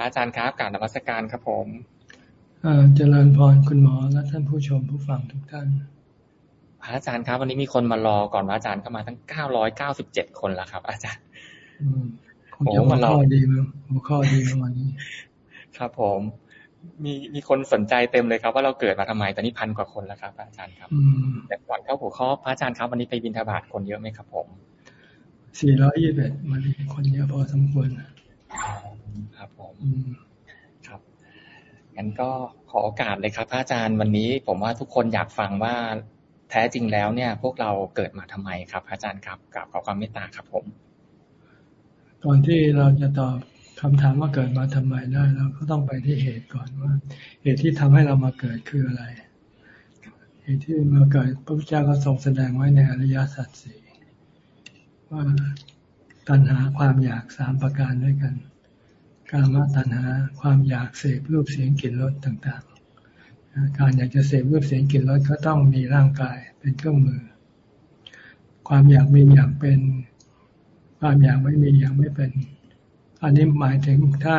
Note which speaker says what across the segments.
Speaker 1: ระอาจารย์ครับกราบนมัสการครับผม
Speaker 2: เจริญพรคุณหมอและท่านผู้ชมผู้ฟังทุกท่าน
Speaker 1: พระอาจารย์ครับ วันนี้มีคนมารอก่อนพระอาจารย์เข้ามาทั้งเก้าร้อยเก้าสิบเจ็ดคนแล้วครับ อาจารย์
Speaker 2: คงจะหัวข้อดีมั้งหัวข้อดีวันนี้
Speaker 1: ครับผม มีมีคนสนใจเต็มเลยครับว่าเราเกิดมาทำไมตอนนี้พันกว่าคนแล้วครับอาจารย์ครับแต่ก่อนเข้าหัวข้อพระอาจารย์ครับ วันนี้ไปบินทบาทคนเยอะไหมครับ ผม
Speaker 2: สี่ร้อยยี่สิบเอ็ดมันคนเยอะพอสมควร
Speaker 1: ครับผมครับงั้นก็ขอโอกาสเลยครับพระอาจารย์วันนี้ ผมว่าทุกคนอยากฟังว่าแท้จริงแล้วเนี่ย พวกเราเกิดมาทำไมครับอาจารย์ครับกับขอความเมตตาครับผม
Speaker 2: ก่อนที่เราจะตอบคำถามว่าเกิดมาทำไมได้เราก็ต้องไปที่เหตุก่อนว่า เหตุที่ทำให้เรามาเกิดคืออะไร เหตุที่มาเกิดพระพุทธเจ้าก็ทรงแสดงไว้ในอริยสัจสี่ว่า ตัณหาความอยากสามประการด้วยกัน กามตัณหาความอยากเสพรูปเสียงกลิ่นรสต่างๆ การอยากจะเสพรูปเสียงกลิ่นรสก็ต้องมีร่างกายเป็นเครื่องมือ ความอยากมีอยากเป็น ความอยากไม่มีอยากไม่เป็น อันนี้หมายถึงถ้า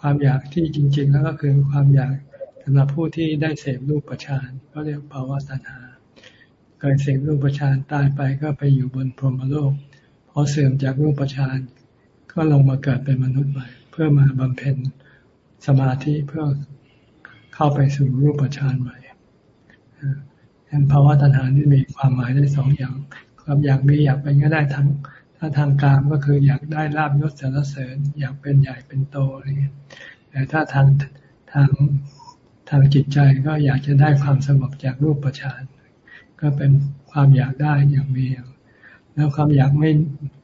Speaker 2: ความอยากที่จริง ๆ แล้วก็คือความอยากสำหรับผู้ที่ได้เสพรูปประชานก็เรียกภาวะตัณหาเกิดเสพรูปประชานตายไปก็ไปอยู่บนพรหมโลก พอเสื่อมจากรูปประชานก็ลงมาเกิดเป็นมนุษย์ใหม่ เพื่อมาบำเพ็ญสมาธิเพื่อเข้าไปสู่รูปฌานใหม่เห็นภาวะตัณหานี่มีความหมายได้สองอย่างความอยากมีอยากเป็นก็ได้ทั้งถ้าทางกามก็คืออยากได้ลาบยศสารเสริญ อยากเป็นใหญ่เป็นโตอะไรเงี้ยแต่ถ้าทางทางทางจิตใจก็อยากจะได้ความสงบจากรูปฌานก็เป็นความอยากได้อย่างมี แล้วความอยากไม่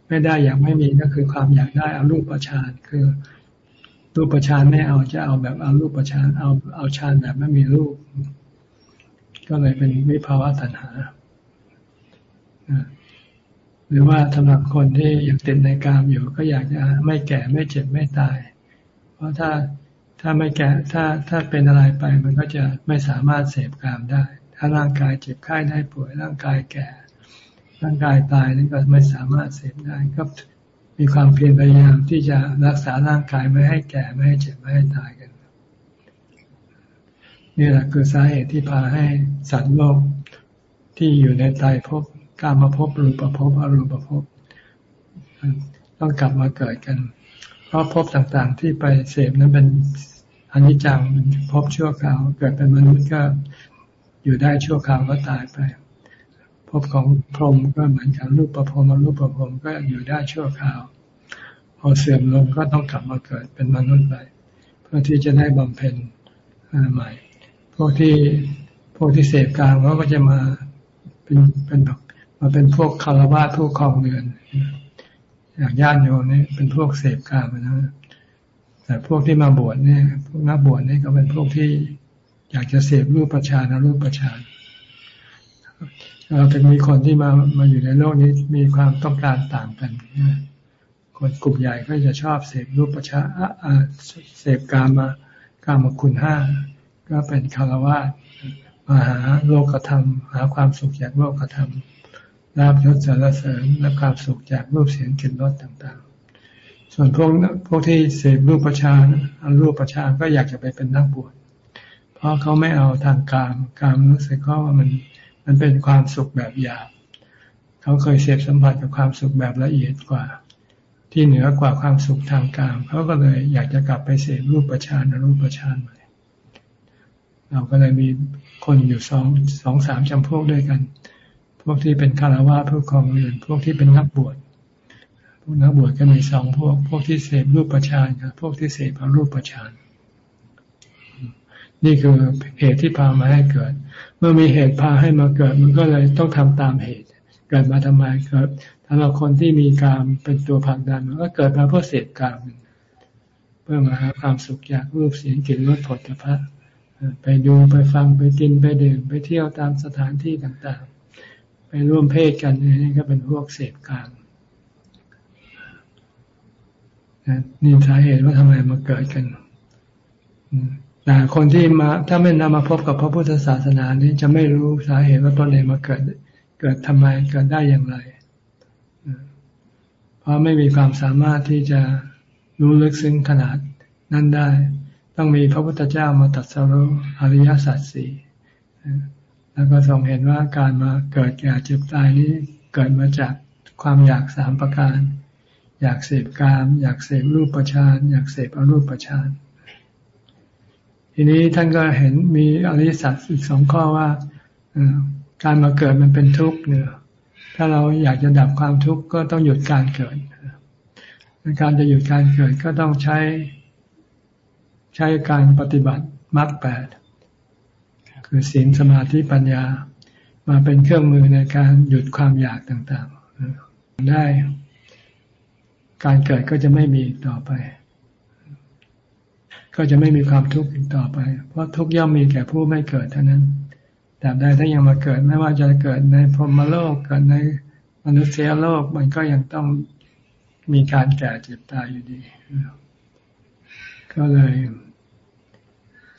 Speaker 2: ไม่ได้อยากไม่มีก็คือความอยากได้เอารูปฌานคือ รูปฌานไม่เอาจะเอาแบบเอารูปฌานเอาเอาฌานแบบไม่มีรูป ก็เลยเป็นวิภาวะตัณหาหรือว่าสำหรับคนที่อยากติดในกามอยู่ ก็อยากจะไม่แก่ไม่เจ็บไม่ตาย เพราะถ้าถ้าไม่แก่ถ้าถ้าเป็นอะไรไป มันก็จะไม่สามารถเสพกามได้ ถ้าร่างกายเจ็บไข้ได้ป่วยร่างกายแก่ ร่างกายตายนี่ก็ไม่สามารถเสพได้ก็มีความเพียรพยายามที่จะรักษาร่างกายไม่ให้แก่ไม่ให้เจ็บไม่ให้ตายกันนี่แหละคือสาเหตุที่พาให้สัตว์โลกที่อยู่ในใจพบกามาพบรูปภพอรูปภพต้องกลับมาเกิดกัน เพราะภพต่างๆที่ไปเสพนั้นเป็นอนิจจังพบชั่วคราว เกิดเป็นมนุษย์ก็อยู่ได้ชั่วคราวก็ตายไป ภพของพรหมก็เหมือนกันรูปประพรมรูปประพรมก็อยู่ได้ชั่วคราว พอเสื่อมลงก็ต้องกลับมาเกิดเป็นมนุษย์ใหม่เพื่อที่จะได้บำเพ็ญใหม่ พวกที่พวกที่เสพกลางเขาก็จะมาเป็นเป็นมาเป็นพวกคารวะพวกคลองเรือนอย่างญาติโยมนี่เป็นพวกเสพกลางนะแต่พวกที่มาบวชเนี่ยพวกนักบวชนี่ก็เป็นพวกที่อยากจะเสพรูปประชานรูปประชาน เราถึงมีคนที่มามาอยู่ในโลกนี้มีความต้องการต่างกันคนกลุ่มใหญ่ก็จะชอบเสพรูปประชาเสพกามาการมาคุณห้าก็เป็นคารวะมาหาโลกธรรม หาความสุขจากโลกธรรมลาบยศสารเสริญและความสุขจากรูปเสียงกลิ่นรสต่างๆ ส่วนพวกพวกที่เสพรูปประชานรูปประชาก็อยากจะไปเป็นนักบวช เพราะเขาไม่เอาทางการการรู้สึกว่ามัน มันเป็นความสุขแบบหยาบเขาเคยเสพสัมผัสกับความสุขแบบละเอียดกว่า ที่เหนือกว่าความสุขทางกามเขาก็เลยอยากจะกลับไปเสพรูปประชานรูปประชานใหม่เราก็เลยมีคนอยู่สองสองสามจำพวกด้วยกัน พวกที่เป็นคารวะพวกของเรือนพวกที่เป็นนักบวชพวกนักบวชก็มีสองพวก พวกที่เสพรูปประชานกับพวกที่เสพรูปประชานนี่คือเหตุที่พามาให้เกิด เมื่อมีเหตุพาให้มาเกิด มันก็เลยต้องทำตามเหตุ เกิดมาทำไมเกิดถ้าเราคนที่มีกามเป็นตัวผลักดันมันก็เกิดมาเพื่อเสพกามเพื่อมาหาความสุขจากรูปเสียงกลิ่นรสผลพระไปดูไปฟังไปกินไปดื่มไปเที่ยวตามสถานที่ต่างๆ ไปร่วมเพศกันนี่ก็เป็นพวกเสพกามนี่สาเหตุว่าทำไมมาเกิดกัน แต่คนที่มาถ้าไม่นำมาพบกับพระพุทธศาสนานี้จะไม่รู้สาเหตุว่าต้นเหตุมาเกิด เกิดทำไมเกิดได้อย่างไร เพราะไม่มีความสามารถที่จะรู้ลึกซึ้งขนาดนั่นได้ ต้องมีพระพุทธเจ้ามาตัดสรุอริยสัจสี่แล้วก็ทรงเห็นว่าการมาเกิดแก่เจ็บตายนี้เกิดมาจากความอยากสามประการ อยากเสพกาม อยากเสพรูปประชานอยากเสพอรูปประชาน ทีนี้ท่านก็เห็นมีอริยสัจอีกสองข้อว่าการมาเกิดมันเป็นทุกข์เนี่ยถ้าเราอยากจะดับความทุกข์ก็ต้องหยุดการเกิดการจะหยุดการเกิดก็ต้องใช้ ใช้การปฏิบัติมรรคแปดคือศีลสมาธิปัญญา มาเป็นเครื่องมือในการหยุดความอยากต่างๆได้ การเกิดก็จะไม่มีต่อไป ก็จะไม่มีความทุกข์อีกต่อไป เพราะทุกย่อมมีแก่ผู้ไม่เกิดเท่านั้นแต่ใดถ้ายังมาเกิดไม่ว่าจะเกิดในพรหมโลกเกิดในมนุษยโลกมันก็ยังต้องมีการแก่เจ็บตายอยู่ดี ก็เลย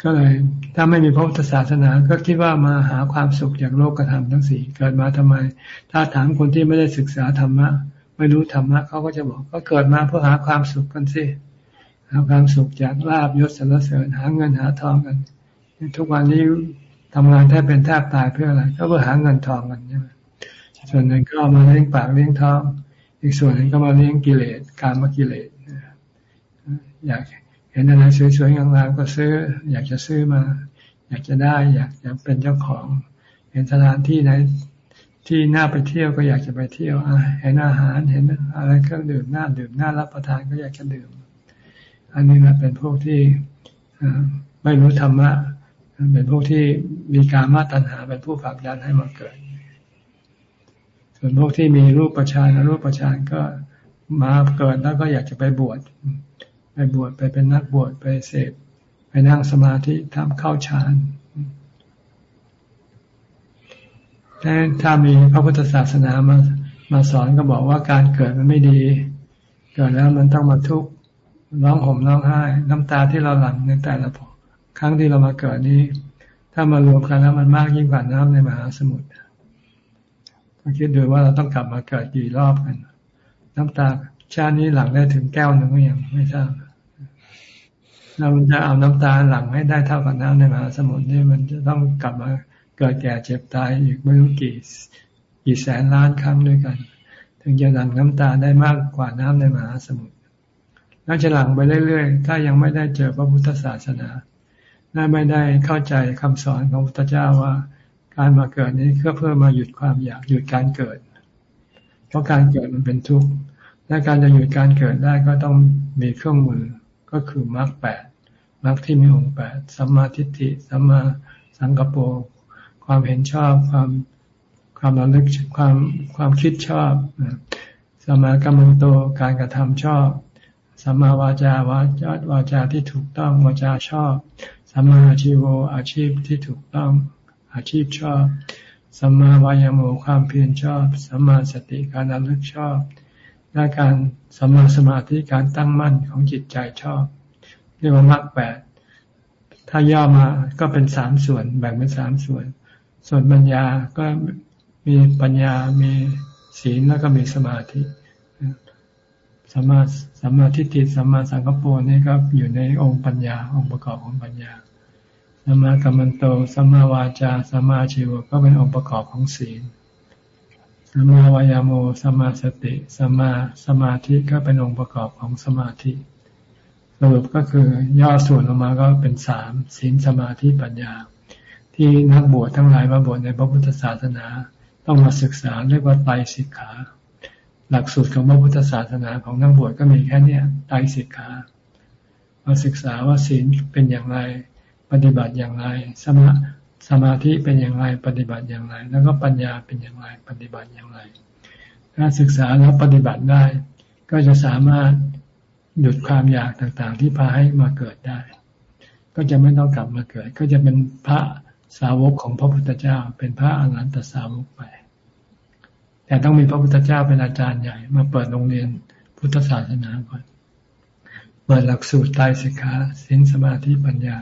Speaker 2: ก็เลย ถ้าไม่มีพระพุทธศาสนา ก็คิดว่ามาหาความสุขจากโลกธรรมทั้งสี่เกิดมาทำไม ถ้าถามคนที่ไม่ได้ศึกษาธรรมะ ไม่รู้ธรรมะเขาก็จะบอก ก็เกิดมาเพื่อหาความสุขกันสิ หาความสุขจากลาบยศสรรเสริญหาเงินหาทองกัน ทุกวันนี้ทำงานแทบเป็นแทบตายเพื่ออะไรก็เพื่อหาเงินทองกันใช่ไหมส่วนหนึ่งก็มาเลี้ยงปากเลี้ยงท้อง อีกส่วนหนึ่งก็มาเลี้ยงกิเลสการมกิเลสอยากเห็นอะไรสวยๆงามๆก็ซื้อ อยากจะซื้อมา อยากจะได้ อยากจะเป็นเจ้าของ เห็นสถานที่ไหนที่น่าไปเที่ยวก็อยากจะไปเที่ยวเห็นอาหารเห็นอะไรเครื่องดื่มน่าดื่มน่ารับประทานก็อยากจะดื่ม อันนี้นะเป็นพวกที่ไม่รู้ธรรมะเป็นพวกที่มีการมาตัญหาเป็นผู้ฝากดันให้มาเกิด ส่วนพวกที่มีรูปประชานรูปประชานก็มาเกิดแล้วก็อยากจะไปบวชไปบวชไปเป็นนักบวชไปเสพไปนั่งสมาธิทำเข้าฌานถ้าถ้ามีพระพุทธศาสนามามาสอนก็บอกว่าการเกิดมันไม่ดี เกิดแล้วมันต้องมาทุกข์ ร้องห่มร้องไห้ น้ำตาที่เราหลั่งในแต่ละครั้งที่เรามาเกิดนี้ ถ้ามารวมกันแล้วมันมากยิ่งกว่าน้ำในมหาสมุทรต้องคิดดูว่าเราต้องกลับมาเกิดกี่รอบกัน น้ำตาชาตินี้หลั่งได้ถึงแก้วหนึ่งหรือยังไม่ทราบเราจะเอาน้ำตาหลั่งให้ได้เท่ากับน้ำในมหาสมุทรนี่มันจะต้องกลับมาเกิดแก่เจ็บตายอีกไม่รู้กี่กี่แสนล้านครั้งด้วยกัน ถึงจะหลั่งน้ำตาได้มากกว่าน้ำในมหาสมุทร แล้วจะหลังไปเรื่อยๆ ถ้ายังไม่ได้เจอพระพุทธศาสนาและไม่ได้เข้าใจคำสอนของพระพุทธเจ้าว่า การมาเกิดนี้เพื่อเพื่อมาหยุดความอยากหยุดการเกิด เพราะการเกิดมันเป็นทุกข์และการจะหยุดการเกิดได้ก็ต้องมีเครื่องมือก็คือมรรคแปดมรรคที่มีองค์แปดสัมมาทิฏฐิสัมมาสังกปรความเห็นชอบความความระลึกความความคิดชอบสัมมากรรมโตการกระทำชอบ สัมมาวาจาวาจาวาจาที่ถูกต้องวาจาชอบ สัมมาอาชีโวอาชีพที่ถูกต้องอาชีพชอบ สัมมาวายโมความเพียรชอบ สัมมาสติการระลึกชอบ และการสัมมาสมาธิการตั้งมั่นของจิตใจชอบเรียกว่ามรรคแปดถ้าย่อมาก็เป็นสามส่วนแบ่งเป็นสามส่วน ส่วนปัญญาก็มีปัญญา มีศีลแล้วก็มีสมาธิสัมมา สัมมาทิฏฐิสัมมาสังกปรนี่ก็อยู่ในองค์ปัญญา องค์ประกอบของปัญญาสัมมากัมมันโตสัมมาวาจาสัมมาชีวก็เป็นองค์ประกอบของศีลสัมมาวายาโมสัมมาสติสัมมาสมาธิก็เป็นองค์ประกอบของสมาธิสรุปก็คือย่อส่วนออกมาก็เป็นสามศีลสมาธิปัญญา ที่นักบวชทั้งหลายมาบวชในพระพุทธศาสนา ต้องมาศึกษาเรียกว่าไตรสิกขา หลักสูตรของพระพุทธศาสนาของนักบวชก็มีแค่นี้ไตรสิกขามาศึกษาว่าศีลเป็นอย่างไร ปฏิบัติอย่างไร สมาสมาธิเป็นอย่างไร ปฏิบัติอย่างไร แล้วก็ปัญญาเป็นอย่างไร ปฏิบัติอย่างไร ถ้าศึกษาแล้วปฏิบัติได้ ก็จะสามารถหยุดความอยากต่างๆ ที่พาให้มาเกิดได้ ก็จะไม่ต้องกลับมาเกิด ก็จะเป็นพระสาวกของพระพุทธเจ้า เป็นพระอรหันตสาวกไป แต่ต้องมีพระพุทธเจ้าเป็นอาจารย์ใหญ่ มาเปิดโรงเรียนพุทธศาสนาก่อน เปิดหลักสูตรไตรสิกขาสินสมาธิปัญญา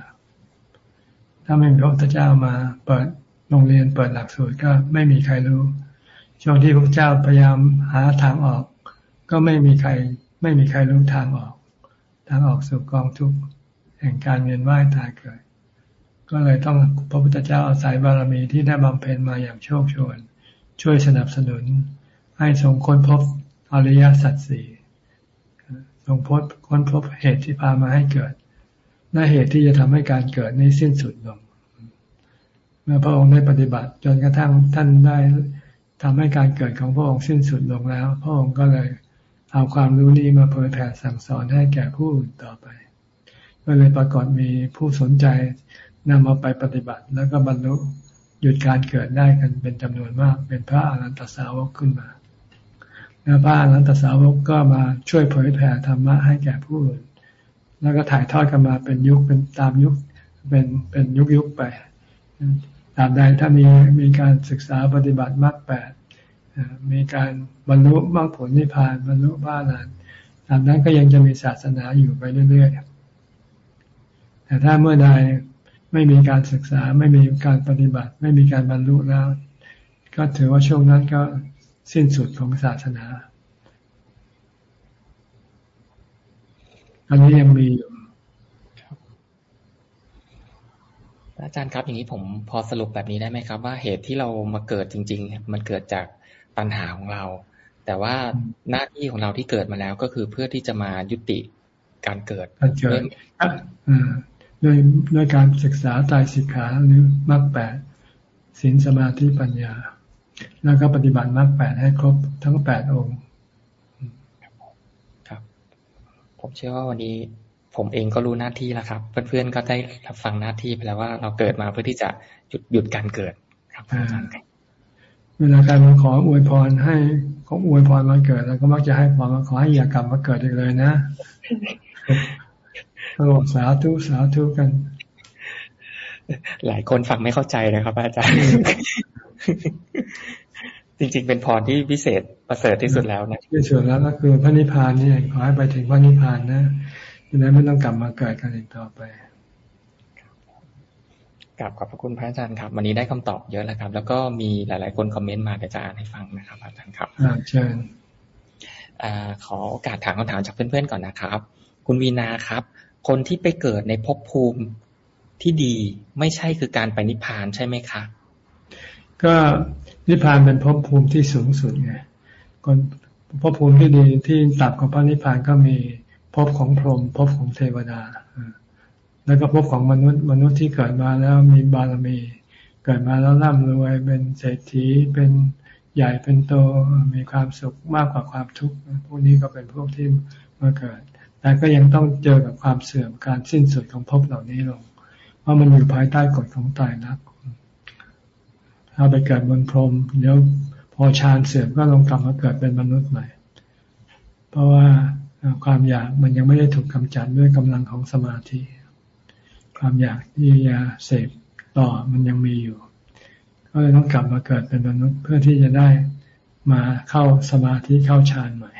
Speaker 2: ถ้าไม่มีพระพุทธเจ้ามาเปิดโรงเรียนเปิดหลักสูตรก็ไม่มีใครรู้ ช่วงที่พระเจ้าพยายามหาทางออก ก็ไม่มีใคร ไม่มีใครรู้ทางออก ทางออกสู่กองทุกข์แห่งการเวียนว่ายตายเกิด ก็เลยต้องพระพุทธเจ้าอาศัยบารมีที่ได้บำเพ็ญมาอย่างโชคชน ช่วยสนับสนุน ให้ทรงค้นพบอริยสัจสี่ทรงพบค้นพบเหตุที่พามาให้เกิด และเหตุที่จะทำให้การเกิดนี้สิ้นสุดลง เมื่อพระองค์ได้ปฏิบัติ จนกระทั่งท่านได้ทำให้การเกิดของพระองค์สิ้นสุดลงแล้ว พระองค์ก็เลยเอาความรู้นี้มาเผยแผ่สั่งสอนให้แก่ผู้อื่นต่อไป ก็เลยปรากฏมีผู้สนใจนำมาไปปฏิบัติแล้วก็บรรลุ หยุดการเกิดได้กันเป็นจำนวนมาก เป็นพระอรันตสาวกขึ้นมาแล้วพระอรันตสาวกก็มาช่วยเผยแผ่ธรรมะให้แก่ผู้อื่น แล้วก็ถ่ายทอดกันมาเป็นยุคเป็นตามยุคเป็นเป็นยุคยุคไปตามใดถ้ามีมีการศึกษาปฏิบัติมรรคแปดมีการบรรลุมรรคผลนิพพานบรรลุบ้านนั้นตามนั้นก็ยังจะมีศาสนาอยู่ไปเรื่อยๆแต่ถ้าเมื่อใด ไม่มีการศึกษา ไม่มีการปฏิบัติ ไม่มีการบรรลุแล้ว ก็ถือว่าช่วงนั้นก็สิ้นสุดของศาสนาอันนี้ยังมีอยู่
Speaker 1: อาจารย์ครับ อย่างนี้ผมพอสรุปแบบนี้ได้ไหมครับ ว่าเหตุที่เรามาเกิดจริง ๆ มันเกิดจากปัญหาของเรา แต่ว่าหน้าที่ของเราที่เกิดมาแล้วก็คือเพื่อที่จะมายุติการเกิด
Speaker 2: การเกิด ด้วยด้วยการศึกษาตายสิกขาหรือมรรคแปดศีลสมาธิปัญญา แล้วก็ปฏิบัติมรรคแปดให้ครบทั้งแปดองค์
Speaker 1: ครับ ผมเชื่อว่าวันนี้ผมเองก็รู้หน้าที่แล้วครับ เพื่อนๆก็ได้รับฟังหน้าที่ไปแล้วว่าเราเกิดมาเพื่อที่จะหยุดหยุดการเกิดครับอาจารย์
Speaker 2: เวลาการมาขออวยพรให้เขาอวยพรมาเกิด แล้วก็มักจะให้พรมาขอให้อย่ากลับมาเกิดอีกเลยนะ ก็บอกสาธุสาธุกัน
Speaker 1: หลายคนฟังไม่เข้าใจนะครับ อาจารย์ จริง ๆ เป็นพรที่พิเศษประเสริฐที่สุดแล้วนะ
Speaker 2: ที่สุดแล้วก็คือพระนิพพานนี่ขอให้ไปถึงพระนิพพานนะจะได้ไม่ต้องกลับมาเกิดกันอีกต่อไป
Speaker 1: กลับขอบพระคุณพระอาจารย์ครับ วันนี้ได้คำตอบเยอะแล้วครับ แล้วก็มีหลาย ๆ คนคอมเมนต์มาเดี๋ยวจะอ่านให้ฟังนะครับ อาจารย์ครับ
Speaker 2: อ่าเชิญ
Speaker 1: ขอโอกาสถามคำถามจากเพื่อน ๆ ก่อนนะครับ คุณวีนาครับ คนที่ไปเกิดในภพภูมิที่ดีไม่ใช่คือการไปนิพพานใช่ไหมคะ
Speaker 2: ก็นิพพานเป็นภพภูมิที่สูงสุดไงคนภพภูมิที่ดีที่ต่ำกว่าพระนิพพานก็มีภพของพรหมภพของเทวดา แล้วก็ภพของมนุษย์มนุษย์ที่เกิดมาแล้วมีบารมี เกิดมาแล้วร่ำรวยเป็นเศรษฐีเป็นใหญ่เป็นโตมีความสุขมากกว่าความทุกข์พวกนี้ก็เป็นพวกที่มาเกิด แต่ก็ยังต้องเจอกับความเสื่อมการสิ้นสุดของภพเหล่านี้ลงเพรามันอยู่ภายใต้กฎของตายนัก ถ้าไปเกิดบนพรหมเดี๋ยวพอฌานเสื่อมก็ลงกลับมาเกิดเป็นมนุษย์ใหม่ เพราะว่าความอยากมันยังไม่ได้ถูกกำจัดด้วยกำลังของสมาธิ ความอยากที่จะเสพต่อมันยังมีอยู่ ก็เลยต้องกลับมาเกิดเป็นมนุษย์เพื่อที่จะได้มาเข้าสมาธิเข้าฌานใหม่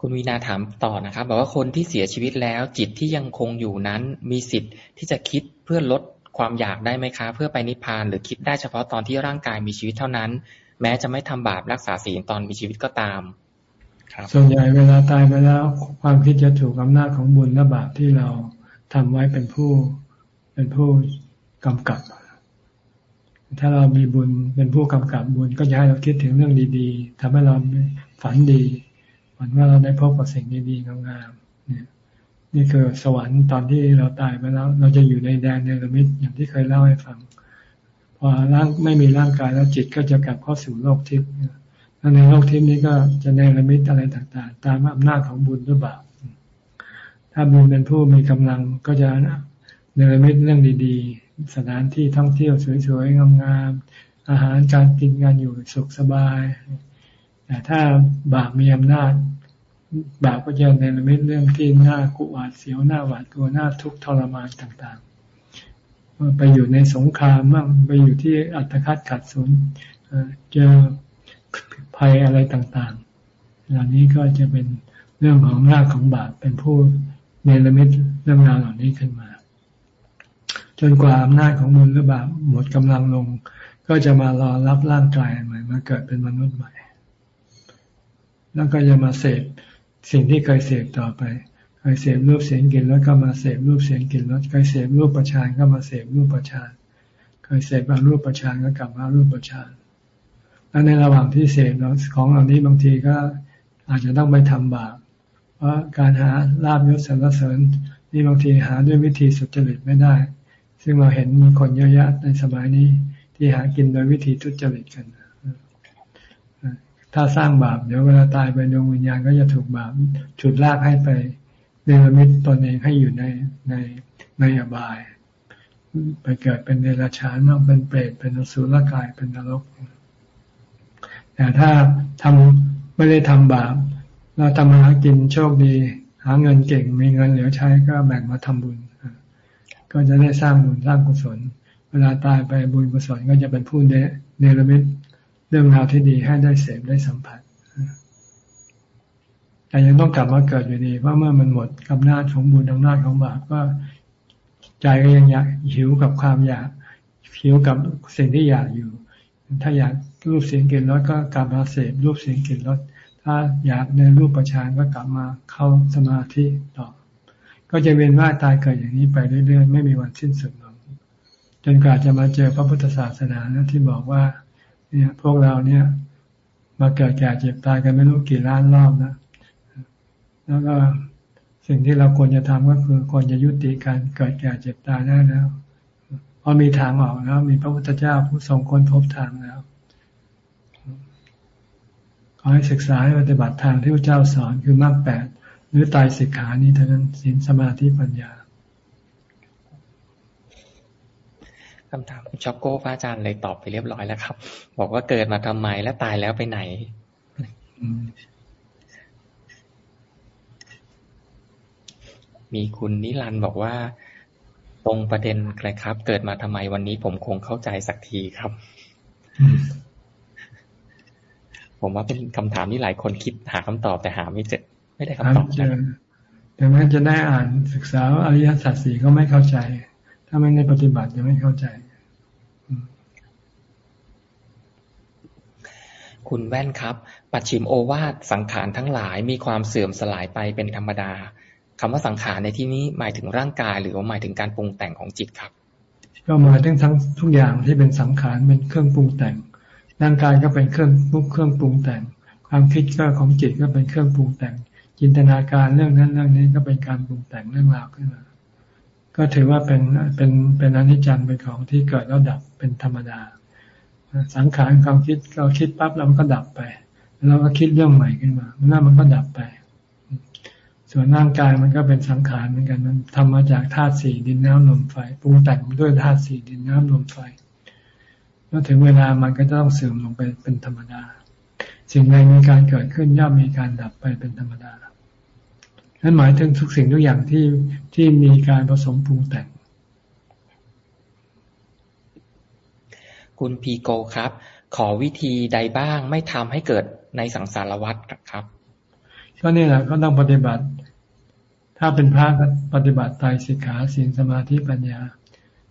Speaker 1: คุณวีนาถามต่อนะครับ บอกว่าคนที่เสียชีวิตแล้ว จิตที่ยังคงอยู่นั้น มีสิทธิ์ที่จะคิดเพื่อลดความอยากได้ไหมคะ เพื่อไปนิพพานหรือคิดได้เฉพาะตอนที่ร่างกายมีชีวิตเท่านั้น แม้จะไม่ทำบาปรักษาศีลตอนมีชีวิตก็ตาม
Speaker 2: ครับ ส่วนใหญ่เวลาตายไปแล้ว ความคิดจะถูกอำนาจของบุญและบาปที่เราทำไว้เป็นผู้เป็นผู้กำกับ ถ้าเรามีบุญเป็นผู้กำกับบุญก็จะให้เราคิดถึงเรื่องดี ๆทำให้เราฝันดี ฝันว่าเราได้พบกับสิ่งดีๆงามๆเนี่ยนี่คือสวรรค์ตอนที่เราตายไปแล้ว เราจะอยู่ในแดนเนรมิตอย่างที่เคยเล่าให้ฟัง พอร่างไม่มีร่างกายแล้วจิตก็จะกลับเข้าสู่โลกทิพย์และในโลกทิพย์นี้ก็จะเนรมิตอะไรต่างๆ ตามอำนาจของบุญหรือเปถ้าบุญเป็นผู้มีกำลังก็จะเนรมิตเรื่องดีๆ สถานที่ท่องเที่ยวสวยๆงามๆอาหารการกินกันอยู่สุขสบาย แต่ถ้าบาปมีอำนาจ บาปก็จะเนรมิตเรื่องที่หน่ากุหาดเสียวหน้าหวาดกลัวหน้าทุกข์ทรมานต่างๆ ไปอยู่ในสงครามบ้างไปอยู่ที่อัตคัดขัดสนเจอภัยอะไรต่างๆเหล่านี้ก็จะเป็นเรื่องของราของบาปเป็นผู้เนรมิตเรื่องราวเหล่านี้ขึ้นมา จนกว่าอำนาจของบุญหรือบาปหมดกำลังลง ก็จะมารอรับร่างกายใหม่มาเกิดเป็นมนุษย์ใหม่ แล้วก็จะมาเสพสิ่งที่เคยเสพต่อไปเคยเสพรูปเสียงกลิ่นรสก็มาเสพรูปเสียงกลิ่นรสเคยเสพรูปประชานก็มาเสพรูปประชานเคยเสพมารูปประชานก็กลับมารูปประชานแล้วในระหว่างที่เสพของเหล่านี้บางทีก็อาจจะต้องไปทำบาปเพราะการหาลาบยศสรรเสริญนี่บางทีหาด้วยวิธีสุจริตไม่ได้ ซึ่งเราเห็นมีคนเยอะแยะในสมัยนี้ที่หากินโดยวิธีทุจริตกัน ถ้าสร้างบาป เดี๋ยวเวลาตายไปดวงวิญญาณก็จะถูกบาปฉุดลากให้ไปเนรมิตตนเองให้อยู่ในในในอบาย ไปเกิดเป็นเดรัจฉานบ้างเป็นเปรตเป็นอสุรกายเป็นนรก แต่ถ้าทำไม่ได้ทำบาปเราทำมาหากินโชคดี หาเงินเก่งมีเงินเหลือใช้ก็แบ่งมาทำบุญ ก็จะได้สร้างบุญสร้างกุศล เวลาตายไปบุญกุศลก็จะเป็นผู้เนรมิต เรื่องราวที่ดีให้ได้เสพได้สัมผัสแต่ยังต้องกลับมาเกิดอยู่ดีเพราะเมื่อมันหมดกำนาจของบุญอำนาจของบาปก็ใจก็ยังอยากหิวกับความอยากหิวกับสิ่งที่อยากอยู่ ถ้าอยากรูปเสียงกลิ่นรสก็กลับมาเสพรูปเสียงกลิ่นรสถ้าอยากในรูปประชานก็กลับมาเข้าสมาธิต่อ ก็จะเวียนว่ายตายเกิดอย่างนี้ไปเรื่อยๆ ไม่มีวันสิ้นสุดลงจนกว่าจะมาเจอพระพุทธศาสนานะที่บอกว่า เนี่ย พวกเราเนี่ย มาเกิดแก่เจ็บตายกันไม่รู้กี่ล้านรอบนะแล้วก็สิ่งที่เราควรจะทำก็คือควรจะยุติการเกิดแก่เจ็บตายได้แล้วเพราะมีทางออกแล้ว มีพระพุทธเจ้าผู้ทรงค้นพบทางแล้วขอให้ศึกษาให้ปฏิบัติทางที่พระเจ้าสอนคือมรรคแปดหรือตายสิกขานี้เท่านั้นสินสมาธิปัญญา
Speaker 1: คำถามช็อกโก้พระอาจารย์เลยตอบไปเรียบร้อยแล้วครับ บอกว่าเกิดมาทำไมและตายแล้วไปไหนมีคุณนิรันด์บอกว่า ตรงประเด็นเลยครับ เกิดมาทำไมวันนี้ผมคงเข้าใจสักทีครับ ผมว่าเป็นคำถามที่หลายคนคิดหาคำตอบแต่หาไม่เจอ ไม่ได้คำตอบเจอ
Speaker 2: แต่แม้จะได้อ่านศึกษาอริยสัจสี่ก็ไม่เข้าใจ ถ้าไม่ได้ปฏิบัติจะไม่เข้าใจ
Speaker 1: คุณแว่นครับ ปัจฉิมโอวาทสังขารทั้งหลายมีความเสื่อมสลายไปเป็นธรรมดาคำว่าสังขารในที่นี้หมายถึงร่างกาย หรือว่าหมายถึงการปรุงแต่งของจิตครับ
Speaker 2: ก็หมายถึงทั้งทุกอย่างที่เป็นสังขารเป็นเครื่องปรุงแต่ง ร่างกายก็เป็นเครื่องปุกเครื่องปรุงแต่ง ความคิดก็ของจิตก็เป็นเครื่องปรุงแต่ง จินตนาการเรื่องนั้นเรื่องนี้ก็เป็นการปรุงแต่งเรื่องราวขึ้นมา ก็ถือว่าเป็นเป็นเป็นอนิจจังเป็นของที่เกิดแล้วดับเป็นธรรมดา สังขารความคิดเราคิดปั๊บเราก็ดับไป แล้วก็คิดเรื่องใหม่ขึ้นมาแล้วมันก็ดับไป ส่วนร่างกายมันก็เป็นสังขารเหมือนกันมันทำมาจากธาตุสี่ดินน้ำลมไฟปรุงแต่งด้วยธาตุสี่ดินน้ำลมไฟเมื่อถึงเวลามันก็ต้องเสื่อมลงไปเป็นธรรมดา สิ่งใดมีการเกิดขึ้นย่อมมีการดับไปเป็นธรรมดา นั่นหมายถึงทุกสิ่งทุกอย่างที่ที่มีการผสมปรุงแต่ง
Speaker 1: คุณพีโกครับ ขอวิธีใดบ้างไม่ทำให้เกิดในสังสารวัฏครับ
Speaker 2: ก็นี่แหละก็ต้องปฏิบัติ ถ้าเป็นพระก็ปฏิบัติไตรสิกขาศีลสมาธิปัญญา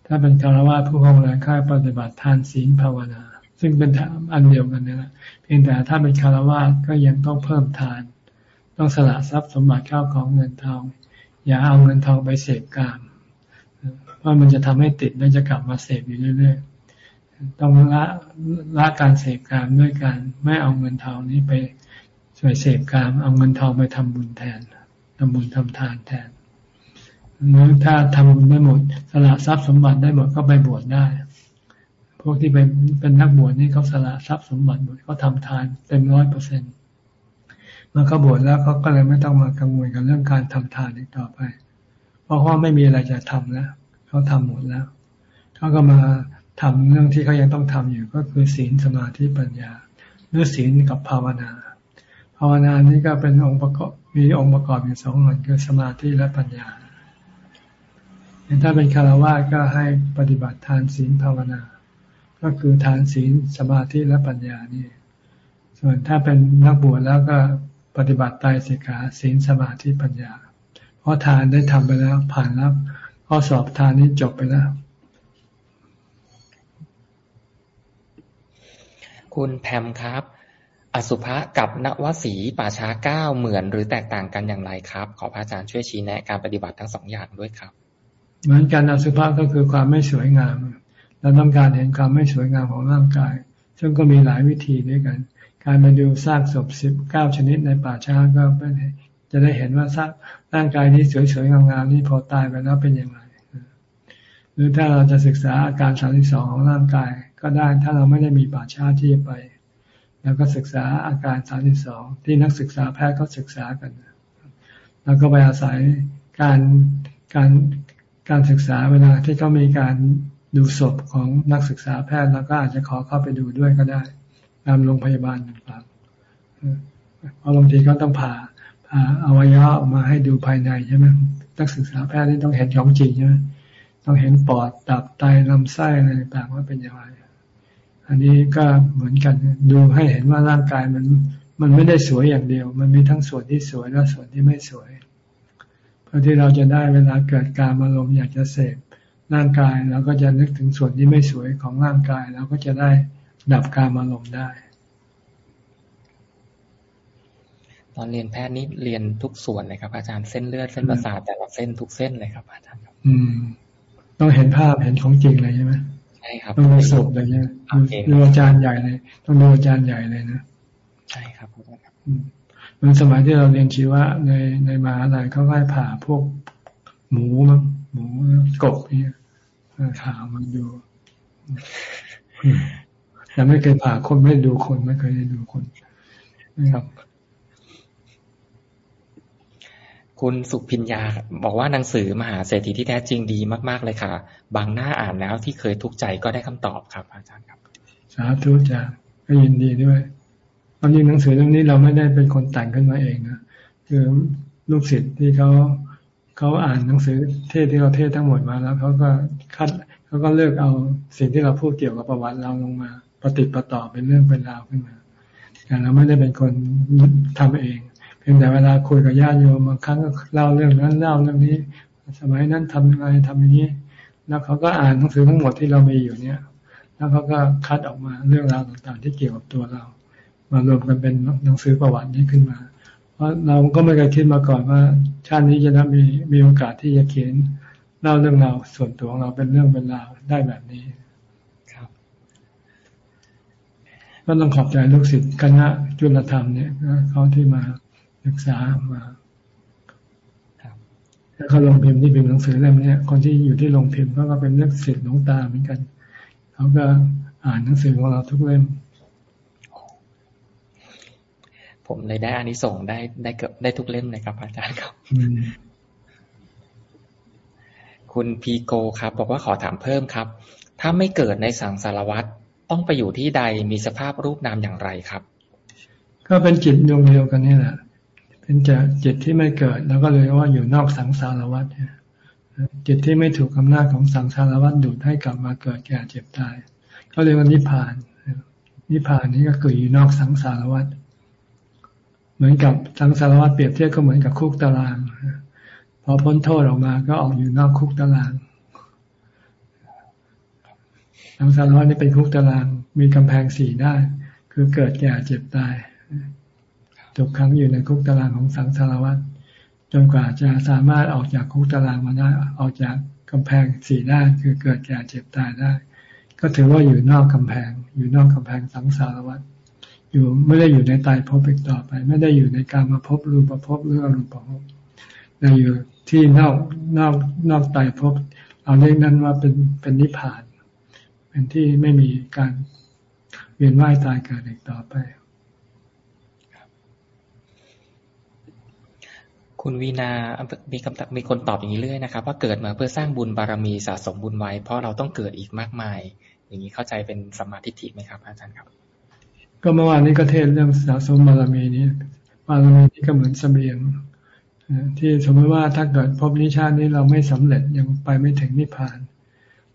Speaker 2: ถ้าเป็นคารวะผู้ครองเรือนค่ายปฏิบัติทานศีลภาวนา ซึ่งเป็นอันเดียวกันนี่แหละเพียงแต่ถ้าเป็นคารวะก็ยังต้องเพิ่มทาน ต้องสละทรัพย์สมบัติข้าวของเงินทอง อย่าเอาเงินทองไปเสพกามเพราะมันจะทำให้ติดแล้วจะกลับมาเสพอยู่เรื่อยๆ ต้องละละการเสพกามด้วยการไม่เอาเงินทองนี้ไปไปเสพกาม เอาเงินทองไปทำบุญแทนทำบุญทำทานแทนหรือถ้าทำบุญได้หมดสละทรัพย์สมบัติได้หมดก็ไปบวชได้ พวกที่เป็นเป็นนักบวชนี่เขาสละทรัพย์สมบัติหมดเขาทาทานเต็มร้อยเปอร์เซ็นต์ เมื่อเขาบวชแล้วเขาก็เลยไม่ต้องมากังวลกับเรื่องการทำทานอีกต่อไป เพราะว่าไม่มีอะไรจะทำแล้วเขาทำหมดแล้วเขาก็มาทำเรื่องที่เขายังต้องทำอยู่ก็คือศีลสมาธิปัญญาหรือศีลกับภาวนา ภาวนานี้ก็เป็นองค์ประกอบมีองค์ประกอบอยู่สองอย่างคือสมาธิและปัญญาถ้าเป็นคารวะก็ให้ปฏิบัติทานศีลภาวนา ก็คือทานศีลสมาธิและปัญญานี่ ส่วนถ้าเป็นนักบวชแล้วก็ ปฏิบัติไตรสิกขาศีลสมาธิปัญญา เพราะทานได้ทำไปแล้ว ผ่านแล้วข้อสอบทานนี้จบไปแล้ว
Speaker 1: คุณแพมครับ อสุภะกับนวสีป่าช้าเก้าเหมือนหรือแตกต่างกันอย่างไรครับ ขอพระอาจารย์ช่วยชี้แนะการปฏิบัติทั้งสองอย่างด้วยครับ
Speaker 2: เหมือนกันอสุภะก็คือความไม่สวยงามเราต้องการเห็นความไม่สวยงามของร่างกาย ซึ่งก็มีหลายวิธีด้วยกัน การมาดูซากศพสิบเก้าชนิดในป่าช้าก็เป็นจะได้เห็นว่าซากร่างกายนี้สวยๆงามๆนี่พอตายไปแล้วเป็นยังไงหรือถ้าเราจะศึกษาอาการสามสิบสองของร่างกายก็ได้ถ้าเราไม่ได้มีป่าช้าที่จะไปแล้วก็ศึกษาอาการสามสิบสองที่นักศึกษาแพทย์เขาศึกษากันแล้วก็ไปอาศัยการการการศึกษาเวลาที่เขามีการดูศพของนักศึกษาแพทย์ แล้วก็อาจจะขอเข้าไปดูด้วยก็ได้ ตามโรงพยาบาลต่างๆเพราะบางทีเขาต้องผ่าผ่าอวัยวะออกมาให้ดูภายในใช่ไหมนักศึกษาแพทย์นี่ต้องเห็นของจริงใช่ไหมต้องเห็นปอดตับไตลำไส้อะไรต่างว่าเป็นอย่างไรอันนี้ก็เหมือนกันดูให้เห็นว่าร่างกายมันมันไม่ได้สวยอย่างเดียว มันมีทั้งส่วนที่สวยและส่วนที่ไม่สวย เพื่อที่เราจะได้เวลาเกิดการอารมณ์อยากจะเสพร่างกายเราก็จะนึกถึงส่วนที่ไม่สวยของร่างกายเราก็จะได้ ดับการอารมณ์ได้
Speaker 1: ตอนเรียนแพทย์นี่เรียนทุกส่วนเลยครับ อาจารย์เส้นเลือดเส้นประสาทแต่ละเส้นทุกเส้นเลยครับ อาจารย์ครับ
Speaker 2: อืม ต้องเห็นภาพเห็นของจริงเลยใช่ไหม
Speaker 1: ใช่ครับ
Speaker 2: ต้องดูศพเลยใช่ไหมดูอาจารย์ใหญ่เลย ต้องดูอาจารย์ใหญ่เลยนะ
Speaker 1: ใช่ครับอาจารย์ครับ
Speaker 2: มันสมัยที่เราเรียนชีวะในในมหาลัยเขาให้ผ่าพวกหมูมั้งหมูกบเนี่ยถามมันดู แต่ไม่เคยผ่าคนไม่ดูคนไม่เคยดูคนครับ
Speaker 1: คุณสุพิญญาบอกว่าหนังสือมหาเศรษฐีที่แท้จริงดีมากๆเลยค่ะ บางหน้าอ่านแล้วที่เคยทุกข์ใจก็ได้คำตอบครับ อาจารย์ครับ
Speaker 2: สาธุจ้าก็ยินดีด้วยความจริงหนังสือเรื่องนี้เราไม่ได้เป็นคนแต่งขึ้นมาเองนะคือลูกศิษย์ที่เขาเขาอ่านหนังสือเทศที่เราเทศทั้งหมดมาแล้วเขาก็คัดเขาก็เลือกเอาสิ่งที่เราพูดเกี่ยวกับประวัติเราลงมา ปฏิปต่อเป็นเรื่องเป็นราวขึ้นมาแต่เราไม่ได้เป็นคนทำเอง เพียงแต่เวลาคุยกับญาติโยมบางครั้งก็เล่าเรื่องนั้นเล่าเรื่องนี้ สมัยนั้นทำยังไงทำอย่างนี้ แล้วเขาก็อ่านหนังสือทั้งหมดที่เรามีอยู่เนี่ย แล้วเขาก็คัดออกมาเรื่องราวต่างๆ ที่เกี่ยวกับตัวเรา มารวมกันเป็นหนังสือประวัตินี้ขึ้นมา เพราะเราก็ไม่เคยคิดมาก่อนว่า ชาตินี้จะได้มีมีโอกาสที่จะเขียนเล่าเรื่องราวส่วนตัวของเราเป็นเรื่องเป็นราวได้แบบนี้ ครับ ก็ต้องขอบใจลูกศิษย์คณะจุลธรรมเนี่ยเขาที่มาศึกษามาแล้วเขาลงพิมพ์ที่พิมพ์หนังสือเล่มนี้คนที่อยู่ที่ลงพิมพ์เขาก็เป็นเลือกศิษย์หลวงตาเหมือนกัน เขาก็อ่านหนังสือของเราทุกเล่ม
Speaker 1: ผมเลยได้อานิสงส์ได้ได้เกือบได้ทุกเล่มเลยครับ อาจารย์ครับคุณพีโกครับ บอกว่าขอถามเพิ่มครับ ถ้าไม่เกิดในสังสารวัตร ต้องไปอยู่ที่ใดมีสภาพรูปนามอย่างไรครับ
Speaker 2: ก็เป็นจิตดวงเดียวกันนี่แหละ เป็นจจิตที่ไม่เกิดแล้วก็เลยว่าอยู่นอกสังสารวัฏจิตที่ไม่ถูกอำนาจของสังสารวัฏดูดให้กลับมาเกิดแก่เจ็บตายเขาเรียกว่านิพพาน นิพพานนี้ก็คืออยู่นอกสังสารวัฏเหมือนกับสังสารวัฏเปรียบเทียบก็เหมือนกับคุกตารางพอพ้นโทษออกมาก็ออกอยู่นอกคุกตาราง สังสารวัฏนี่เป็นคุกตารางมีกำแพงสี่ด้านคือเกิดแก่เจ็บตายจบครั้งอยู่ในคุกตารางของสังสารวัฏจนกว่าจะสามารถออกจากคุกตารางมาได้ออกจากกำแพงสี่ด้านคือเกิดแก่เจ็บตายได้ ก็ถือว่าอยู่นอกกำแพง อยู่นอกกำแพงสังสารวัฏอยู่ไม่ได้อยู่ในตายภพอีกต่อไป ไม่ได้อยู่ในการมาพบรูปภพหรืออรูปภพแต่อยู่ที่นอกนอกนอกตายภพเอาเรียกนั้นว่าเป็นเป็นนิพพาน เป็นที่ไม่มีการเวียนว่ายตายเกิดอีกต่อไป
Speaker 1: คุณวีนา มีคำมีคนตอบอย่างนี้เรื่อยนะครับ ว่าเกิดมาเพื่อสร้างบุญบารมีสะสมบุญไว้ เพราะเราต้องเกิดอีกมากมาย อย่างนี้เข้าใจเป็นสมาธิไหมครับ อาจารย์ครับ
Speaker 2: ก็เมื่อวานนี้ก็เทศเรื่องสะสมบารมีนี้บารมีนี้ก็เหมือนเสบียงที่สมมติว่าถ้าเกิดพบนิชาตินี้เราไม่สำเร็จยังไปไม่ถึงนิพพาน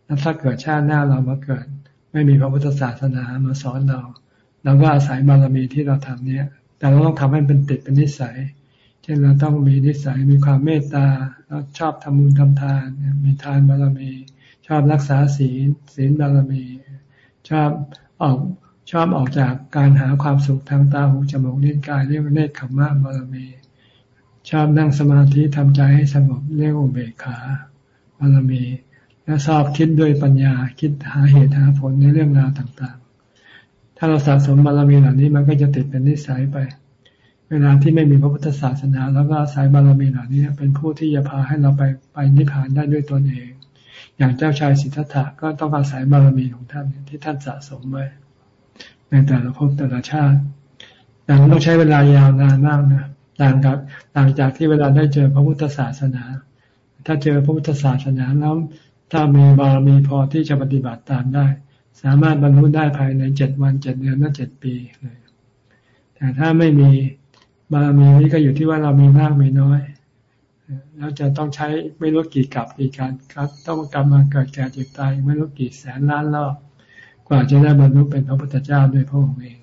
Speaker 2: แล้วถ้าเกิดชาติหน้าเรามาเกิด ไม่มีพระพุทธศาสนามาสอนเราเราก็อาศัยบารมีที่เราทำเนี้ยแต่เราต้องทำให้เป็นติดเป็นนิสัย เช่นเราต้องมีนิสัยมีความเมตตาเราชอบทำบุญทำทาน มีทานบารมี ชอบรักษาศีลศีลบารมี ชอบออกชอบออกจากการหาความสุขทางตาหูจมูกลิ้นกายเรียกว่าเนคขมะบารมี ชอบนั่งสมาธิทำใจให้สงบเรียกว่าเบกขาบารมี และชอบคิดด้วยปัญญา คิดหาเหตุหาผลในเรื่องราวต่างๆ ถ้าเราสะสมบารมีเหล่านี้มันก็จะติดเป็นนิสัยไป เวลาที่ไม่มีพระพุทธศาสนา แล้วก็อายบารมีเหล่านี้เป็นผู้ที่จะพาให้เราไปไปนิพพานได้ด้วยตนเอง อย่างเจ้าชายสิทธัตถะก็ต้องอาศัยบารมีของท่านที่ท่านสะสมไว้ ในแต่ละภพแต่ละชาติแต่ต้องใช้เวลายาวนานมากนะต่างกับต่างจากที่เวลาได้เจอพระพุทธศาสนา ถ้าเจอพระพุทธศาสนาแล้ว ถ้ามีบารมีพอที่จะปฏิบัติตามได้ สามารถบรรลุได้ภายในเจ็ดวันเจ็ดเดือนและเจ็ดปีเลยแต่ถ้าไม่มีบารมีนี้ก็อยู่ที่ว่าเรามีมากมีน้อยแล้วจะต้องใช้ไม่รู้กี่กับกี่การครับต้องกลับมาเกิดแก่เจ็บตายไม่รู้กี่แสนล้านรอบกว่าจะได้บรรลุเป็นพระพุทธเจ้าด้วยพระองค์เอง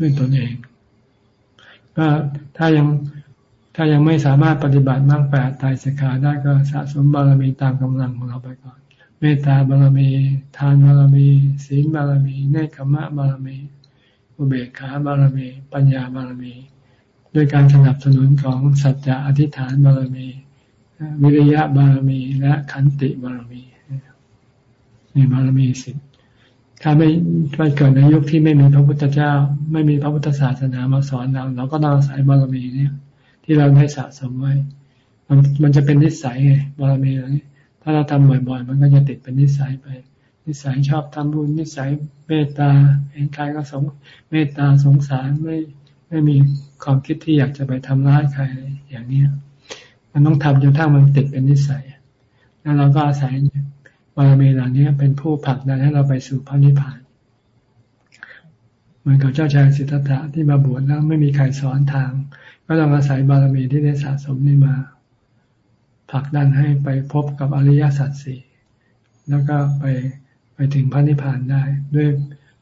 Speaker 2: ด้วยตนเองก็ถ้ายัง ถ้ายังไม่สามารถปฏิบัติมากแปดตายสิกขาได้ก็สะสมบารมีตามกำลังของเราไปก่อน เมตตาบารมี ทานบารมี ศีลบารมีเนคขมะบารมี อุเบกขาบารมี ปัญญาบารมี ด้วยการสนับสนุนของสัจจะอธิษฐานบารมี วิริยะบารมีและขันติบารมีมีบารมีสิบถ้าไม่ไม่เกิดในยุคที่ไม่มีพระพุทธเจ้า ไม่มีพระพุทธศาสนามาสอนเราเราก็ต้องอาศัยบารมีเนี่ย ที่เราได้สะสมไว้ มันมันจะเป็นนิสัยไงบารมีนี้ ถ้าเราทำบ่อยๆ มันก็จะติดเป็นนิสัยไป นิสัยชอบทำบุญ นิสัยเมตตา เห็นใครก็สงเมตตาสงสารไม่ไม่มีความคิดที่อยากจะไปทำร้ายใครอย่างเนี้ยมันต้องทำจนถ้ามันติดเป็นนิสัย แล้วเราก็อาศัยบารมีเหล่านี้เป็นผู้ผลักดันให้เราไปสู่พระนิพพานเหมือนกับเจ้าชายสิทธัตถะที่มาบวชแล้วไม่มีใครสอนทาง ก็ต้องอาศัยบารมีที่ได้สะสมนี่มาผลักดันให้ไปพบกับอริยสัจสี่แล้วก็ไปไปถึงพระนิพพานได้ ด้วย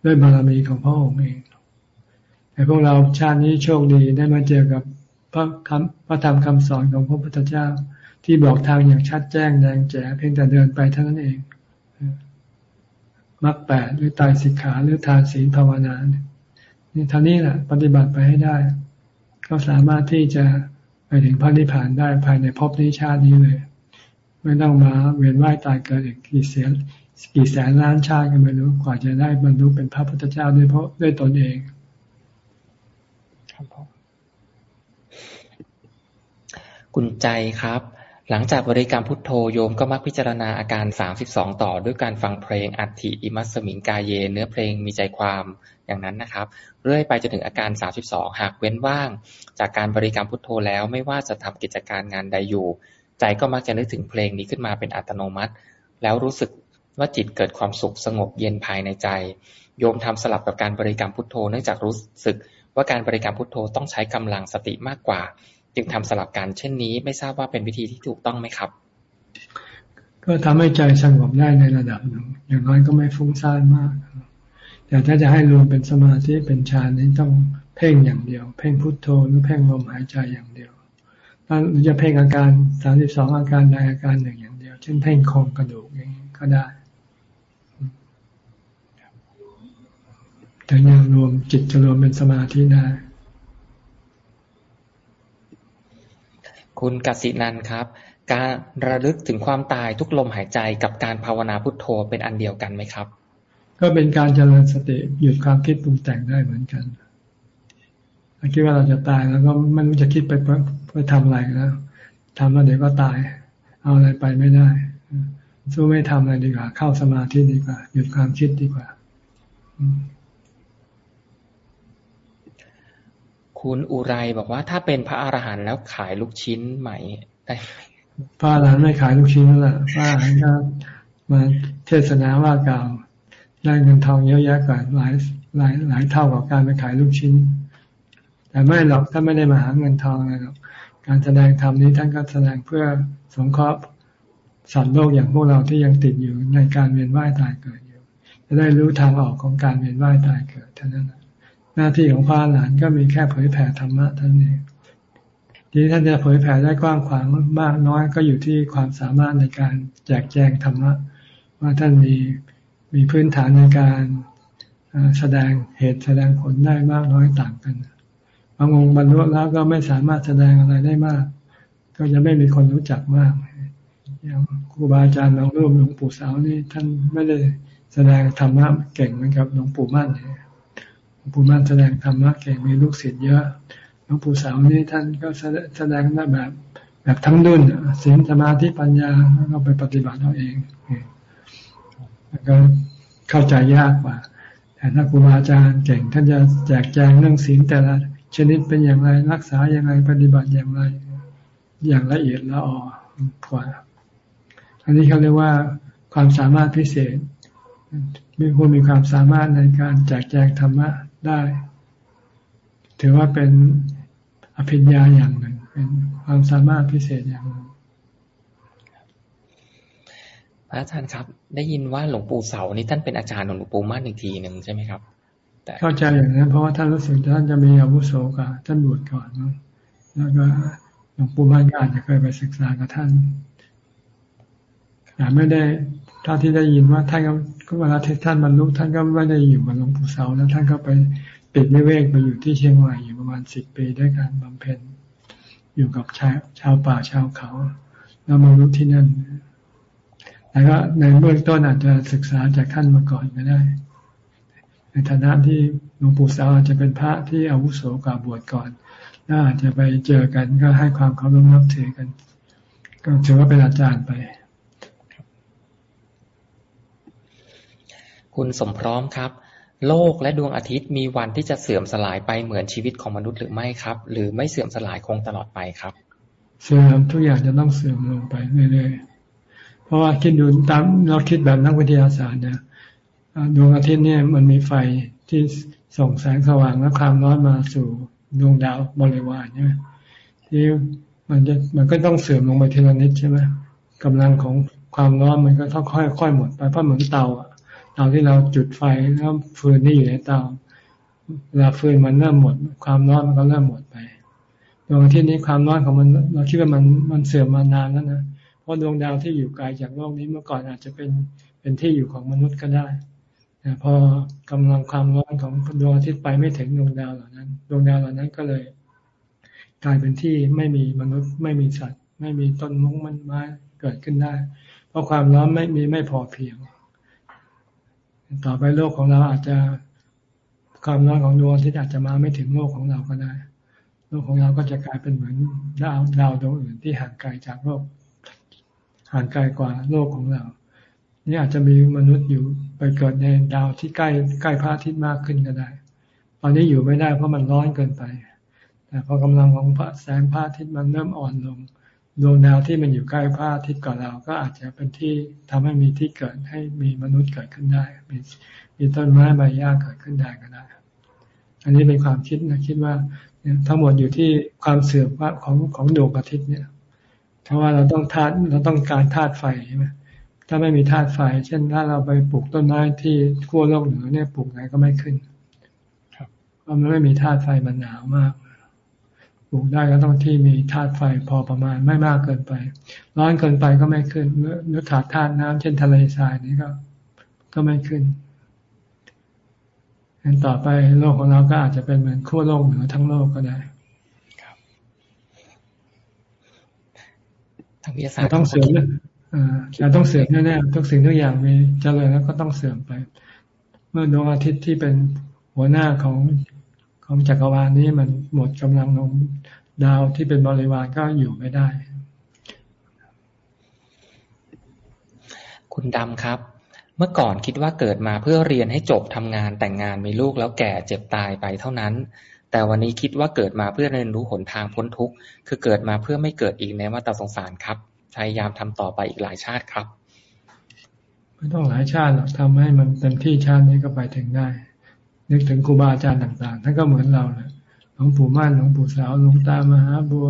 Speaker 2: ด้วยบารมีของพระองค์เองแต่พวกเราชาตินี้โชคดีได้มาเจอกับพระคำพระธรรมคำสอนของพระพุทธเจ้า ที่บอกทางอย่างชัดแจ้งแดงแจ๋เพียงแต่เดินไปเท่านั้นเองมรรคแปดหรือตายสิกขาหรือทานศีลภาวนานี่ท่านี้แหละปฏิบัติไปให้ได้ ก็สามารถที่จะไปถึงพระนิพพานได้ภายในภพนี้ชาตินี้เลย ไม่ต้องมาเวียนว่ายตายเกิดอีกกี่เสียกี่แสนล้านชาติกันไม่รู้กว่าจะได้บรรลุเป็นพระพุทธเจ้าด้วยเพราะด้วยตนเอง
Speaker 1: ครับผมคุณใจครับ หลังจากบริกรรมพุทโธโยมก็มักพิจารณาอาการสามสิบสองต่อด้วยการฟังเพลงอัติอิมัสมิงกาเย เนื้อเพลงมีใจความอย่างนั้นนะครับ เรื่อยไปจนถึงอาการสาสิบสองหากเว้นว่าง จากการบริกรรมพุทโธแล้วไม่ว่าจะทำกิจการงานใดอยู่ ใจก็มักจะนึกถึงเพลงนี้ขึ้นมาเป็นอัตโนมัติ แล้วรู้สึกว่าจิตเกิดความสุขสงบเย็นภายในใจ โยมทำสลับกับการบริกรรมพุทโธเนื่องจากรู้สึกว่าการบริกรรมพุทโธต้องใช้กำลังสติมากกว่า จึงทำสลับกันเช่นนี้ ไม่ทราบว่าเป็นวิธีที่ถูกต้องไหมครับ
Speaker 2: ก็ทำให้ใจสงบได้ในระดับหนึ่งอย่างน้อยก็ไม่ฟุ้งซ่านมากแต่ถ้าจะให้รวมเป็นสมาธิเป็นฌานนี้ต้องเพ่งอย่างเดียว เพ่งพุทโธหรือเพ่งลมหายใจอย่างเดียวถ้าจะเพ่งอาการสามสิบสองอาการใดอาการหนึ่งอย่างเดียว เช่นเพ่งโครงกระดูกอย่างนี้ก็ได้ถึงจะรวมจิตจะรวมเป็นสมาธิได้
Speaker 1: คุณกสินันครับ การระลึกถึงความตายทุกลมหายใจกับการภาวนาพุทโธเป็นอันเดียวกันไหมครับ
Speaker 2: ก็เป็นการเจริญสติหยุดความคิดปรุงแต่งได้เหมือนกันคิดว่าเราจะตายแล้วก็ไม่รู้จะคิดไปเพื่อทำอะไรแล้วทำแล้วเดี๋ยวก็ตาย เอาอะไรไปไม่ได้สู้ไม่ทำอะไรดีกว่า เข้าสมาธิดีกว่า หยุดความคิดดีกว่า
Speaker 1: คุณอุไรบอกว่า ถ้าเป็นพระอรหันต์แล้วขายลูกชิ้นใหม่ได้
Speaker 2: พระอรหันต์ไม่ขายลูกชิ้นแล้วล่ะพระอรหันต์ก็มาเทศนาว่ากล่าวได้เงินทองเยอะแยะกว่าหลายหลายหลายเท่ากับการไปขายลูกชิ้น แต่ไม่หรอกถ้าไม่ได้มาหาเงินทองอะไรหรอกการแสดงธรรมนี้ท่านก็แสดงเพื่อสงเคราะห์สัตว์โลกอย่างพวกเราที่ยังติดอยู่ในการเวียนว่ายตายเกิดอยู่ จะได้รู้ทางออกของการเวียนว่ายตายเกิดเท่านั้น หน้าที่ของพระหลานก็มีแค่เผยแผ่ธรรมะท่านเองที่ท่านจะเผยแผ่ได้กว้างขวางมากน้อยก็อยู่ที่ความสามารถในการแจกแจงธรรมะว่าท่านมีมีพื้นฐานในการแสดงเหตุแสดงผลได้มากน้อยต่างกันบางองค์บรรลุแล้วก็ไม่สามารถแสดงอะไรได้มาก ก็จะไม่มีคนรู้จักมากอย่างครูบาอาจารย์บางรูปหลวงปู่สาวนี่ท่านไม่ได้แสดงธรรมะเก่งเหมือนกับหลวงปู่มั่นหลว งปู่มั่นแสดงธรรมะเก่งมีลูกศิษย์เยอะหลวงปู่สาวนี่ท่านก็แสดงได้แบบแบบทั้งดุนศีลสมาธิปัญญาแล้วก็ไปปฏิบัติเอาเองแล้วก็เข้าใจยากกว่า แต่ถ้าครูบาอาจารย์เก่งท่านจะแจกแจงเรื่องศีลแต่ละชนิดเป็นอย่างไรรักษาอย่างไรปฏิบัติอย่างไร อย่างละเอียดละออกว่าอันนี้เขาเรียกว่าความสามารถพิเศษมีคนมีความสามารถในการแจกแจงธรรมะ ได้ ถือว่าเป็นอภิญญาอย่างหนึ่ง เป็นความสามารถพิเศษอย่างหนึ่ง
Speaker 1: พระอาจารย์ครับ ได้ยินว่าหลวงปู่เสานี่ท่านเป็นอาจารย์ของหลวงปู่มั่นอีกทีหนึ่งใช่ไหมครับ
Speaker 2: เข้าใจอย่างนั้น เพราะว่าท่านรู้สึกท่านจะมีอาวุโสกว่าท่านบวชก่อนแล้วก็หลวงปู่มั่นก็อาจจะเคยไปศึกษากับท่านแต่ไม่ได้ถ้าที่ได้ยินว่าท่าน ก็เวลาที่ท่านบรรลุท่านก็ไม่ได้อยู่กับหลวงปู่เสาแล้วท่านก็ไปปิดไม่เวกไปอยู่ที่เชียงใหม่อยู่ประมาณสิบปีด้วยการบำเพ็ญอยู่กับชาวชาวป่าชาวเขาแล้วมารู้ที่นั่นแล้วก็ในเบื้องต้นอาจจะศึกษาจากท่านมาก่อนก็ได้ ในฐานะที่หลวงปู่เสาอาจจะเป็นพระที่อาวุโสกว่าบวชก่อนแล้วอาจจะไปเจอกันก็ให้ความเคารพนับถือกัน ก็ถือว่าเป็นอาจารย์ไป
Speaker 1: คุณสมพร้อมครับ โลกและดวงอาทิตย์มีวันที่จะเสื่อมสลายไปเหมือนชีวิตของมนุษย์หรือไม่ครับ หรือไม่เสื่อมสลายคงตลอดไปครับ
Speaker 2: เสื่อมทุกอย่างจะต้องเสื่อมลงไปเรื่อยๆเพราะว่าคิดดูตามเราคิดแบบนักวิทยาศาสตร์เนี่ยดวงอาทิตย์เนี่ยมันมีไฟที่ส่งแสงสว่างและความร้อนมาสู่ดวงดาวบริวารใช่ไหมที่มันจะมันก็ต้องเสื่อมลงไปทีละนิดใช่ไหมกำลังของความร้อนมันก็ต้องค่อยๆหมดไปเพราะเหมือนเตาอะ เตาที่เราจุดไฟแล้วฟืนที่อยู่ในเตาเวลาฟืนมันเริ่มหมด ความร้อนมันก็เริ่มหมดไปดวงอาทิตย์นี้ความร้อนของมัน เราคิดว่ามันมันเสื่อมมานานแล้วนะเพราะดวงดาวที่อยู่ไกลจากโลกนี้เมื่อก่อนอาจจะเป็นเป็นที่อยู่ของมนุษย์ก็ได้พอกำลังความร้อนของดวงอาทิตย์ไปไม่ถึงดวงดาวเหล่านั้นดวงดาวเหล่านั้นก็เลย กลายเป็นที่ไม่มีมนุษย์ไม่มีสัตว์ ไม่มีต้นมุ้งมันไม้เกิดขึ้นได้ เพราะความร้อนไม่มีไม่พอเพียง ต่อไปโลกของเราอาจจะความร้อนของดวงอาทิตย์อาจจะมาไม่ถึงโลกของเราก็ได้ โลกของเราก็จะกลายเป็นเหมือนดาวดาวดวงอื่นที่ห่างไกลจากโลก ห่างไกลกว่าโลกของเรา นี่อาจจะมีมนุษย์อยู่ไปเกิดในดาวที่ใกล้ใกล้พระอาทิตย์มากขึ้นก็ได้ ตอนนี้อยู่ไม่ได้เพราะมันร้อนเกินไป แต่พอกำลังของพระแสงพระอาทิตย์มันเริ่มอ่อนลง ดวงดาวที่มันอยู่ใกล้พระอาทิตย์ก่อนเรา ก็อาจจะเป็นที่ทำให้มีที่เกิดให้มีมนุษย์เกิดขึ้นได้ มีมีต้นไม้ใบหญ้าเกิดขึ้นได้ก็ได้ อันนี้เป็นความคิดนะคิดว่าทั้งหมดอยู่ที่ความเสื่อมของของดวงอาทิตย์เนี่ยเพราะว่าเราต้องธาตุเราต้องการธาตุไฟใช่ไหมถ้าไม่มีธาตุไฟ เช่นถ้าเราไปปลูกต้นไม้ที่ขั้วโลกเหนือเนี่ยปลูกไหนก็ไม่ขึ้นเพราะมันไม่มีธาตุไฟมันหนาวมาก ปลูกได้ก็ต้องที่มีธาตุไฟพอประมาณไม่มากเกินไป ร้อนเกินไปก็ไม่ขึ้นเนื้อขาดธาตุน้ำเช่นทะเลทรายนี่ก็ ก็ไม่ขึ้นงั้นต่อไปโลกของเราก็อาจจะเป็นเหมือนขั้วโลกเหนือทั้งโลกก็ได้ทางวิทยาศาสตร์ต้องเสริมจะต้องเสื่อมแน่ๆทุกสิ่งทุกอย่างมีเจริญแล้วก็ต้องเสื่อมไป เมื่อดวงอาทิตย์ที่เป็นหัวหน้าของ ของจักรวาลนี้มันหมดกำลังลงดาวที่เป็นบริวารก็อยู่ไม่ได้
Speaker 1: คุณดำครับ เมื่อก่อนคิดว่าเกิดมาเพื่อเรียนให้จบทำงานแต่งงานมีลูกแล้วแก่เจ็บตายไปเท่านั้น แต่วันนี้คิดว่าเกิดมาเพื่อเรียนรู้หนทางพ้นทุกข์คือเกิดมาเพื่อไม่เกิดอีกในวัฏสงสารครับพยายามทำต่อไปอีกหลายชาติครับ
Speaker 2: ไม่ต้องหลายชาติหรอกทำให้มันเต็มที่ชาตินี้ก็ไปถึงได้ นึกถึงครูบาอาจารย์ต่างๆ ท่านก็เหมือนเราแหละหลวงปู่มั่นหลวงปู่สาวหลวงตามหาบัว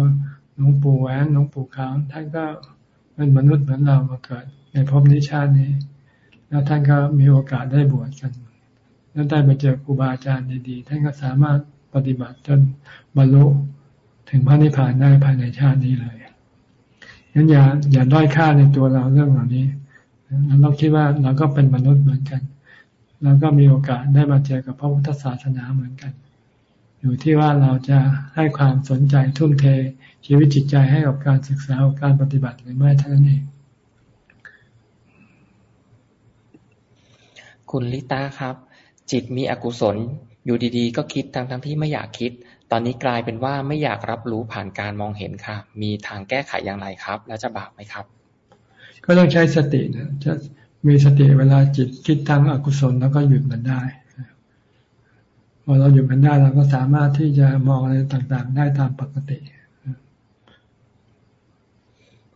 Speaker 2: หลวงปู่แหวนหลวงปู่ขาวท่านก็เป็นมนุษย์เหมือนเรามาเกิด ในภพนี้ชาตินี้ แล้วท่านก็มีโอกาสได้บวชกันแล้วได้ไปเจอครูบาอาจารย์ดีๆท่านก็สามารถปฏิบัติจนบรรลุถึงพระนิพพานได้ภายในชาตินี้เลยงั้นอย่าอย่าด้อยค่าในตัวเราเรื่องเหล่านี้เราคิดว่าเราก็เป็นมนุษย์เหมือนกัน เราก็มีโอกาสได้มาเจอกับพระพุทธศาสนาเหมือนกัน อยู่ที่ว่าเราจะให้ความสนใจทุ่มเท ชีวิตจิตใจให้กับการศึกษาการปฏิบัติหรือไม่เท่านั้นเอง
Speaker 1: คุณลิต้าครับ จิตมีอกุศลอยู่ดีๆ ก็คิดทั้งทั้งที่ไม่อยากคิด ตอนนี้กลายเป็นว่าไม่อยากรับรู้ผ่านการมองเห็นค่ะ มีทางแก้ไขอย่างไรครับ แล้วจะบาปไหมครับ
Speaker 2: ก็ต้องใช้สตินะจะ มีสติเวลาจิตคิดทางอกุศลแล้วก็หยุดมันได้พอเราหยุดมันได้เราก็สามารถที่จะมองอะไรต่างๆ ได้ตามปกติ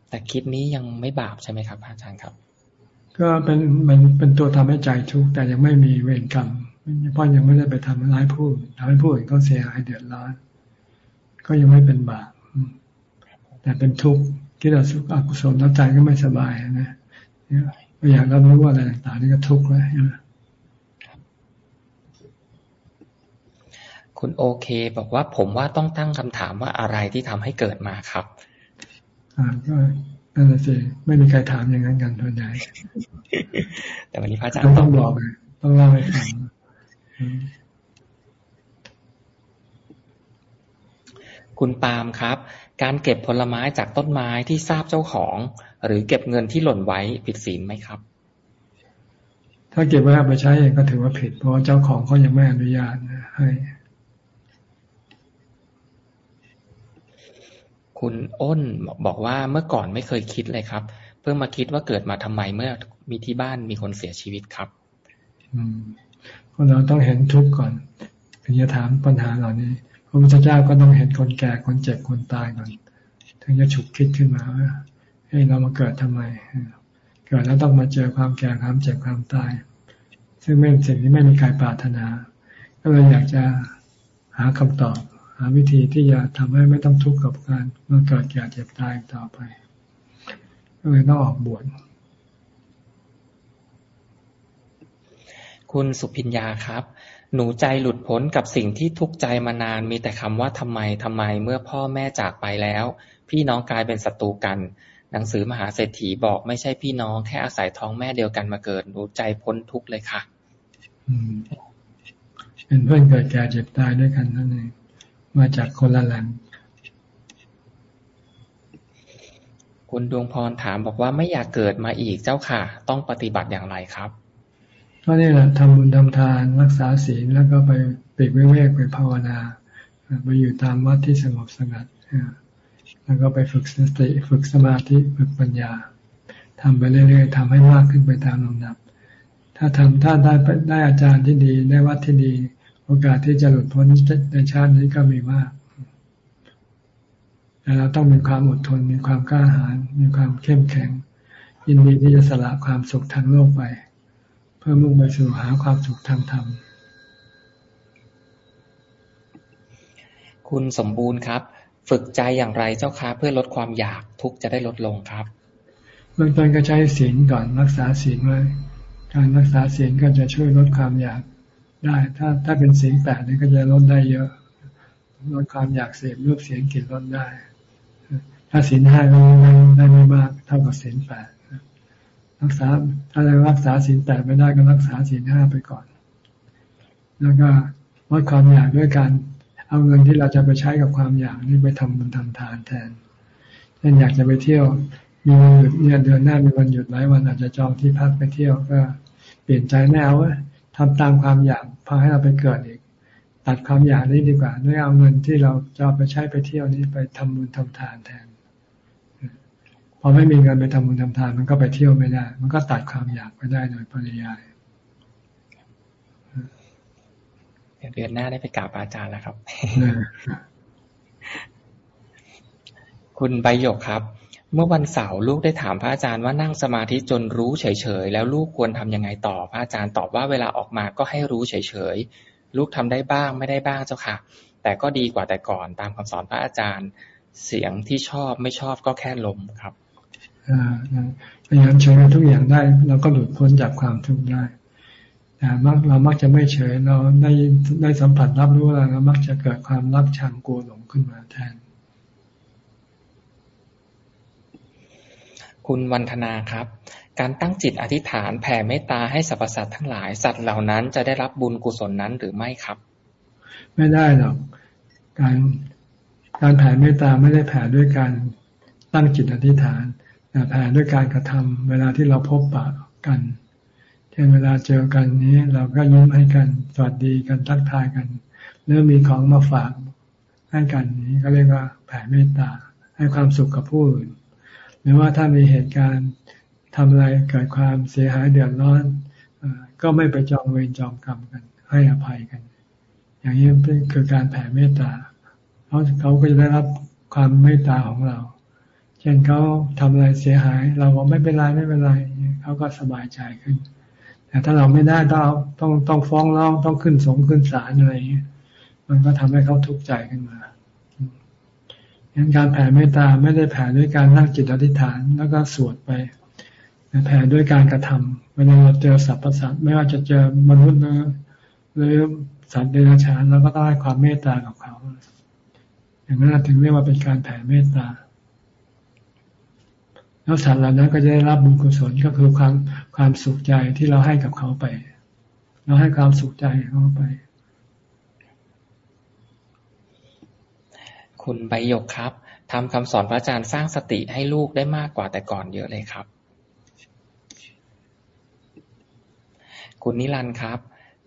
Speaker 1: แต่คิดนี้ยังไม่บาปใช่ไหมครับอาจารย์ครับ
Speaker 2: ก็เป็นมันเป็นตัวทำให้ใจทุกข์แต่ยังไม่มีเวรกรรมเพราะยังไม่ได้ไปทำร้ายผู้ทำให้ผู้อื่นเขาเสียหายเดือดร้อน ก็ยังไม่เป็นบาปแต่เป็นทุกข์คิดว่าสุขอกุศลแล้วใจก็ไม่สบายนะ ไม่อยากรับรู้ว่าอะไรต่างๆนี่ก็ทุกข์แล้วใช่ไหม
Speaker 1: คุณโอเค บอกว่าผมว่าต้องตั้งคำถามว่าอะไรที่ทำให้เกิดมาครับ
Speaker 2: อ่าก็นั่นแหละสิไม่มีใครถามอย่างนั้นกันทวนใหญ่
Speaker 1: แต่วันนี้พระอาจารย์
Speaker 2: ต้องบอกต้องเล่าให้ฟัง
Speaker 1: คุณปาล์มครับ การเก็บผลไม้จากต้นไม้ที่ทราบเจ้าของ หรือเก็บเงินที่หล่นไว้ผิดศีลไหมครับ
Speaker 2: ถ้าเก็บไว้เอาไปใช้เองก็ถือว่าผิด เพราะว่าเจ้าของเขายังไม่อนุญาตให้
Speaker 1: คุณอ้นบอกว่าเมื่อก่อนไม่เคยคิดเลยครับ เพิ่งมาคิดว่าเกิดมาทำไมเมื่อมีที่บ้านมีคนเสียชีวิตครับ
Speaker 2: อืมเราต้องเห็นทุกข์ก่อนถึงจะถามปัญหาเหล่านี้พระพุทธเจ้าก็ต้องเห็นคนแก่คนเจ็บคนตายก่อน ถึงจะฉุกคิดขึ้นมาว่า ให้เรามาเกิดทำไม เกิดแล้วต้องมาเจอความแก่ความเจ็บความตาย ซึ่งไม่เป็นสิ่งที่ไม่มีใครปรารถนา ก็เลยอยากจะหาคำตอบ หาวิธีที่จะทำให้ไม่ต้องทุกข์กับการมาเกิดแก่เจ็บตายต่อไป ก็เลยต้องออกบวช
Speaker 1: คุณสุพิญญาครับ หนูใจหลุดพ้นกับสิ่งที่ทุกข์ใจมานาน มีแต่คำว่าทำไมทำไมเมื่อพ่อแม่จากไปแล้ว พี่น้องกลายเป็นศัตรูกัน หนังสือมหาเศรษฐีบอกไม่ใช่พี่น้อง แค่อาศัยท้องแม่เดียวกันมาเกิดหนูใจพ้นทุกข์เลยค่ะ
Speaker 2: เป็นเพื่อนเกิดแก่เจ็บตายด้วยกันนั่นเองมาจากคนละแหล่ง
Speaker 1: คุณดวงพรถามบอกว่าไม่อยากเกิดมาอีกเจ้าค่ะ ต้องปฏิบัติอย่างไรครับ
Speaker 2: ก็นี่แหละทำบุญทำทานรักษาศีลแล้วก็ไปปีกวิเวกไปภาวนา ไปอยู่ตามวัดที่สงบสงัด แล้วก็ไปฝึกสติฝึกสมาธิฝึกปัญญาทำไปเรื่อยๆทำให้มากขึ้นไปตามลำดับ ถ้าทำถ้าได้ได้อาจารย์ที่ดีได้วัดที่ดี โอกาสที่จะหลุดพ้นในชาตินี้ก็มีมากแต่เราต้องมีความอดทนมีความกล้าหาญมีความเข้มแข็ง ยินดีที่จะสละความสุขทางโลกไป เพื่อมุ่งไปสู่หาความสุขทางธรรม
Speaker 1: คุณสมบูรณ์ครับ ฝึกใจอย่างไรเจ้าคะเพื่อลดความอยากทุกจะได้ลดลงครับ
Speaker 2: เบื้องต้นก็ใช้ศีลก่อนรักษาศีลไว้การรักษาศีลก็จะช่วยลดความอยากได้ ถ้าถ้าเป็นศีลแปดนี่ก็จะลดได้เยอะลดความอยากเสพรูปเสียงกลิ่นลดได้ ถ้าศีลห้าก็ได้ไม่มากเท่ากับศีลแปดรักษาถ้าเรารักษาศีลแปดไม่ได้ก็รักษาศีลห้าไปก่อน แล้วก็ลดความอยากด้วยการ เอาเงินที่เราจะไปใช้กับความอยากนี่ไปทำบุญทำทานแทนเช่นอยากจะไปเที่ยว มีวันหยุดเนี่ยเดือนหน้ามีวันหยุดหลายวันอาจจะจองที่พักไปเที่ยวก็ เปลี่ยนใจแนวว่าทำตามความอยากพาให้เราไปเกิดอีก ตัดความอยากนี้ดีกว่าด้วยเอาเงินที่เราจะไปใช้ไปเที่ยวนี้ไปทำบุญทำทานแทนพอไม่มีเงินไปทำบุญทำทาน มันก็ไปเที่ยวไม่ได้ มันก็ตัดความอยากไปได้โดยปริยาย
Speaker 1: เดือนหน้าได้ไปกราบอาจารย์แล้วครับ คุณใบหยกครับ เมื่อวันเสาร์ลูกได้ถามพระอาจารย์ว่านั่งสมาธิจนรู้เฉยๆ แล้วลูกควรทำยังไงต่อ พระอาจารย์ตอบว่าเวลาออกมาก็ให้รู้เฉยๆ ลูกทำได้บ้างไม่ได้บ้างเจ้าค่ะ แต่ก็ดีกว่าแต่ก่อนตามคำสอนพระอาจารย์ เสียงที่ชอบไม่ชอบก็แค่ลมครับ
Speaker 2: พยายามเฉยทุกอย่างได้เราก็หลุดพ้นจากความทุกข์ได้ แต่มักเรามักจะไม่เฉยเราได้ได้สัมผัสรับรู้อะไรเรามักจะเกิดความรักชังกลัวหลงขึ้นมาแทน
Speaker 1: คุณวันธนาครับ การตั้งจิตอธิษฐานแผ่เมตตาให้สรรพสัตว์ทั้งหลายสัตว์เหล่านั้นจะได้รับบุญกุศลนั้นหรือไม่ครับ
Speaker 2: ไม่ได้หรอกการการแผ่เมตตาไม่ได้แผ่ด้วยการตั้งจิตอธิษฐานแต่แผ่ด้วยการกระทำเวลาที่เราพบปะกัน เช่นเวลาเจอกันนี้ เราก็ยิ้มให้กันสวัสดีกันทักทายกันหรือมีของมาฝากให้กันนี้ก็เรียกว่าแผ่เมตตา ให้ความสุขกับผู้อื่นหรือว่าถ้ามีเหตุการณ์ทำอะไรเกิดความเสียหายเดือดร้อนก็ไม่ไปจองเวรจองกรรมกัน ให้อภัยกัน อย่างนี้คือการแผ่เมตตาเขาเขาก็จะได้รับความเมตตาของเรา เช่นเขาทำอะไรเสียหาย เราบอกไม่เป็นไรไม่เป็นไรเขาก็สบายใจขึ้น แต่ถ้าเราไม่ได้ต้องต้องต้องฟ้องร้องต้องขึ้นสงขึ้นศาลอะไรอย่างนี้ยมันก็ทำให้เขาทุกข์ใจขึ้นมางั้นการแผ่เมตตาไม่ได้แผ่ด้วยการนั่งจิตอธิษฐาน แล้วก็สวดไปแผ่ด้วยการกระทำเวลาเราเจอสรรพสัตว์ไม่ว่าจะเจอมนุษย์หรือสัตว์เดรัจฉานเราก็ต้องให้ความเมตตากับเขา อย่างนั้นถึงเรียกว่าเป็นการแผ่เมตตา แล้วสัตว์เหล่านั้นก็จะได้รับบุญกุศลก็คือความความสุขใจที่เราให้กับเขาไป เราให้ความสุขใจเขาไป
Speaker 1: คุณใบยกครับทำคำสอนพระอาจารย์สร้างสติให้ลูกได้มากกว่าแต่ก่อนเยอะเลยครับ คุณนิรันดร์ครับ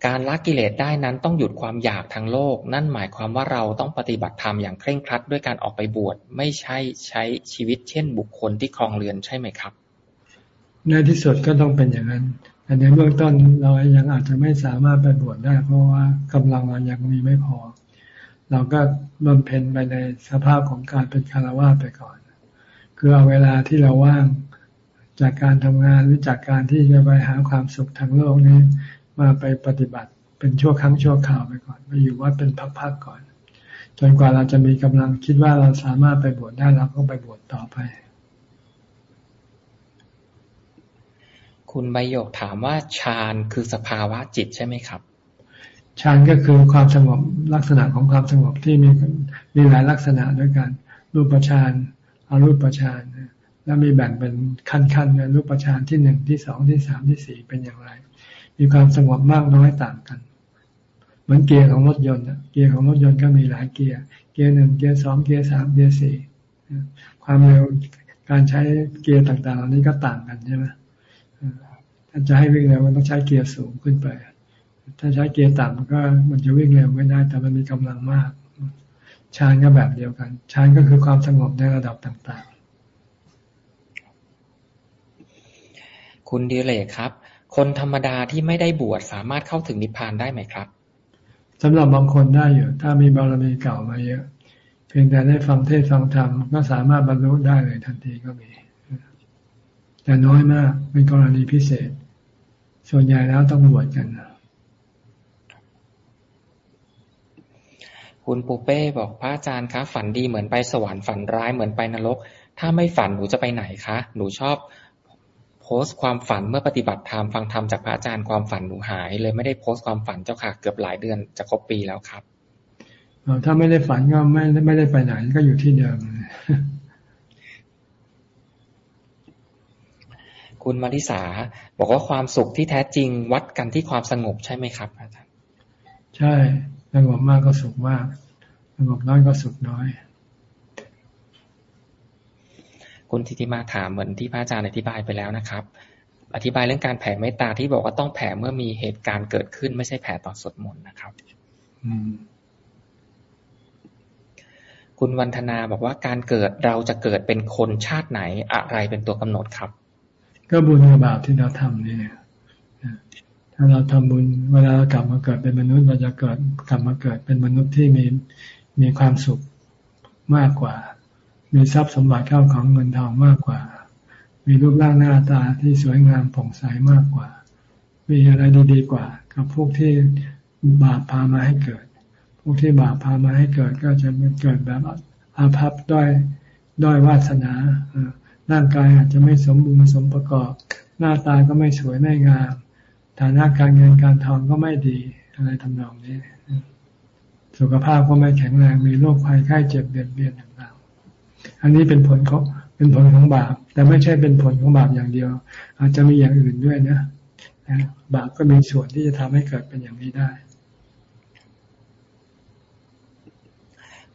Speaker 1: การละกิเลสได้นั้นต้องหยุดความอยากทางโลก นั่นหมายความว่าเราต้องปฏิบัติธรรมอย่างเคร่งครัดด้วยการออกไปบวชไม่ใช่ใช้ชีวิตเช่น บุคคลที่ครองเรือนใช่ไหมครับ
Speaker 2: ในที่สุดก็ต้องเป็นอย่างนั้นแต่ในเบื้องต้นเรายังอาจจะไม่สามารถไปบวชได้ เพราะว่ากำลังเรายังมีไม่พอ เราก็บำเพ็ญไปในสภาพของการเป็นคารวะไปก่อน คือเอาเวลาที่เราว่างจากการทำงานหรือจากการที่จะไปหาความสุขทางโลกนี้ มาไปปฏิบัติเป็นชั่วครั้งชั่วคราวไปก่อนไปอยู่วัดเป็นพักๆก่อน จนกว่าเราจะมีกำลังคิดว่าเราสามารถไปบวชได้เราก็ไปบวชต่อไป
Speaker 1: คุณใบโยกถามว่าฌานคือสภาวะจิตใช่ไหมครับ
Speaker 2: ฌานก็คือความสงบลักษณะของความสงบที่มีมีหลายลักษณะด้วยกัน รูปฌานอารูปฌานแล้วมีแบ่งเป็นขั้นๆในรูปฌานที่หนึ่งที่สองที่สามที่สี่เป็นอย่างไร มีความสงบมากน้อยต่างกัน เหมือนเกียร์ของรถยนต์เกียร์ของรถยนต์ก็มีหลายเกียร์ เกียร์หนึ่งเกียร์สองเกียร์สามเกียร์สี่ความเร็วการใช้เกียร์ต่างๆเหล่านี้ก็ต่างกันใช่ไหมถ้าจะให้วิ่งเร็วมันต้องใช้เกียร์สูงขึ้นไป ถ้าใช้เกียร์ต่ำมันก็มันจะวิ่งเร็วไม่ได้ แต่มันมีกำลังมากชานก็แบบเดียวกันชานก็คือความสงบในระดับต่าง
Speaker 1: ๆ คุณดีเลยครับ คนธรรมดาที่ไม่ได้บวชสามารถเข้าถึงนิพพานได้ไหมครับ
Speaker 2: สำหรับบางคนได้อยู่ ถ้ามีบารมีเก่ามาเยอะ เพียงแต่ได้ฟังเทศฟังธรรมก็สามารถบรรลุได้เลยทันทีก็มีแต่น้อยมากเป็นกรณีพิเศษ ส่วนใหญ่แล้วต้องบวชกัน
Speaker 1: คุณปูเป้บอกพระอาจารย์คะฝันดีเหมือนไปสวรรค์ฝันร้ายเหมือนไปนรก ถ้าไม่ฝันหนูจะไปไหนคะ หนูชอบ โพสต์ความฝันเมื่อปฏิบัติธรรม ฟังธรรมจากพระอาจารย์ความฝันหนูหาย เลยไม่ได้โพสต์ความฝันเจ้าค่ะเกือบหลายเดือนจะครบปีแล้วครับ
Speaker 2: ถ้าไม่ได้ฝันก็ไม่ไม่ได้ไปไหนก็อยู่ที่เดิม
Speaker 1: คุณมาริสาบอกว่าความสุขที่แท้จริงวัดกันที่ความสงบใช่ไหมครับอาจารย์
Speaker 2: ใช่สงบมากก็สุขมากสงบน้อยก็สุขน้อย
Speaker 1: คุณทิติมาถามเหมือนที่พระอาจารย์อธิบายไปแล้วนะครับ อธิบายเรื่องการแผ่เมตตาที่บอกว่าต้องแผ่เมื่อมีเหตุการณ์เกิดขึ้น ไม่ใช่แผ่ต่อสดมนนะครับคุณวันธนาบอกว่าการเกิดเราจะเกิดเป็นคนชาติไหนอะไรเป็นตัวกำหนดครับ
Speaker 2: ก็บุญกับบาปที่เราทำนี่ถ้าเราทำบุญเวลาเรากลับมาเกิดเป็นมนุษย์เราจะเกิดกลับมาเกิดเป็นมนุษย์ที่มีมีความสุขมากกว่า มีทรัพย์สมบัติเข้าของเงินทองมากกว่า มีรูปร่างหน้าตาที่สวยงามผ่องใสมากกว่า มีอะไรดีๆกว่า กับพวกที่บาปพามาให้เกิด พวกที่บาปพามาให้เกิดก็จะเกิดแบบอาภัพด้อยด้อยวาสนาร่างกายอาจจะไม่สมบูรณ์สมประกอบ หน้าตาก็ไม่สวยไม่งามฐานะการเงินการทองก็ไม่ดีอะไรทำนองนี้ สุขภาพก็ไม่แข็งแรงมีโรคภัยไข้เจ็บเบียดเบียน อันนี้เป็นผลของเป็นผลของบาป แต่ไม่ใช่เป็นผลของบาปอย่างเดียว อาจจะมีอย่างอื่นด้วยนะบาปก็มีส่วนที่จะทำให้เกิดเป็นอย่างนี้ได้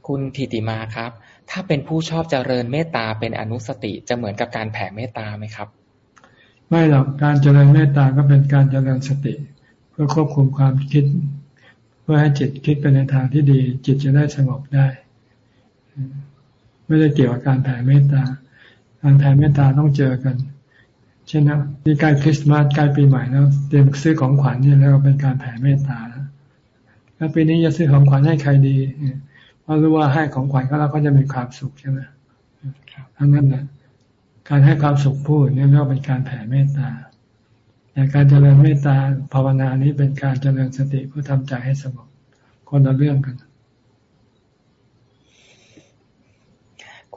Speaker 1: คุณทิติมาครับ ถ้าเป็นผู้ชอบเจริญเมตตาเป็นอนุสติจะเหมือนกับการแผ่เมตตาไหมครับ
Speaker 2: ไม่หรอกการเจริญเมตตาก็เป็นการเจริญสติ เพื่อควบคุมความคิด เพื่อให้จิตคิดไปในทางที่ดี จิตจะได้สงบได้ ไม่ได้เกี่ยวกับการแผ่เมตตา การแผ่เมตตาต้องเจอกัน เช่นนะนี่ใกล้คริสต์มาสใกล้ปีใหม่แล้วเตรียมซื้อของขวัญนี่แล้วเป็นการแผ่เมตตาแล้วแล้วปีนี้จะซื้อของขวัญให้ใครดีเพราะรู้ว่าให้ของขวัญก็แล้วก็จะมีความสุขใช่ไหมทั้งนั้นนะการให้ความสุขผู้นี่เรียกว่าเป็นการแผ่เมตตาแต่การเจริญเมตตาภาวนานี้เป็นการเจริญสติเพื่อทำใจให้สงบคนละเรื่องกัน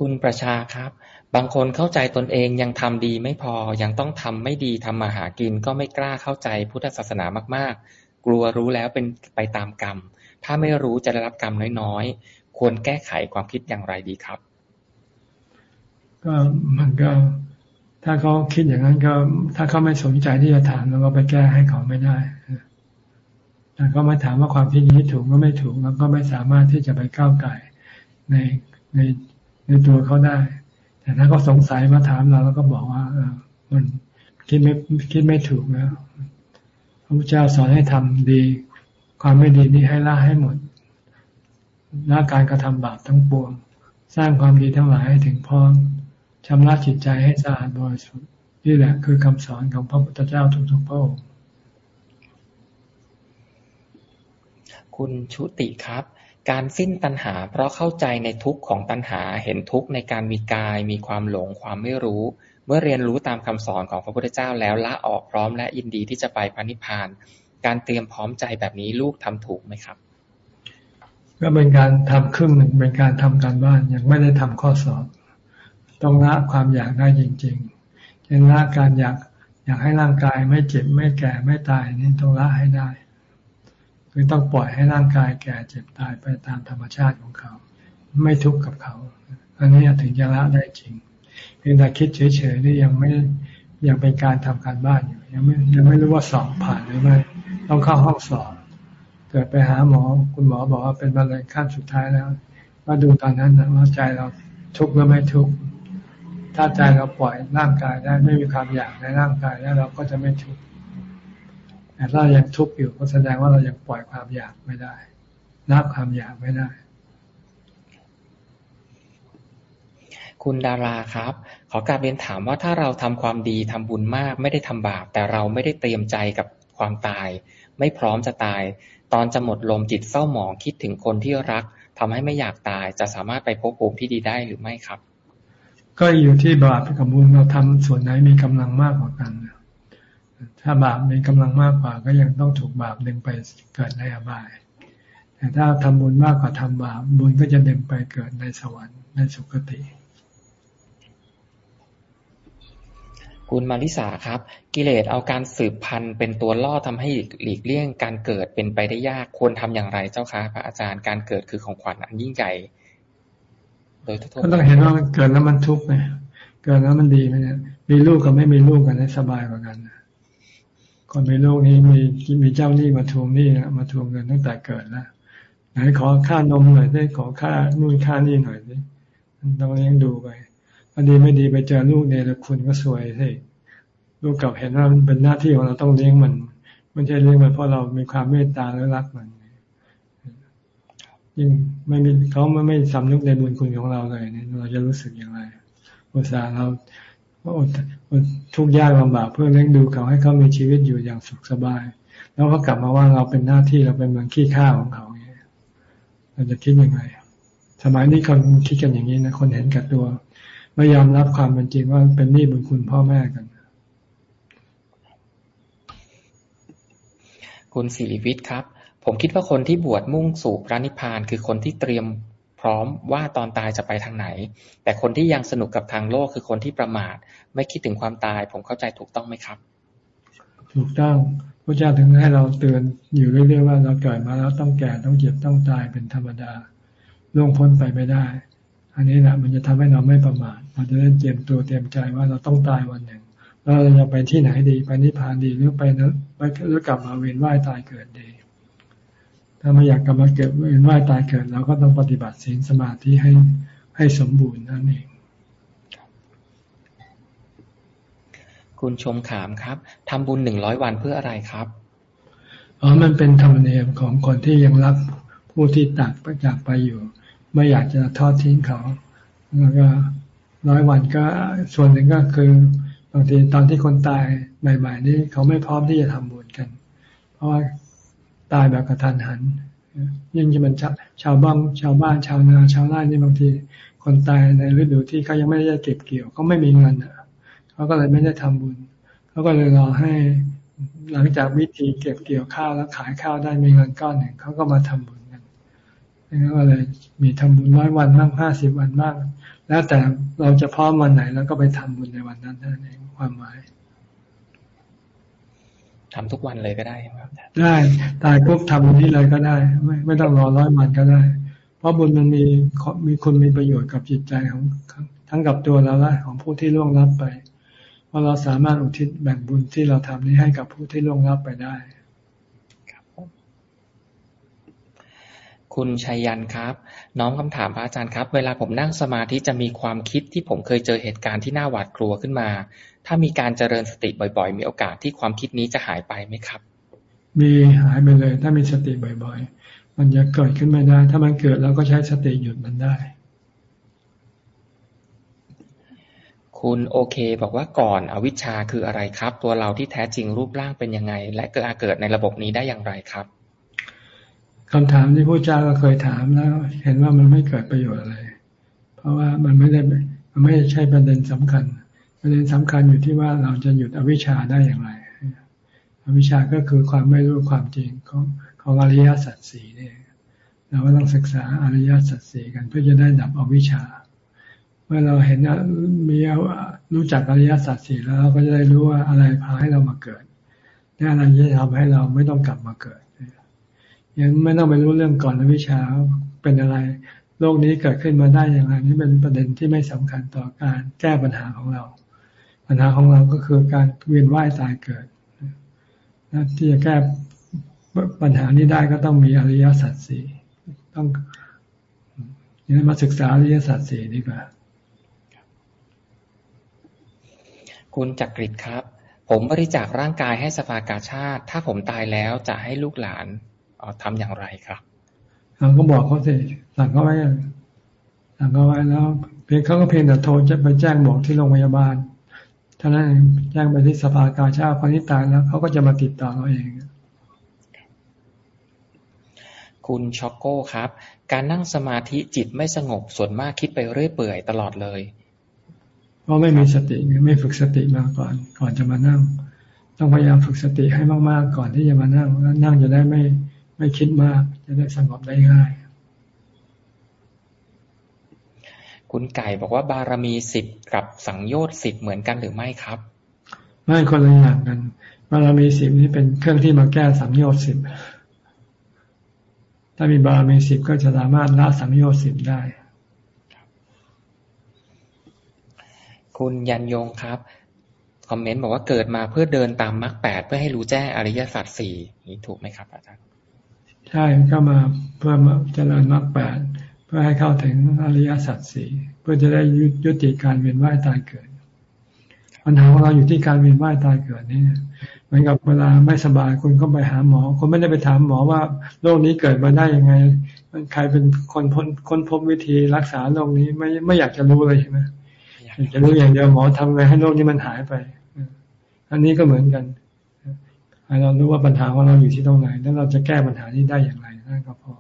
Speaker 1: คุณประชาครับ บางคนเข้าใจตนเองยังทำดีไม่พอ ยังต้องทำไม่ดีทำมาหากินก็ไม่กล้าเข้าใจพุทธศาสนามาก ๆ กลัวรู้แล้วเป็นไปตามกรรม ถ้าไม่รู้จะได้รับกรรมน้อย ๆ ควรแก้ไขความคิดอย่างไรดีครับ
Speaker 2: ก็มันก็ ถ้าเขาคิดอย่างนั้นก็ ถ้าเขาไม่สนใจที่จะถามเราก็ไปแก้ให้เขาไม่ได้แต่ก็ไม่ถามว่าความคิดนี้ถูกก็ไม่ถูกแล้วก็ไม่สามารถที่จะไปก้าวไก่ในใน ในตัวเขาได้ แต่ถ้าเขาสงสัยมาถามเราแล้วก็บอกว่าเออมันคิดไม่คิดไม่ถูกแล้วพระพุทธเจ้าสอนให้ทำดี ความไม่ดีนี้ให้ละให้หมดละการกระทำบาปทั้งปวง สร้างความดีทั้งหลายให้ถึงพร้อมชำระจิตใจให้สะอาดบริสุทธิ์นี่แหละคือคำสอนของพระพุทธเจ้าทุกๆพระองค์
Speaker 1: คุณชุติครับ การสิ้นตัณหา เพราะเข้าใจในทุกข์ของตัณหา เห็นทุกข์ในการมีกาย มีความหลง ความไม่รู้ เมื่อเรียนรู้ตามคำสอนของพระพุทธเจ้าแล้วละออกพร้อมและยินดีที่จะไปพระนิพพาน การเตรียมพร้อมใจแบบนี้ลูกทำถูกไหมครับ
Speaker 2: ก็เป็นการทำครึ่งหนึ่งเป็นการทำการบ้านยังไม่ได้ทำข้อสอบ ต้องละความอยากได้จริงๆเช่นละการอยากอยากให้ร่างกายไม่เจ็บไม่แก่ไม่ตายนี่ต้องละให้ได้ คือต้องปล่อยให้ร่างกายแก่เจ็บตายไปตามธรรมชาติของเขา ไม่ทุกข์กับเขา อันนี้ถึงจะละได้จริงเพียงแต่คิดเฉยๆนี่ยังไม่ยังเป็นการทำการบ้านอยู่ยังไม่ยังไม่รู้ว่าสอบผ่านหรือไม่ต้องเข้าห้องสอบเกิดไปหาหมอคุณหมอบอกว่าเป็นมะเร็งขั้นสุดท้ายแล้วมาดูตอนนั้นนะว่าใจเราทุกข์หรือไม่ทุกข์ถ้าใจเราปล่อยร่างกายได้ไม่มีความอยากในร่างกายแล้วเราก็จะไม่ทุกข์ แต่ถ้ายังทุกข์อยู่ก็แสดงว่าเรายังปล่อยความอยากไม่ได้นับความอยากไม่ได้
Speaker 1: คุณดาราครับ ขอการเรียนถามว่าถ้าเราทำความดีทำบุญมาก ไม่ได้ทำบาป แต่เราไม่ได้เตรียมใจกับความตาย ไม่พร้อมจะตาย ตอนจะหมดลมจิตเศร้าหมองคิดถึงคนที่รักทำให้ไม่อยากตาย จะสามารถไปพบภูมิที่ดีได้หรือไม่ครับ
Speaker 2: ก็อยู่ที่บาปกับบุญเราทำส่วนไหนมีกำลังมากกว่ากัน ถ้าบาปมีกำลังมากกว่าก็ยังต้องถูกบาปดึงไปเกิดในอบาย แต่ถ้าทำบุญมากกว่าทำบาปบุญก็จะดึงไปเกิดในสวรรค์ในสุคติ
Speaker 1: คุณมาริสาครับ กิเลสเอาการสืบพันธุ์เป็นตัวล่อทำให้หลีกเลี่ยงการเกิดเป็นไปได้ยากควรทำอย่างไรเจ้าคะพระอาจารย์การเกิดคือของขวัญอันยิ่งใหญ่
Speaker 2: โดยทั่วไปก็ต้องเห็นว่ามันเกิดแล้วมันทุกข์ไหมเกิดแล้วมันดีไหมเนี่ยมีลูกกับไม่มีลูกกันได้สบายกว่ากันนะ คนในโลกนี้มีมีเจ้าหนี้มาทวงหนี้นะมาทวงเงินตั้งแต่เกิดแล้วไหนขอค่านมหน่อยได้ขอค่านู่นค่านี่หน่อยดิต้องเลี้ยงดูไปพอดีไม่ดีไปเจอลูกเนี่ยแล้วคุณก็สวยสิลูกกับเห็นว่ามันเป็นหน้าที่ของเราต้องเลี้ยงมันไม่ใช่เลี้ยงมันเพราะเรามีความเมตตาและรักมันยิ่งไม่มีเขาไม่ไม่สำนึกในบุญคุณของเราเลยเนี่ยเราจะรู้สึกอย่างไรอุตส่าห์เราอด ทุกข์ยากลำบากเพื่อเลี้ยงดูเขาให้เขามีชีวิตอยู่อย่างสุขสบาย แล้วก็กลับมาว่าเราเป็นหน้าที่เราเป็นเหมือนขี้ข้าของเขาเนี่ยเราจะคิดยังไง สมัยนี้คนคิดกันอย่างนี้นะคนเห็นกับตัว ไม่ยอมรับความเป็นจริงว่าเป็นหนี้บุญคุณพ่อแม่กัน
Speaker 1: คุณสิริวิทย์ครับ ผมคิดว่าคนที่บวชมุ่งสู่พระนิพพานคือคนที่เตรียม พร้อมว่าตอนตายจะไปทางไหน แต่คนที่ยังสนุกกับทางโลกคือคนที่ประมาท ไม่คิดถึงความตาย ผมเข้าใจถูกต้องไหมครับ
Speaker 2: ถูกต้องพระเจ้าถึงให้เราเตือนอยู่เรื่อยๆว่าเราเกิดมาแล้วต้องแก่ต้องเจ็บต้องตายเป็นธรรมดาล่วงพ้นไปไม่ได้ อันนี้แหละมันจะทำให้เราไม่ประมาทเราจะได้เตรียมตัวเตรียมใจว่าเราต้องตายวันหนึ่งแล้วเราจะไปที่ไหนดีไปนิพพานดีหรือไปนะไปหรือกลับมาเวียนว่ายตายเกิดดี ถ้าไม่อยากกลับมาเกิดเวียนว่ายตายเกิดเราก็ต้องปฏิบัติศีลสมาธิให้ให้สมบูรณ์นั่นเอง
Speaker 1: คุณชมขามครับทำบุญหนึ่งร้อยวันเพื่ออะไรครับ
Speaker 2: อ๋อมันเป็นธรรมเนียมของคนที่ยังรักผู้ที่ตักจากไปอยู่ ไม่อยากจะทอดทิ้งเขา แล้วก็ร้อยวันก็ส่วนหนึ่งก็คือบางทีตอนที่คนตายใหม่ ๆ นี่เขาไม่พร้อมที่จะทำบุญกัน เพราะว่า ตายแบบกระทันหันยิ่งจะมันชาวบ้านชาวบ้านชาวนาชาวไร่นี่บางที คนตายในฤดูที่เขายังไม่ได้เก็บเกี่ยวเขาไม่มีเงินอะเขาก็เลยไม่ได้ทำบุญเขาก็เลยรอให้หลังจากวิธีเก็บเกี่ยวข้าวแล้วขายข้าวได้มีเงินก้อนหนึ่งเขาก็มาทำบุญกันก็เลยมีทำบุญร้อยวันบ้างห้าสิบวันบ้างแล้วแต่เราจะพร้อมวันไหนแล้วก็ไปทำบุญในวันนั้นนั่นเองความหมาย
Speaker 1: ทำทุกวันเลยก็ได้ครับ
Speaker 2: ได้ตายปุ๊บทำวันนี้เลยก็ได้ ไม่ไม่ต้องรอร้อยวันก็ได้ เพราะบุญมันมีมีคุณมีประโยชน์กับจิตใจของทั้งกับตัวเราและของผู้ที่ล่วงลับไปว่าเราสามารถอุทิศแบ่งบุญที่เราทำนี้ให้กับผู้ที่ล่วงลับไปได้
Speaker 1: คุณชัยยันครับ น้อมคำถามพระอาจารย์ครับ เวลาผมนั่งสมาธิจะมีความคิดที่ผมเคยเจอเหตุการณ์ที่น่าหวาดกลัวขึ้นมา ถ้ามีการเจริญสติบ่อยๆ มีโอกาสที่ความคิดนี้จะหายไปไหมครับ
Speaker 2: มีหายไปเลย ถ้ามีสติบ่อย ๆ มันจะเกิดขึ้นไม่ได้ ถ้ามันเกิดเราก็ใช้สติหยุดมันได้
Speaker 1: คุณโอเค บอกว่าก่อนอวิชชาคืออะไรครับ ตัวเราที่แท้จริงรูปร่างเป็นยังไง และเกิดเกิดในระบบนี้ได้อย่างไรครับ
Speaker 2: คำถามที่พระเจ้าก็เคยถามแล้ว เห็นว่ามันไม่เกิดประโยชน์อะไร เพราะว่ามันไม่ได้มันไม่ใช่ประเด็นสำคัญ ประเด็นสำคัญอยู่ที่ว่าเราจะหยุดอวิชชาได้อย่างไร อวิชชาก็คือความไม่รู้ความจริงของของอริยสัจสี่เนี่ยเราก็ต้องศึกษาอริยสัจสี่กันเพื่อจะได้ดับอวิชชา เมื่อเราเห็นมีรู้จักอริยสัจสี่แล้วเราก็จะได้รู้ว่าอะไรพาให้เรามาเกิดและอะไรที่ทำให้เราไม่ต้องกลับมาเกิดยังไม่ต้องไปรู้เรื่องก่อนอวิชาเป็นอะไรโลกนี้เกิดขึ้นมาได้อย่างไรนี่เป็นประเด็นที่ไม่สำคัญต่อการแก้ปัญหาของเรา ปัญหาของเราก็คือการเวียนว่ายตายเกิดที่จะแก้ปัญหานี้ได้ก็ต้องมีอริยสัจสี่ต้องยังมาศึกษาอริยสัจสี่ดีกว่า
Speaker 1: คุณจักริดครับ ผมบริจาคร่างกายให้สภากาชาติ ถ้าผมตายแล้วจะให้ลูกหลานทำอย่างไรครับ
Speaker 2: เราก็บอกเขาสิสั่งเขาไว้สั่งเขาไว้แล้ว เพียงเขาก็เพียงแต่โทรจะไปแจ้งบอกที่โรงพยาบาล ท่านั้นแจ้งไปที่สภากาชาติคนที่ตายแล้วเขาก็จะมาติดต่อเราเอง
Speaker 1: คุณช็อกโก้ครับ การนั่งสมาธิจิตไม่สงบส่วนมากคิดไปเรื่อยเปื่อยตลอดเลย
Speaker 2: เพราะไม่มีสติไม่ฝึกสติมาก่อน ก่อนจะมานั่ง ต้องพยายามฝึกสติให้มากๆ ก่อนที่จะมานั่งแล้วนั่งจะได้ไม่ไม่คิดมาก จะได้สงบได้ง่าย
Speaker 1: คุณไก่บอกว่าบารมีสิบกับสังโยชน์สิบเหมือนกันหรือไม่ครับ
Speaker 2: ไม่คนละอย่างกัน บารมีสิบนี้เป็นเครื่องที่มาแก้สังโยชน์สิบถ้ามีบารมีสิบก็จะสามารถละสังโยชน์สิบได้
Speaker 1: คุณยันยงครับ คอมเมนต์บอกว่าเกิดมาเพื่อเดินตามมรรคแปดเพื่อให้รู้แจ้งอริยสัจสี่นี่ถูกไหมครับอาจารย์
Speaker 2: ใช่ก็มาเพื่อมาเจริญมรรคแปดเพื่อให้เข้าถึงอริยสัจสี่เพื่อจะได้ยุติการเวียนว่ายตายเกิดปัญหาของเราอยู่ที่การเวียนว่ายตายเกิดนี่เหมือนกับเวลาไม่สบายคุณก็ไปหาหมอคุณไม่ได้ไปถามหมอว่าโรคนี้เกิดมาได้ยังไงใครเป็นคนพ้นค้นพบวิธีรักษาโรคนี้ไม่ไม่อยากจะรู้เลยใช่ไหมอยากจะรู้อย่างเดียวหมอทำไงให้โรคนี้มันหายไปอันนี้ก็เหมือนกันให้เรารู้ว่าปัญหาของเราอยู่ที่ตรงไหนแล้วเราจะแก้ปัญหานี้ได้อย่างไรนั่นก็พอ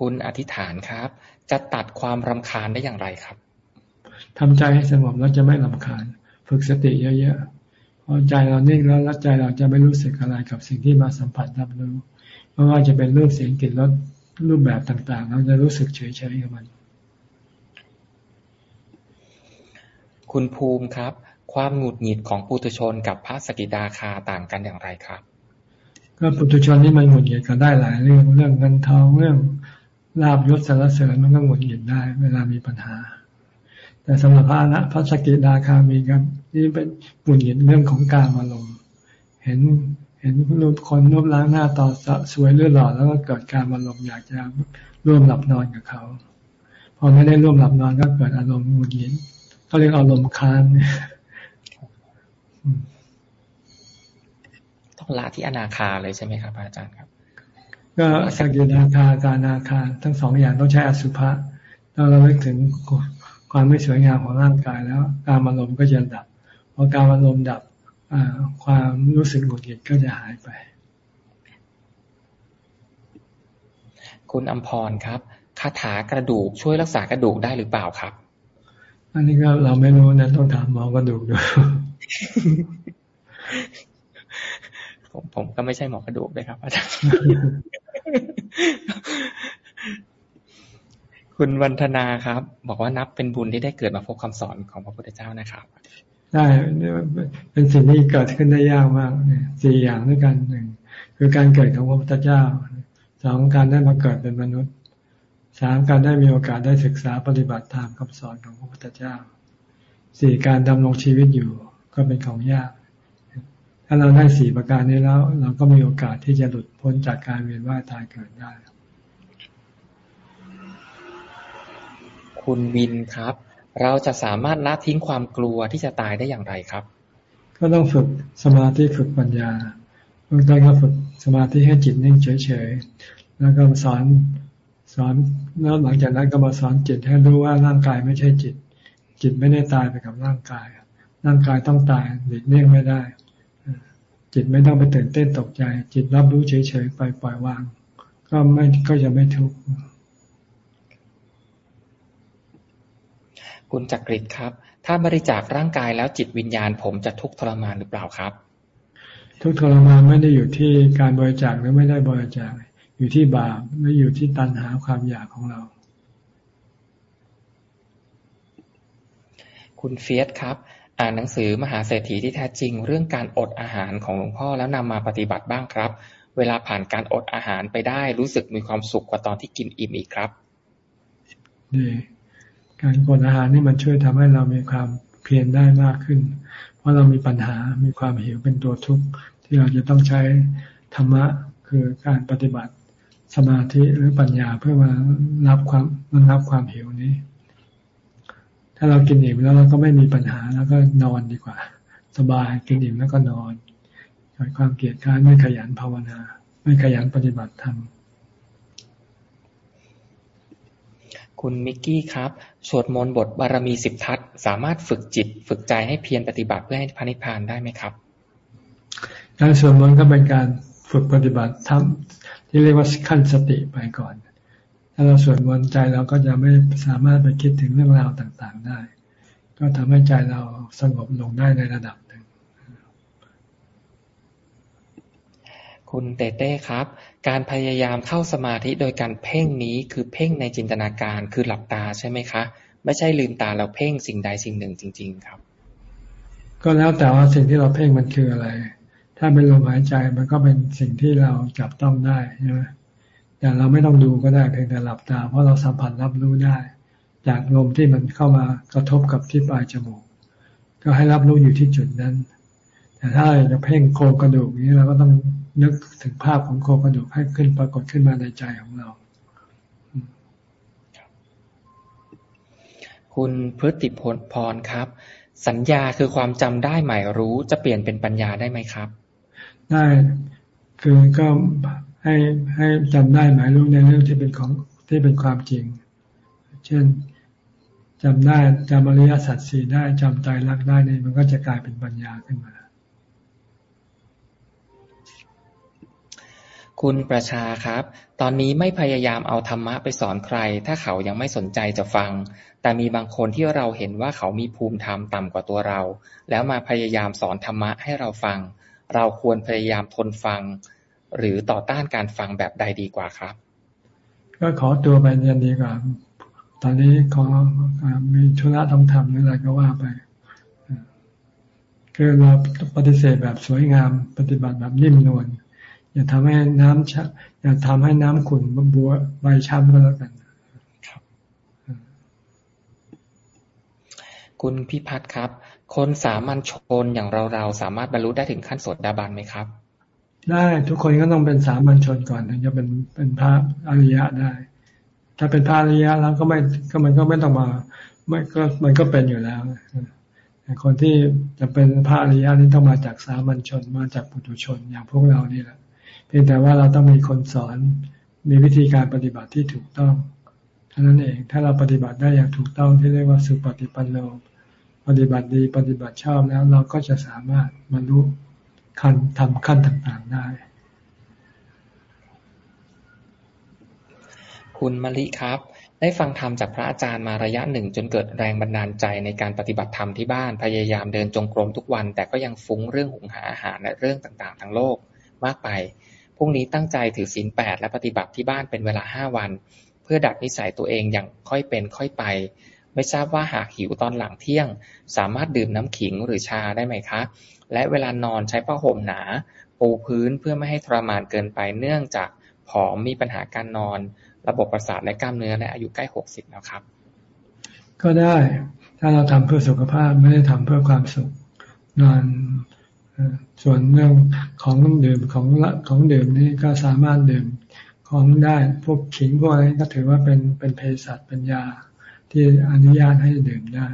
Speaker 1: คุณอธิษฐานครับ จะตัดความรำคาญได้อย่างไรครับ
Speaker 2: ทำใจให้สงบแล้วจะไม่รำคาญ ฝึกสติเยอะๆพอใจเรานิ่งแล้วใจเราจะไม่รู้สึกอะไรกับสิ่งที่มาสัมผัสรับรู้ไม่ว่าจะเป็นรูปเสียงกลิ่นรสรูปแบบต่างๆ เราจะรู้สึกเฉยๆกับมัน
Speaker 1: คุณภูมิครับ ความหงุดหงิดของปุถุชนกับพระสกิดาคาต่างกันอย่างไรครับ
Speaker 2: ก็ปุถุชนนี่มันหงุดหงิดกันได้หลายเรื่องเรื่องเงินทองเรื่อง ลาบยศสารเสริญมันก็หงุดหงิดได้ เวลามีปัญหา แต่สำหรับพระนะพระสกิดาคามีครับ นี่เป็นหงุดหงิดเรื่องของการอารมณ์เห็นเห็นรูปคนรูปล้างหน้าตอสวยเลือหล่อแล้วก็เกิดการอารมณ์อยากจะร่วมหลับนอนกับเขาพอไม่ได้ร่วมหลับนอนก็เกิดอารมณ์หงุดหงิดเขาเรียกอารมณ์ค้าน
Speaker 1: ต้องละที่อนาคาเลยใช่ไหมครับอาจารย์ครับ
Speaker 2: ก็สกินาคาการนาคาทั้งสองอย่างต้องใช้อสุภะถ้าเราไม่ถึงความไม่สวยงามของร่างกายแล้ว การอารมณ์ก็จะดับพอการอารมณ์ดับความรู้สึกหงุดหงิดก็จะหายไป
Speaker 1: คุณอัมพรครับคาถากระดูกช่วยรักษากระดูกได้หรือเปล่าครับ
Speaker 2: อันนี้ก็เราไม่รู้นะต้องถามหมอกระดูกดู
Speaker 1: ผมผมก็ไม่ใช่หมอกระดูกเลยครับอาจารย์ คุณวันธนาครับ บอกว่านับเป็นบุญที่ได้เกิดมาพบคำสอนของพระพุทธเจ้านะครับ
Speaker 2: ได้เป็นสิ่งที่เกิดขึ้นได้ยากมากสี่อย่างด้วยกันหนึ่งคือการเกิดของพระพุทธเจ้าสองการได้มาเกิดเป็นมนุษย์สามการได้มีโอกาสได้ศึกษาปฏิบัติตามคำสอนของพระพุทธเจ้าสี่การดำรงชีวิตอยู่ก็เป็นของยาก ถ้าเราได้สี่ประการนี้แล้ว เราก็มีโอกาสที่จะหลุดพ้นจากการเวียนว่ายตายเกิดได้
Speaker 1: คุณวินครับ เราจะสามารถละทิ้งความกลัวที่จะตายได้อย่างไรครับ
Speaker 2: ก็ต้องฝึกสมาธิฝึกปัญญาเบื้องต้นก็ฝึกสมาธิให้จิตนิ่งเฉยๆ แล้วก็สอนสอนแล้วหลังจากนั้นก็มาสอนจิตให้รู้ว่าร่างกายไม่ใช่จิต จิตไม่ได้ตายไปกับร่างกาย ร่างกายต้องตายหลีกเลี่ยงไม่ได้ จิตไม่ต้องไปตื่นเต้นตกใจ จิตรับรู้เฉยๆไปปล่อยวาง ก็ไม่ก็จะไม่ทุกข์
Speaker 1: คุณจักริดครับ ถ้าบริจาคร่างกายแล้วจิตวิญญาณผมจะทุกข์ทรมานหรือเปล่าครับ
Speaker 2: ทุกข์ทรมานไม่ได้อยู่ที่การบริจาคหรือไม่ได้บริจาค อยู่ที่บาปไม่อยู่ที่ตัณหาความอยากของเรา
Speaker 1: คุณเฟียสครับ อ่านหนังสือมหาเศรษฐีที่แท้จริง เรื่องการอดอาหารของหลวงพ่อแล้วนำมาปฏิบัติบ้างครับ เวลาผ่านการอดอาหารไปได้รู้สึกมีความสุขกว่าตอนที่กินอิ่มอีกครับ
Speaker 2: ดีการกดอาหารนี่มันช่วยทำให้เรามีความเพียรได้มากขึ้น เพราะเรามีปัญหามีความหิวเป็นตัวทุกข์ที่เราจะต้องใช้ธรรมะคือการปฏิบัติสมาธิหรือปัญญาเพื่อมารับความมันรับความหิวนี้ ถ้าเรากินอิ่มแล้วเราก็ไม่มีปัญหาแล้วก็นอนดีกว่า สบายกินอิ่มแล้วก็นอนเกิดความเกลียดค้านไม่ขยันภาวนา ไม่ขยันปฏิบัติธรรม
Speaker 1: คุณมิกกี้ครับสวดมนต์บทบารมีสิบทัศสามารถฝึกจิต ฝึกใจให้เพียรปฏิบัติเพื่อให้พานิพานได้ไหมครับ
Speaker 2: การสวดมนต์ก็เป็นการฝึกปฏิบัติทำที่เรียกว่าขั้นสติไปก่อน ถ้าเราสวดมนต์ใจเราก็จะไม่สามารถไปคิดถึงเรื่องราวต่างๆได้ ก็ทำให้ใจเราสงบลงได้ในระดับหนึ่ง
Speaker 1: คุณเต้เต้ครับ การพยายามเข้าสมาธิโดยการเพ่งนี้คือเพ่งในจินตนาการคือหลับตาใช่ไหมคะ ไม่ใช่ลืมตาเราเพ่งสิ่งใดสิ่งหนึ่งจริง ๆ ครับ
Speaker 2: ก็แล้วแต่ว่าสิ่งที่เราเพ่งมันคืออะไร ถ้าเป็นลมหายใจมันก็เป็นสิ่งที่เราจับต้องได้ใช่ไหม แต่เราไม่ต้องดูก็ได้เพียงแต่หลับตา เพราะเราสัมผัสรับรู้ได้ จากลมที่มันเข้ามากระทบกับที่ปลายจมูก ก็ให้รับรู้อยู่ที่จุดนั้น แต่ถ้าเราจะเพ่งโครงกระดูกนี้เราก็ต้องนึกถึงภาพของโครงกระดูกให้ขึ้นปรากฏขึ้นมาในใจของเรา
Speaker 1: คุณพฤติพลพรครับ สัญญาคือความจำได้หมายรู้จะเปลี่ยนเป็นปัญญาได้ไหมครับ
Speaker 2: ได้คือก็ ให้ให้จำได้หมายรู้ในเรื่องที่เป็นของที่เป็นความจริง เช่นจำได้จำอริยสัจสี่ได้จำใจรักได้เนี่ยมันก็จะกลายเป็นปัญญาขึ้นมา
Speaker 1: คุณประชาครับ ตอนนี้ไม่พยายามเอาธรรมะไปสอนใคร ถ้าเขายังไม่สนใจจะฟัง แต่มีบางคนที่เราเห็นว่าเขามีภูมิธรรมต่ำกว่าตัวเรา แล้วมาพยายามสอนธรรมะให้เราฟัง เราควรพยายามทนฟัง หรือต่อต้านการฟังแบบใดดีกว่าครับ
Speaker 2: ก็ขอตัวไปยันดีกว่า ตอนนี้ขอมีธุระต้องทำหรืออะไรก็ว่าไปคือเราปฏิเสธแบบสวยงาม ปฏิบัติแบบนิ่มนวลอย่าทำให้น้ำชะอย่าทำให้น้ำขุ่นบัวใบช้ำก็แล้วกัน
Speaker 1: คุณพิพัฒน์ครับ คนสามัญชนอย่างเราเราสามารถบรรลุได้ถึงขั้นโสดาบันไหมครับ
Speaker 2: ได้ทุกคนก็ต้องเป็นสามัญชนก่อนถึงจะเป็นเป็นพระอริยะได้ ถ้าเป็นพระอริยะแล้วก็ไม่ก็มันก็ไม่ต้องมาไม่ก็มันก็เป็นอยู่แล้วแต่คนที่จะเป็นพระอริยะนี่ต้องมาจากสามัญชนมาจากปุถุชนอย่างพวกเรานี่แหละเพียงแต่ว่าเราต้องมีคนสอนมีวิธีการปฏิบัติที่ถูกต้องเท่านั้นเองถ้าเราปฏิบัติได้อย่างถูกต้องที่เรียกว่าสุปฏิปันโนปฏิบัติดีปฏิบัติชอบแล้ว เราก็จะสามารถบรรลุ ขั้นทำขั้นต่างๆได้
Speaker 1: คุณมลิครับ ได้ฟังธรรมจากพระอาจารย์มาระยะหนึ่งจนเกิดแรงบันดาลใจในการปฏิบัติธรรมที่บ้านพยายามเดินจงกรมทุกวัน แต่ก็ยังฟุ้งเรื่องหุงหาอาหารและเรื่องต่างๆทั้งโลกมากไปพรุ่งนี้ตั้งใจถือศีลแปดและปฏิบัติที่บ้านเป็นเวลาห้าวัน เพื่อดัดนิสัยตัวเองอย่างค่อยเป็นค่อยไปไม่ทราบว่าหากหิวตอนหลังเที่ยง สามารถดื่มน้ำขิงหรือชาได้ไหมคะ และเวลานอนใช้ผ้าห่มหนา ปูพื้นเพื่อไม่ให้ทรมานเกินไป เนื่องจากผอมมีปัญหาการนอน ระบบประสาทและกล้ามเนื้อและอายุใกล้หกสิบแล้วครับ
Speaker 2: ก็ได้ถ้าเราทำเพื่อสุขภาพไม่ได้ทำเพื่อความสุขนอนส่วนเรื่องของดื่มของละของดื่มนี่ก็สามารถดื่มของได้พวกขิงพวกนี้ก็ถือว่าเป็นเป็นเภสัชเป็นยาที่อนุญาตให้ดื่มได้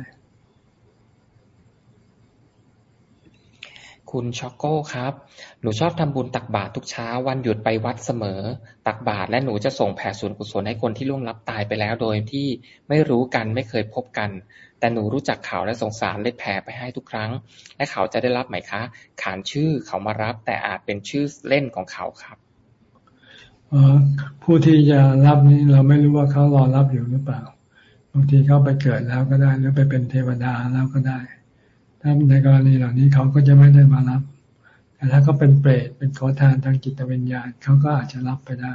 Speaker 1: คุณช็อกโก้ครับ หนูชอบทำบุญตักบาตรทุกเช้า วันหยุดไปวัดเสมอ ตักบาตรและหนูจะส่งแผ่ส่วนกุศลให้คนที่ล่วงลับตายไปแล้วโดยที่ไม่รู้กันไม่เคยพบกัน แต่หนูรู้จักเขาและสงสารเลยแผ่ไปให้ทุกครั้ง และเขาจะได้รับไหมคะ ขานชื่อเขามารับ แต่อาจเป็นชื่อเล่นของเขาครับ
Speaker 2: ผู้ที่จะรับนี้เราไม่รู้ว่าเขารอรับอยู่หรือเปล่า บางทีเขาไปเกิดแล้วก็ได้หรือไปเป็นเทวดาแล้วก็ได้ ถ้าในกรณีเหล่านี้เขาก็จะไม่ได้มารับ แต่ถ้าเขาเป็นเปรตเป็นขอทานทางจิตวิญญาณเขาก็อาจจะรับไปได้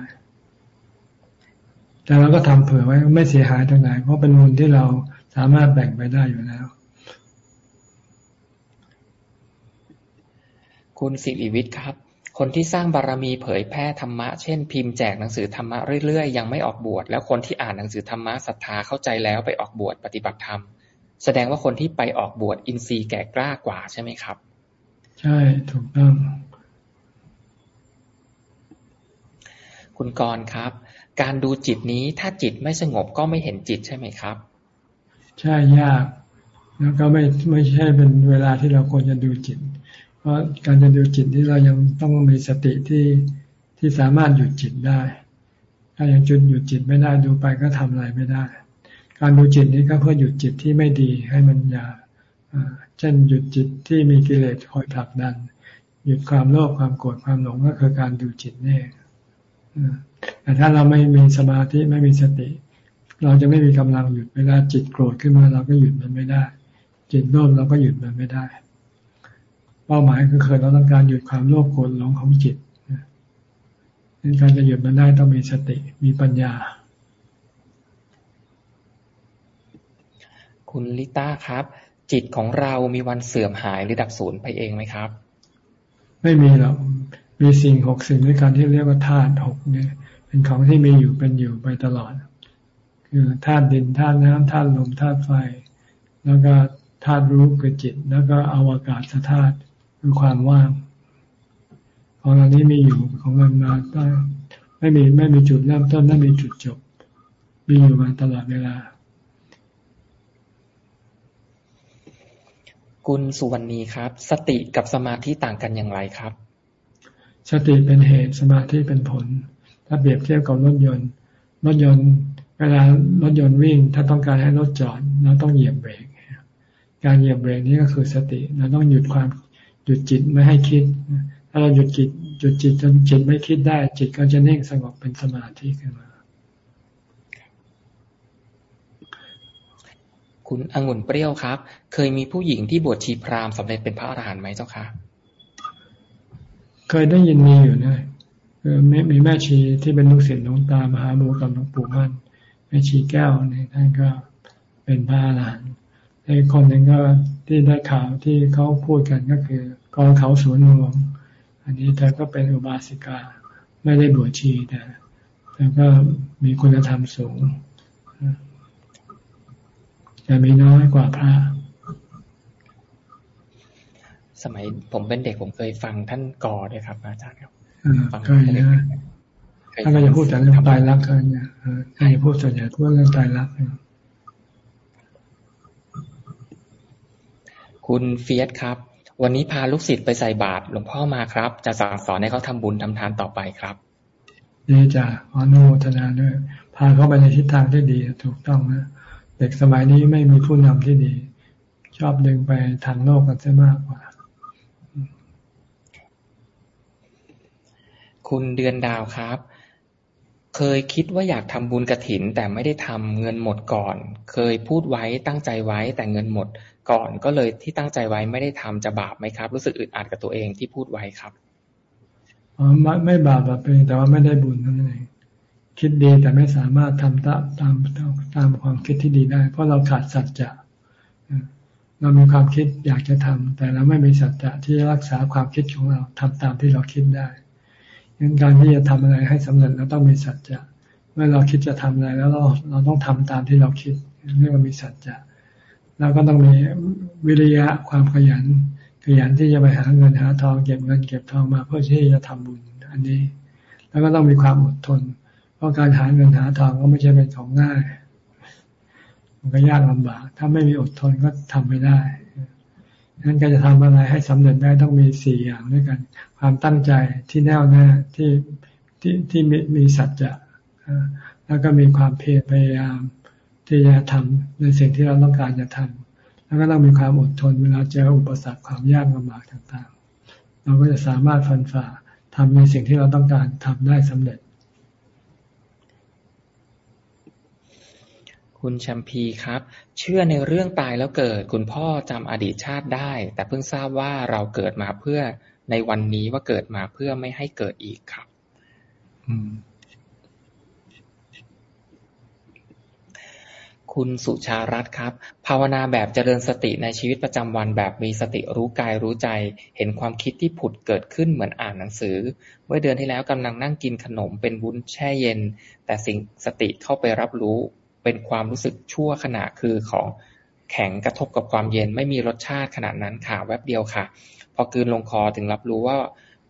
Speaker 2: แต่เราก็ทำเผื่อไว้ไม่เสียหายตรงไหน เพราะเป็นบุญที่เราสามารถแบ่งไปได้อยู่แล้ว
Speaker 1: คุณสิริวิทย์ครับ คนที่สร้างบารรมีเผยแพร่ธรรมะ เช่น พิมพ์แจกหนังสือธรรมะเรื่อยๆ ยังไม่ออกบวช แล้วคนที่อ่านหนังสือธรรมะศรัทธาเข้าใจแล้วไปออกบวชปฏิบัติธรรม แสดงว่าคนที่ไปออกบวชอินทรีย์แก่กล้ากว่าใช่ไหมครับ
Speaker 2: ใช่ถูกต้อง
Speaker 1: คุณกรครับ การดูจิตนี้ถ้าจิตไม่สงบก็ไม่เห็นจิตใช่ไหมครับ
Speaker 2: ใช่ยาก แล้วก็ไม่ไม่ใช่เป็นเวลาที่เราควรจะดูจิต เพราะการจะดูจิตที่เรายังต้องมีสติที่ที่สามารถหยุดจิตได้ ถ้ายังจุดหยุดจิตไม่ได้ดูไปก็ทำอะไรไม่ได้ การดูจิตนี้ก็เพื่อหยุดจิตที่ไม่ดีให้มันอย่าเช่นหยุดจิตที่มีกิเลสคอยผลักดัน หยุดความโลภความโกรธความหลงก็คือการดูจิตนี่แต่ถ้าเราไม่มีสมาธิไม่มีสติ เราจะไม่มีกำลังหยุดเวลาจิตโกรธขึ้นมาเราก็หยุดมันไม่ได้ จิตโลภเราก็หยุดมันไม่ได้ เป้าหมายคือเคยเราต้องการหยุดความโลภโกรธหลงของจิตการจะหยุดมันได้ต้องมีสติมีปัญญา
Speaker 1: คุณลิต้าครับ จิตของเรามีวันเสื่อมหายหรือดับสูญไปเองไหมครับ
Speaker 2: ไม่มีหรอกมีสิ่งหกสิ่งด้วยกันที่เรียกว่าธาตุหกเนี่ย เป็นของที่มีอยู่เป็นอยู่ไปตลอด คือธาตุดินธาตุน้ำธาตุลมธาตุไฟ แล้วก็ธาตุรู้คือจิต แล้วก็อวกาศธาตุคือความว่าง ของเรานี้มีอยู่ของมันมาตั้งไม่มีไม่มีจุดเริ่มต้นไม่มีจุดจบ มีอยู่มาตลอดเวลา
Speaker 1: คุณสุวรรณีครับ สติกับสมาธิต่างกันอย่างไรครับ
Speaker 2: สติเป็นเหตุสมาธิเป็นผล ถ้าเปรียบเทียบกับรถยนต์ รถยนต์เวลารถยนต์วิ่ง ถ้าต้องการให้รถจอดเราต้องเหยียบเบรกการเหยียบเบรกนี้ก็คือสติเราต้องหยุดความหยุดจิตไม่ให้คิด ถ้าเราหยุดจิตหยุดจิตจนจิตไม่คิดได้ จิตก็จะนิ่งสงบเป็นสมาธิขึ้นมา
Speaker 1: คุณองุ่นเปรี้ยวครับ เคยมีผู้หญิงที่บวชชีพราหมณ์สำเร็จเป็นพระอรหันต์ไหมเจ้าคะ
Speaker 2: เคยได้ยินมีอยู่นะคือมีแม่ชีที่เป็นลูกศิษย์หลวงตามหาบุกับหลวงปู่มั่นแม่ชีแก้วเนี่ยท่านก็เป็นพระอรหันต์ในคนหนึ่งก็ที่ได้ข่าวที่เขาพูดกันก็คือกองเขาสวนหลวงอันนี้เธอก็เป็นอุบาสิกาไม่ได้บวชชีแต่เธอก็มีคุณธรรมสูง จะมีน้อยกว่าพระ
Speaker 1: สมัยผมเป็นเด็กผมเคยฟังท่านกอด้วยครับ อาจารย์ครับ
Speaker 2: ฟังเคยนะท่านก็จะพูดแต่เรื่องตายรักกันเนี่ยท่านจะพูดส่วนใหญ่พูดเรื่องตายรัก
Speaker 1: คุณเฟียสครับ วันนี้พาลูกศิษย์ไปใส่บาตรหลวงพ่อมาครับ จะสั่งสอนให้เขาทำบุญทำทานต่อไปครับ
Speaker 2: นี่จ้ะอนุโมทนาด้วยพาเขาไปในทิศทางที่ดีถูกต้องนะ เด็กสมัยนี้ไม่มีผู้นำที่ดี ชอบดึงไปทางโลกกันซะมากกว่า
Speaker 1: คุณเดือนดาวครับ เคยคิดว่าอยากทำบุญกระถิน แต่ไม่ได้ทำเงินหมดก่อน เคยพูดไว้ตั้งใจไว้แต่เงินหมดก่อนก็เลยที่ตั้งใจไว้ไม่ได้ทำจะบาปไหมครับ รู้สึกอึดอัดกับตัวเองที่พูดไว้ครับ
Speaker 2: อ๋อไม่ไม่บาปแบบเป็นแต่ว่าไม่ได้บุญนั่นเอง คิดดีแต่ไม่สามารถทำตามตามตามความคิดที่ดีได้ เพราะเราขาดสัจจะเรามีความคิดอยากจะทำแต่เราไม่มีสัจจะที่รักษาความคิดของเราทำตามที่เราคิดได้งั้นการที่จะทำอะไรให้สำเร็จเราต้องมีสัจจะเมื่อเราคิดจะทำอะไรแล้วเราเราต้องทำตามที่เราคิดเรียกว่ามีสัจจะแล้วก็ต้องมีวิริยะความขยัน ขยันที่จะไปหาเงินหาทองเก็บเงินเก็บทองมาเพื่อที่จะทำบุญอันนี้ แล้วก็ต้องมีความอดทน เพราะการหาเงินหาทองก็ไม่ใช่เป็นของง่าย มันก็ยากลำบาก ถ้าไม่มีอดทนก็ทำไม่ได้งั้นการจะทำอะไรให้สำเร็จได้ต้องมีสี่อย่างด้วยกัน ความตั้งใจที่แน่วแน่ที่ที่ที่มีมีสัจจะแล้วก็มีความเพียรพยายามที่จะทำในสิ่งที่เราต้องการจะทำแล้วก็ต้องมีความอดทนเวลาเจออุปสรรคความยากลำบากต่างๆ เราก็จะสามารถฟันฝ่าทำในสิ่งที่เราต้องการทำได้สำเร็จ
Speaker 1: คุณแชมพีครับ เชื่อในเรื่องตายแล้วเกิด คุณพ่อจำอดีตชาติได้ แต่เพิ่งทราบว่าเราเกิดมาเพื่อในวันนี้ว่าเกิดมาเพื่อไม่ให้เกิดอีกครับคุณสุชารัตครับ ภาวนาแบบเจริญสติในชีวิตประจำวันแบบมีสติรู้กายรู้ใจ เห็นความคิดที่ผุดเกิดขึ้นเหมือนอ่านหนังสือ เมื่อเดือนที่แล้วกำลังนั่งกินขนมเป็นวุ้นแช่เย็น แต่สิ่งสติเข้าไปรับรู้ เป็นความรู้สึกชั่วขณะคือของแข็งกระทบกับความเย็นไม่มีรสชาติขนาดนั้นค่ะแวบเดียวค่ะ พอกืนลงคอถึงรับรู้ว่า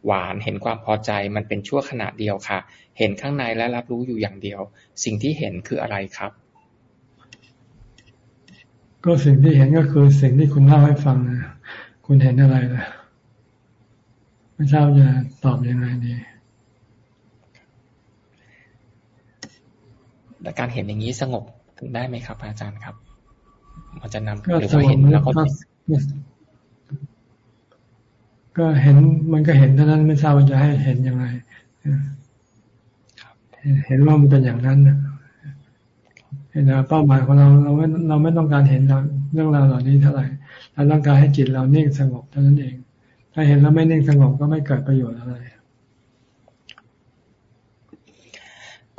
Speaker 1: หวานเห็นความพอใจมันเป็นชั่วขณะเดียวค่ะ เห็นข้างในและรับรู้อยู่อย่างเดียว สิ่งที่เห็นคืออะไรครับ
Speaker 2: ก็สิ่งที่เห็นก็คือสิ่งที่คุณเล่าให้ฟังนะคุณเห็นอะไรล่ะไม่ทราบจะตอบอยังไงดี
Speaker 1: แต่การเห็นอย่างนี้สงบได้ไหมครับ อาจารย์ครับ มันจะนำหรือว่าเห็นแล้วก็
Speaker 2: ก็เห็นมันก็เห็นเท่านั้นไม่ทราบว่าจะให้เห็นยังไงเห็นว่ามันเป็นอย่างนั้นนะเห็นเป้าหมายของเราเราไม่เราไม่ต้องการเห็นเรื่องราวเหล่านี้เท่าไหร่เราต้องการให้จิตเรานิ่งสงบเท่านั้นเอง ถ้าเห็นแล้วไม่นิ่งสงบก็ไม่เกิดประโยชน์อะไร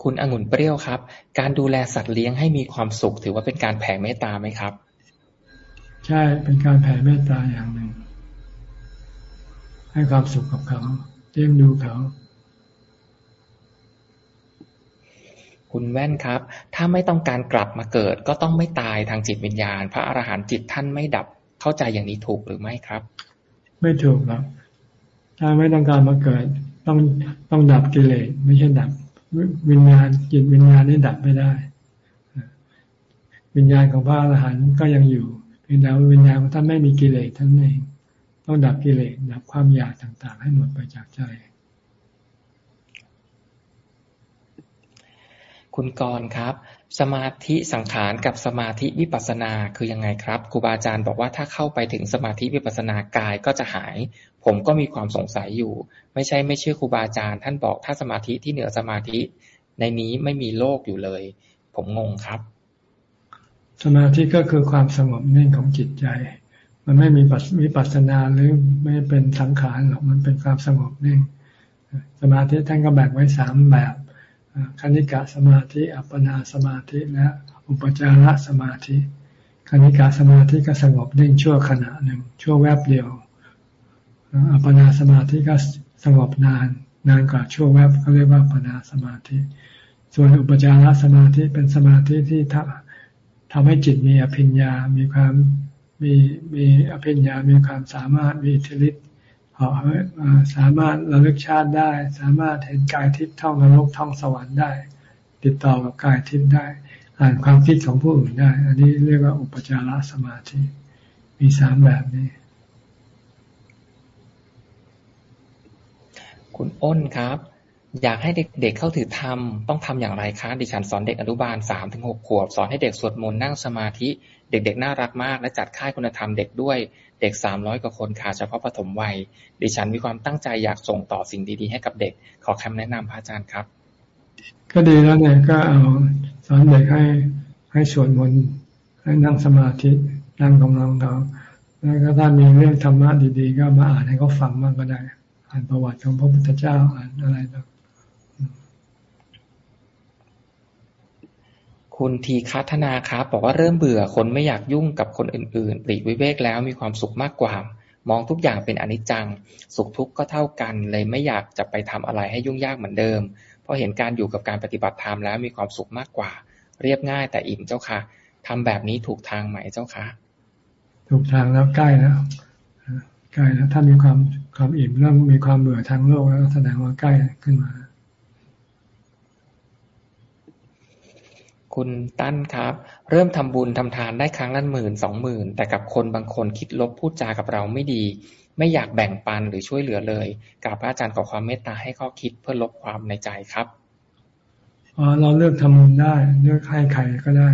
Speaker 1: คุณองุ่นเปรี้ยวครับ การดูแลสัตว์เลี้ยงให้มีความสุข ถือว่าเป็นการแผ่เมตตาไหมครับ
Speaker 2: ใช่เป็นการแผ่เมตตาอย่างหนึ่ง ให้ความสุขกับเขาเลี้ยงดูเขา
Speaker 1: คุณแว่นครับ ถ้าไม่ต้องการกลับมาเกิด ก็ต้องไม่ตายทางจิตวิญญาณ พระอรหันต์จิตท่านไม่ดับเข้าใจอย่างนี้ถูกหรือไม่ครับ
Speaker 2: ไม่ถูกครับถ้าไม่ต้องการมาเกิด ต้องต้องดับกิเลสไม่ใช่ดับ วิญญาณจิตวิญญาณนี่ดับไม่ได้ วิญญาณของพระอรหันต์ก็ยังอยู่เพียงแต่วิญญาณของท่านไม่มีกิเลสท่านเองต้องดับกิเลสดับความอยากต่าง ๆ ให้หมดไปจากใจ
Speaker 1: คุณกรครับ สมาธิสังขารกับสมาธิวิปัสนาคือยังไงครับครูบาอาจารย์บอกว่าถ้าเข้าไปถึงสมาธิวิปัสนากายก็จะหาย ผมก็มีความสงสัยอยู่ ไม่ใช่ไม่เชื่อครูบาอาจารย์ ท่านบอกถ้าสมาธิที่เหนือสมาธิ ในนี้ไม่มีโลกอยู่เลย ผมงงครับ
Speaker 2: สมาธิก็คือความสงบนิ่งของจิตใจ มันไม่มีวิปัสนาหรือไม่เป็นสังขารหรอกมันเป็นความสงบนิ่งสมาธิท่านก็แบ่งไว้สามแบบ คณิกะสมาธิ อัปปนาสมาธิและอุปจารสมาธิคณิกะสมาธิก็สงบนิ่งชั่วขณะหนึ่งชั่วแวบเดียว อัปปนาสมาธิก็สงบนาน นานกว่าชั่วแวบเขาเรียกว่าอปนาสมาธิ ส่วนอุปจารสมาธิเป็นสมาธิที่ทำทำให้จิตมีอภิญญา มีความมีมีอภิญญา มีความสามารถมีอิทธิฤทธิ์ สามารถระลึกชาติได้ สามารถเห็นกายทิพย์ท่องนรกท่องสวรรค์ได้ ติดต่อกับกายทิพย์ได้ อ่านความคิดของผู้อื่นได้ อันนี้เรียกว่าอุปจารสมาธิ มีสามแบบนี้
Speaker 1: คุณอ้นครับ อยากให้เด็กๆเเข้าถือธรรมต้องทำอย่างไรคะดิฉันสอนเด็กอนุบาลสามถึงหกขวบ สอนให้เด็กสวดมนต์นั่งสมาธิ เด็กๆน่ารักมาก และจัดค่ายคุณธรรมเด็กด้วยเด็กสามร้อยกว่าคนค่ะเฉพาะปฐมวัย ดิฉันมีความตั้งใจอยากส่งต่อสิ่งดีๆ ให้กับเด็ก ขอคำแนะนำพระอาจารย์ครับ
Speaker 2: ก็ดีแล้วเนี่ยก็เอาสอนเด็กให้ให้สวดมนต์ให้นั่งสมาธินั่งกำลังเขาแล้วก็ถ้ามีเรื่องธรรมะดีๆ ก็มาอ่านให้เขาฟังบ้างก็ได้ อ่านประวัติของพระพุทธเจ้าอ่านอะไรต่าง
Speaker 1: คุณทีคัฒนาครับบอกว่าเริ่มเบื่อคนไม่อยากยุ่งกับคนอื่นๆปลีกวิเวกแล้วมีความสุขมากกว่ามองทุกอย่างเป็นอนิจจัง สุขทุกข์ก็เท่ากัน เลยไม่อยากจะไปทำอะไรให้ยุ่งยากเหมือนเดิม เพราะเห็นการอยู่กับการปฏิบัติธรรมแล้วมีความสุขมากกว่า เรียบง่ายแต่อิ่มเจ้าค่ะทำแบบนี้ถูกทางไหมเจ้าค่ะ
Speaker 2: ถูกทางแล้วใกล้แล้วใกล้แล้วถ้ามีความความอิ่มเริ่มมีความเบื่อทางโลกแล้วแสดงว่าใกล้ขึ้นมา
Speaker 1: คุณตั้นครับ เริ่มทำบุญทำทานได้ครั้งละหมื่นสองหมื่น แต่กับคนบางคนคิดลบพูดจากับเราไม่ดี ไม่อยากแบ่งปันหรือช่วยเหลือเลยกราบพระอาจารย์ขอความเมตตาให้ข้อคิดเพื่อลบความในใจครับ
Speaker 2: เราเลือกทำบุญได้เลือกให้ใครก็ได้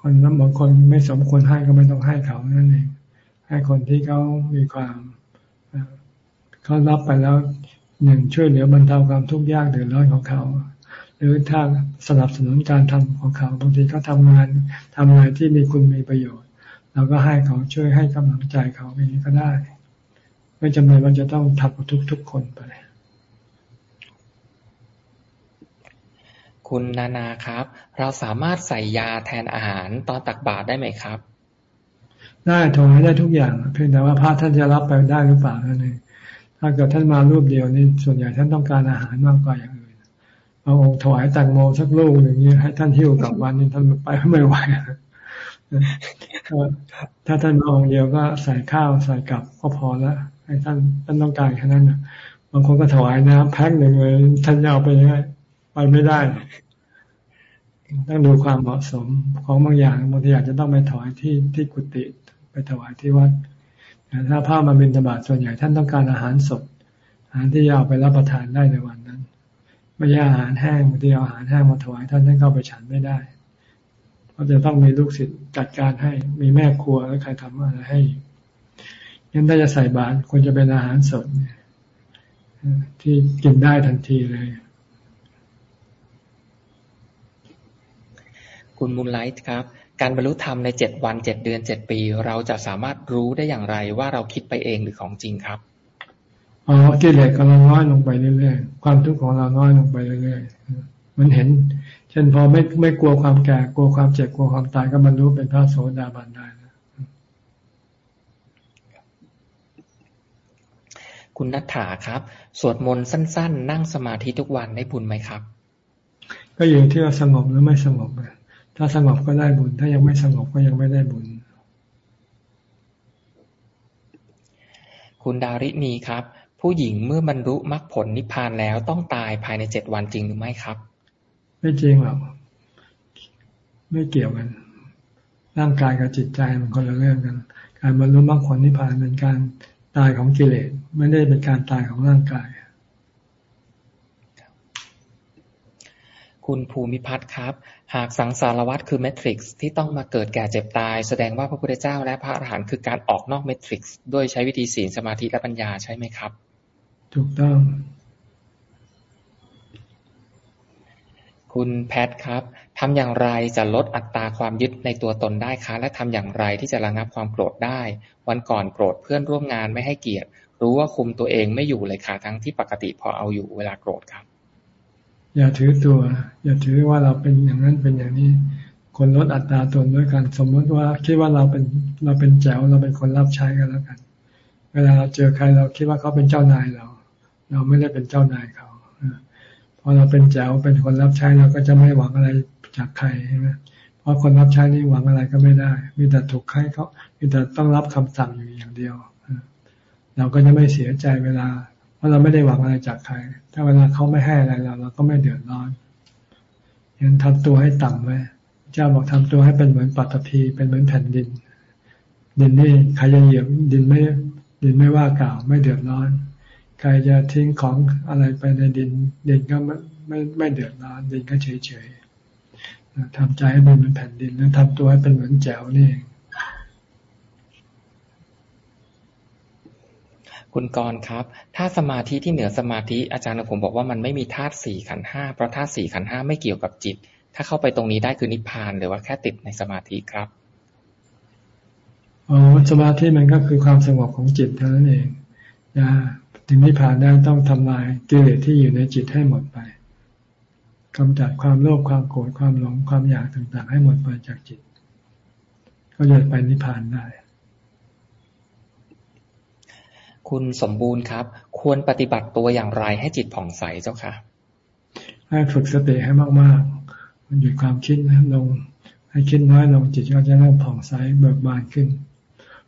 Speaker 2: คนบางคนไม่สมควรให้ก็ไม่ต้องให้เขานั่นเองให้คนที่เขามีความเขารับไปแล้วหนึ่งช่วยเหลือบรรเทาความทุกข์ยากเดือดร้อนของเขา หรือถ้าสนับสนุนการทำของเขาบางทีเขาทางานทำงานที่มีคุณมีประโยชน์เราก็ให้เขาช่วยให้กำลังใจเขาอย่างนี้ก็ได้ ไม่จำเป็นว่าจะต้องทำกับทุก ๆ คนไป
Speaker 1: คุณนานาครับ เราสามารถใส่ยาแทนอาหารตอนตักบาตรได้ไหมครับ
Speaker 2: ได้ถวายได้ทุกอย่าง เพียงแต่ว่าพระท่านจะรับไปได้หรือเปล่านั่นเองถ้าเกิดท่านมารูปเดียวนี่ส่วนใหญ่ท่านต้องการอาหารมากกว่าอย่าง เอาถวายแตงโมสักลูกอย่างนี้ให้ท่านหิ้วกลับวันนี้ท่านไปไม่ไหวถ้าท่านมาองค์เดียวก็ใส่ข้าวใส่กับก็พอแล้วให้ท่านท่านต้องการแค่นั้นนะบางคนก็ถวายน้ำแพ็คหนึ่งเลยท่านยาวไปยังไงไปไม่ได้ต้องดูความเหมาะสมของบางอย่างบางทีอาจจะต้องไปถวายที่ที่กุฏิไปถวายที่วัดแต่ถ้าผ้ามาบินธบาตส่วนใหญ่ท่านต้องการอาหารสดอาหารที่ยาวไปรับประทานได้ในวันนั้น ไม่ใช่อาหารแห้งบางทีเอาอาหารแห้งมาถวายท่านท่านเข้าไปฉันไม่ได้เพราะจะต้องมีลูกศิษย์จัดการให้มีแม่ครัวแล้วใครทำอะไรให้ยันถ้าจะใส่บาตรควรจะเป็นอาหารสดที่กินได้ทันทีเลย
Speaker 1: คุณมูลไลท์ครับ การบรรลุธรรมในเจ็ดวันเจ็ดเดือนเจ็ดปี เราจะสามารถรู้ได้อย่างไรว่าเราคิดไปเองหรือของจริงครับ
Speaker 2: อ๋อกิเลสกำลังน้อยลงไปเรื่อยๆ ความทุกข์ของเราน้อยลงไปเรื่อยๆ มันเห็น เช่นพอไม่ไม่กลัวความแก่ กลัวความเจ็บ กลัวความตาย ก็บรรลุเป็นพระโสดาบันได้นะ
Speaker 1: คุณนัทธาครับ สวดมนต์สั้น ๆ นั่งสมาธิทุกวันได้บุญไหมครับ
Speaker 2: ก็อยู่ที่ว่าสงบหรือไม่สงบ ถ้าสงบก็ได้บุญ ถ้ายังไม่สงบก็ยังไม่ได้บุญ
Speaker 1: คุณดารินีครับ ผู้หญิงเมื่อบรรลุมรรคผลนิพพานแล้วต้องตายภายในเจ็ดวันจริงหรือไม่ครับ
Speaker 2: ไม่จริงหรอกไม่เกี่ยวกัน ร่างกายกับจิตใจมันคนละเรื่องกัน การบรรลุมรรคผลนิพพานเป็นการตายของกิเลสไม่ได้เป็นการตายของร่างกาย
Speaker 1: คุณภูมิพัฒน์ครับ หากสังสารวัตรคือเมทริกซ์ที่ต้องมาเกิดแก่เจ็บตาย แสดงว่าพระพุทธเจ้าและพระอรหันต์คือการออกนอกเมทริกซ์ด้วยใช้วิธีศีลสมาธิและปัญญาใช่ไหมครับ
Speaker 2: ถูกต้อง
Speaker 1: คุณแพทครับทำอย่างไรจะลดอัตราความยึดในตัวตนได้คะ และทำอย่างไรที่จะระงับความโกรธได้ วันก่อนโกรธเพื่อนร่วมงานไม่ให้เกียรติ รู้ว่าคุมตัวเองไม่อยู่เลยค่ะทั้งที่ปกติพอเอาอยู่เวลาโกรธครับ
Speaker 2: อย่าถือตัว อย่าถือว่าเราเป็นอย่างนั้นเป็นอย่างนี้คนลดอัตราตนด้วยกัน สมมติว่าคิดว่าเราเป็นเราเป็นแจ๋วเราเป็นคนรับใช้กันแล้วกัน เวลาเราเจอใครเราคิดว่าเขาเป็นเจ้านายเรา เราไม่ได้เป็นเจ้านายเขาพอเราเป็นแจ๋วเป็นคนรับใช้เราก็จะไม่หวังอะไรจากใครใช่ไหมเพราะคนรับใช้นี่หวังอะไรก็ไม่ได้ มีแต่ถูกใครเขามีแต่ต้องรับคำสั่งอยู่อย่างเดียวเราก็จะไม่เสียใจเวลา เพราะเราไม่ได้หวังอะไรจากใคร ถ้าเวลาเขาไม่ให้อะไรเราเราก็ไม่เดือดร้อนยังทำตัวให้ต่ำไว้เจ้าบอกทำตัวให้เป็นเหมือนปัตภีเป็นเหมือนแผ่นดิน ดินนี่ใครจะเหยียบดินไม่ดินไม่ว่ากล่าวไม่เดือดร้อน ใครจะทิ้งของอะไรไปในดินดินก็ไม่ไม่ไม่เดือดร้อนดินก็เฉยเฉยทำใจให้เป็นเหมือนแผ่นดินแล้วทำตัวให้เป็นเหมือนแจ๋วนี่
Speaker 1: คุณกรครับ ถ้าสมาธิที่เหนือสมาธิอาจารย์ผมบอกว่ามันไม่มีธาตุสี่ขันห้าเพราะธาตุสี่ขันห้าไม่เกี่ยวกับจิต ถ้าเข้าไปตรงนี้ได้คือนิพพานหรือว่าแค่ติดในสมาธิครับ
Speaker 2: อ๋อสมาธิมันก็คือความสงบของจิตเท่านั้นเองนะ ถึงนิพพานได้ต้องทำลายกิเลสที่อยู่ในจิตให้หมดไปกำจัดความโลภความโกรธความหลงความอยากต่างๆ ให้หมดไปจากจิต ก็จะไปนิพพานได้
Speaker 1: คุณสมบูรณ์ครับ ควรปฏิบัติตัวอย่างไรให้จิตผ่องใสเจ้าค่ะ
Speaker 2: ให้ฝึกสติให้มากๆ มันหยุดความคิดลง ให้คิดน้อยลงจิตก็จะเริ่มผ่องใสเบิกบานขึ้น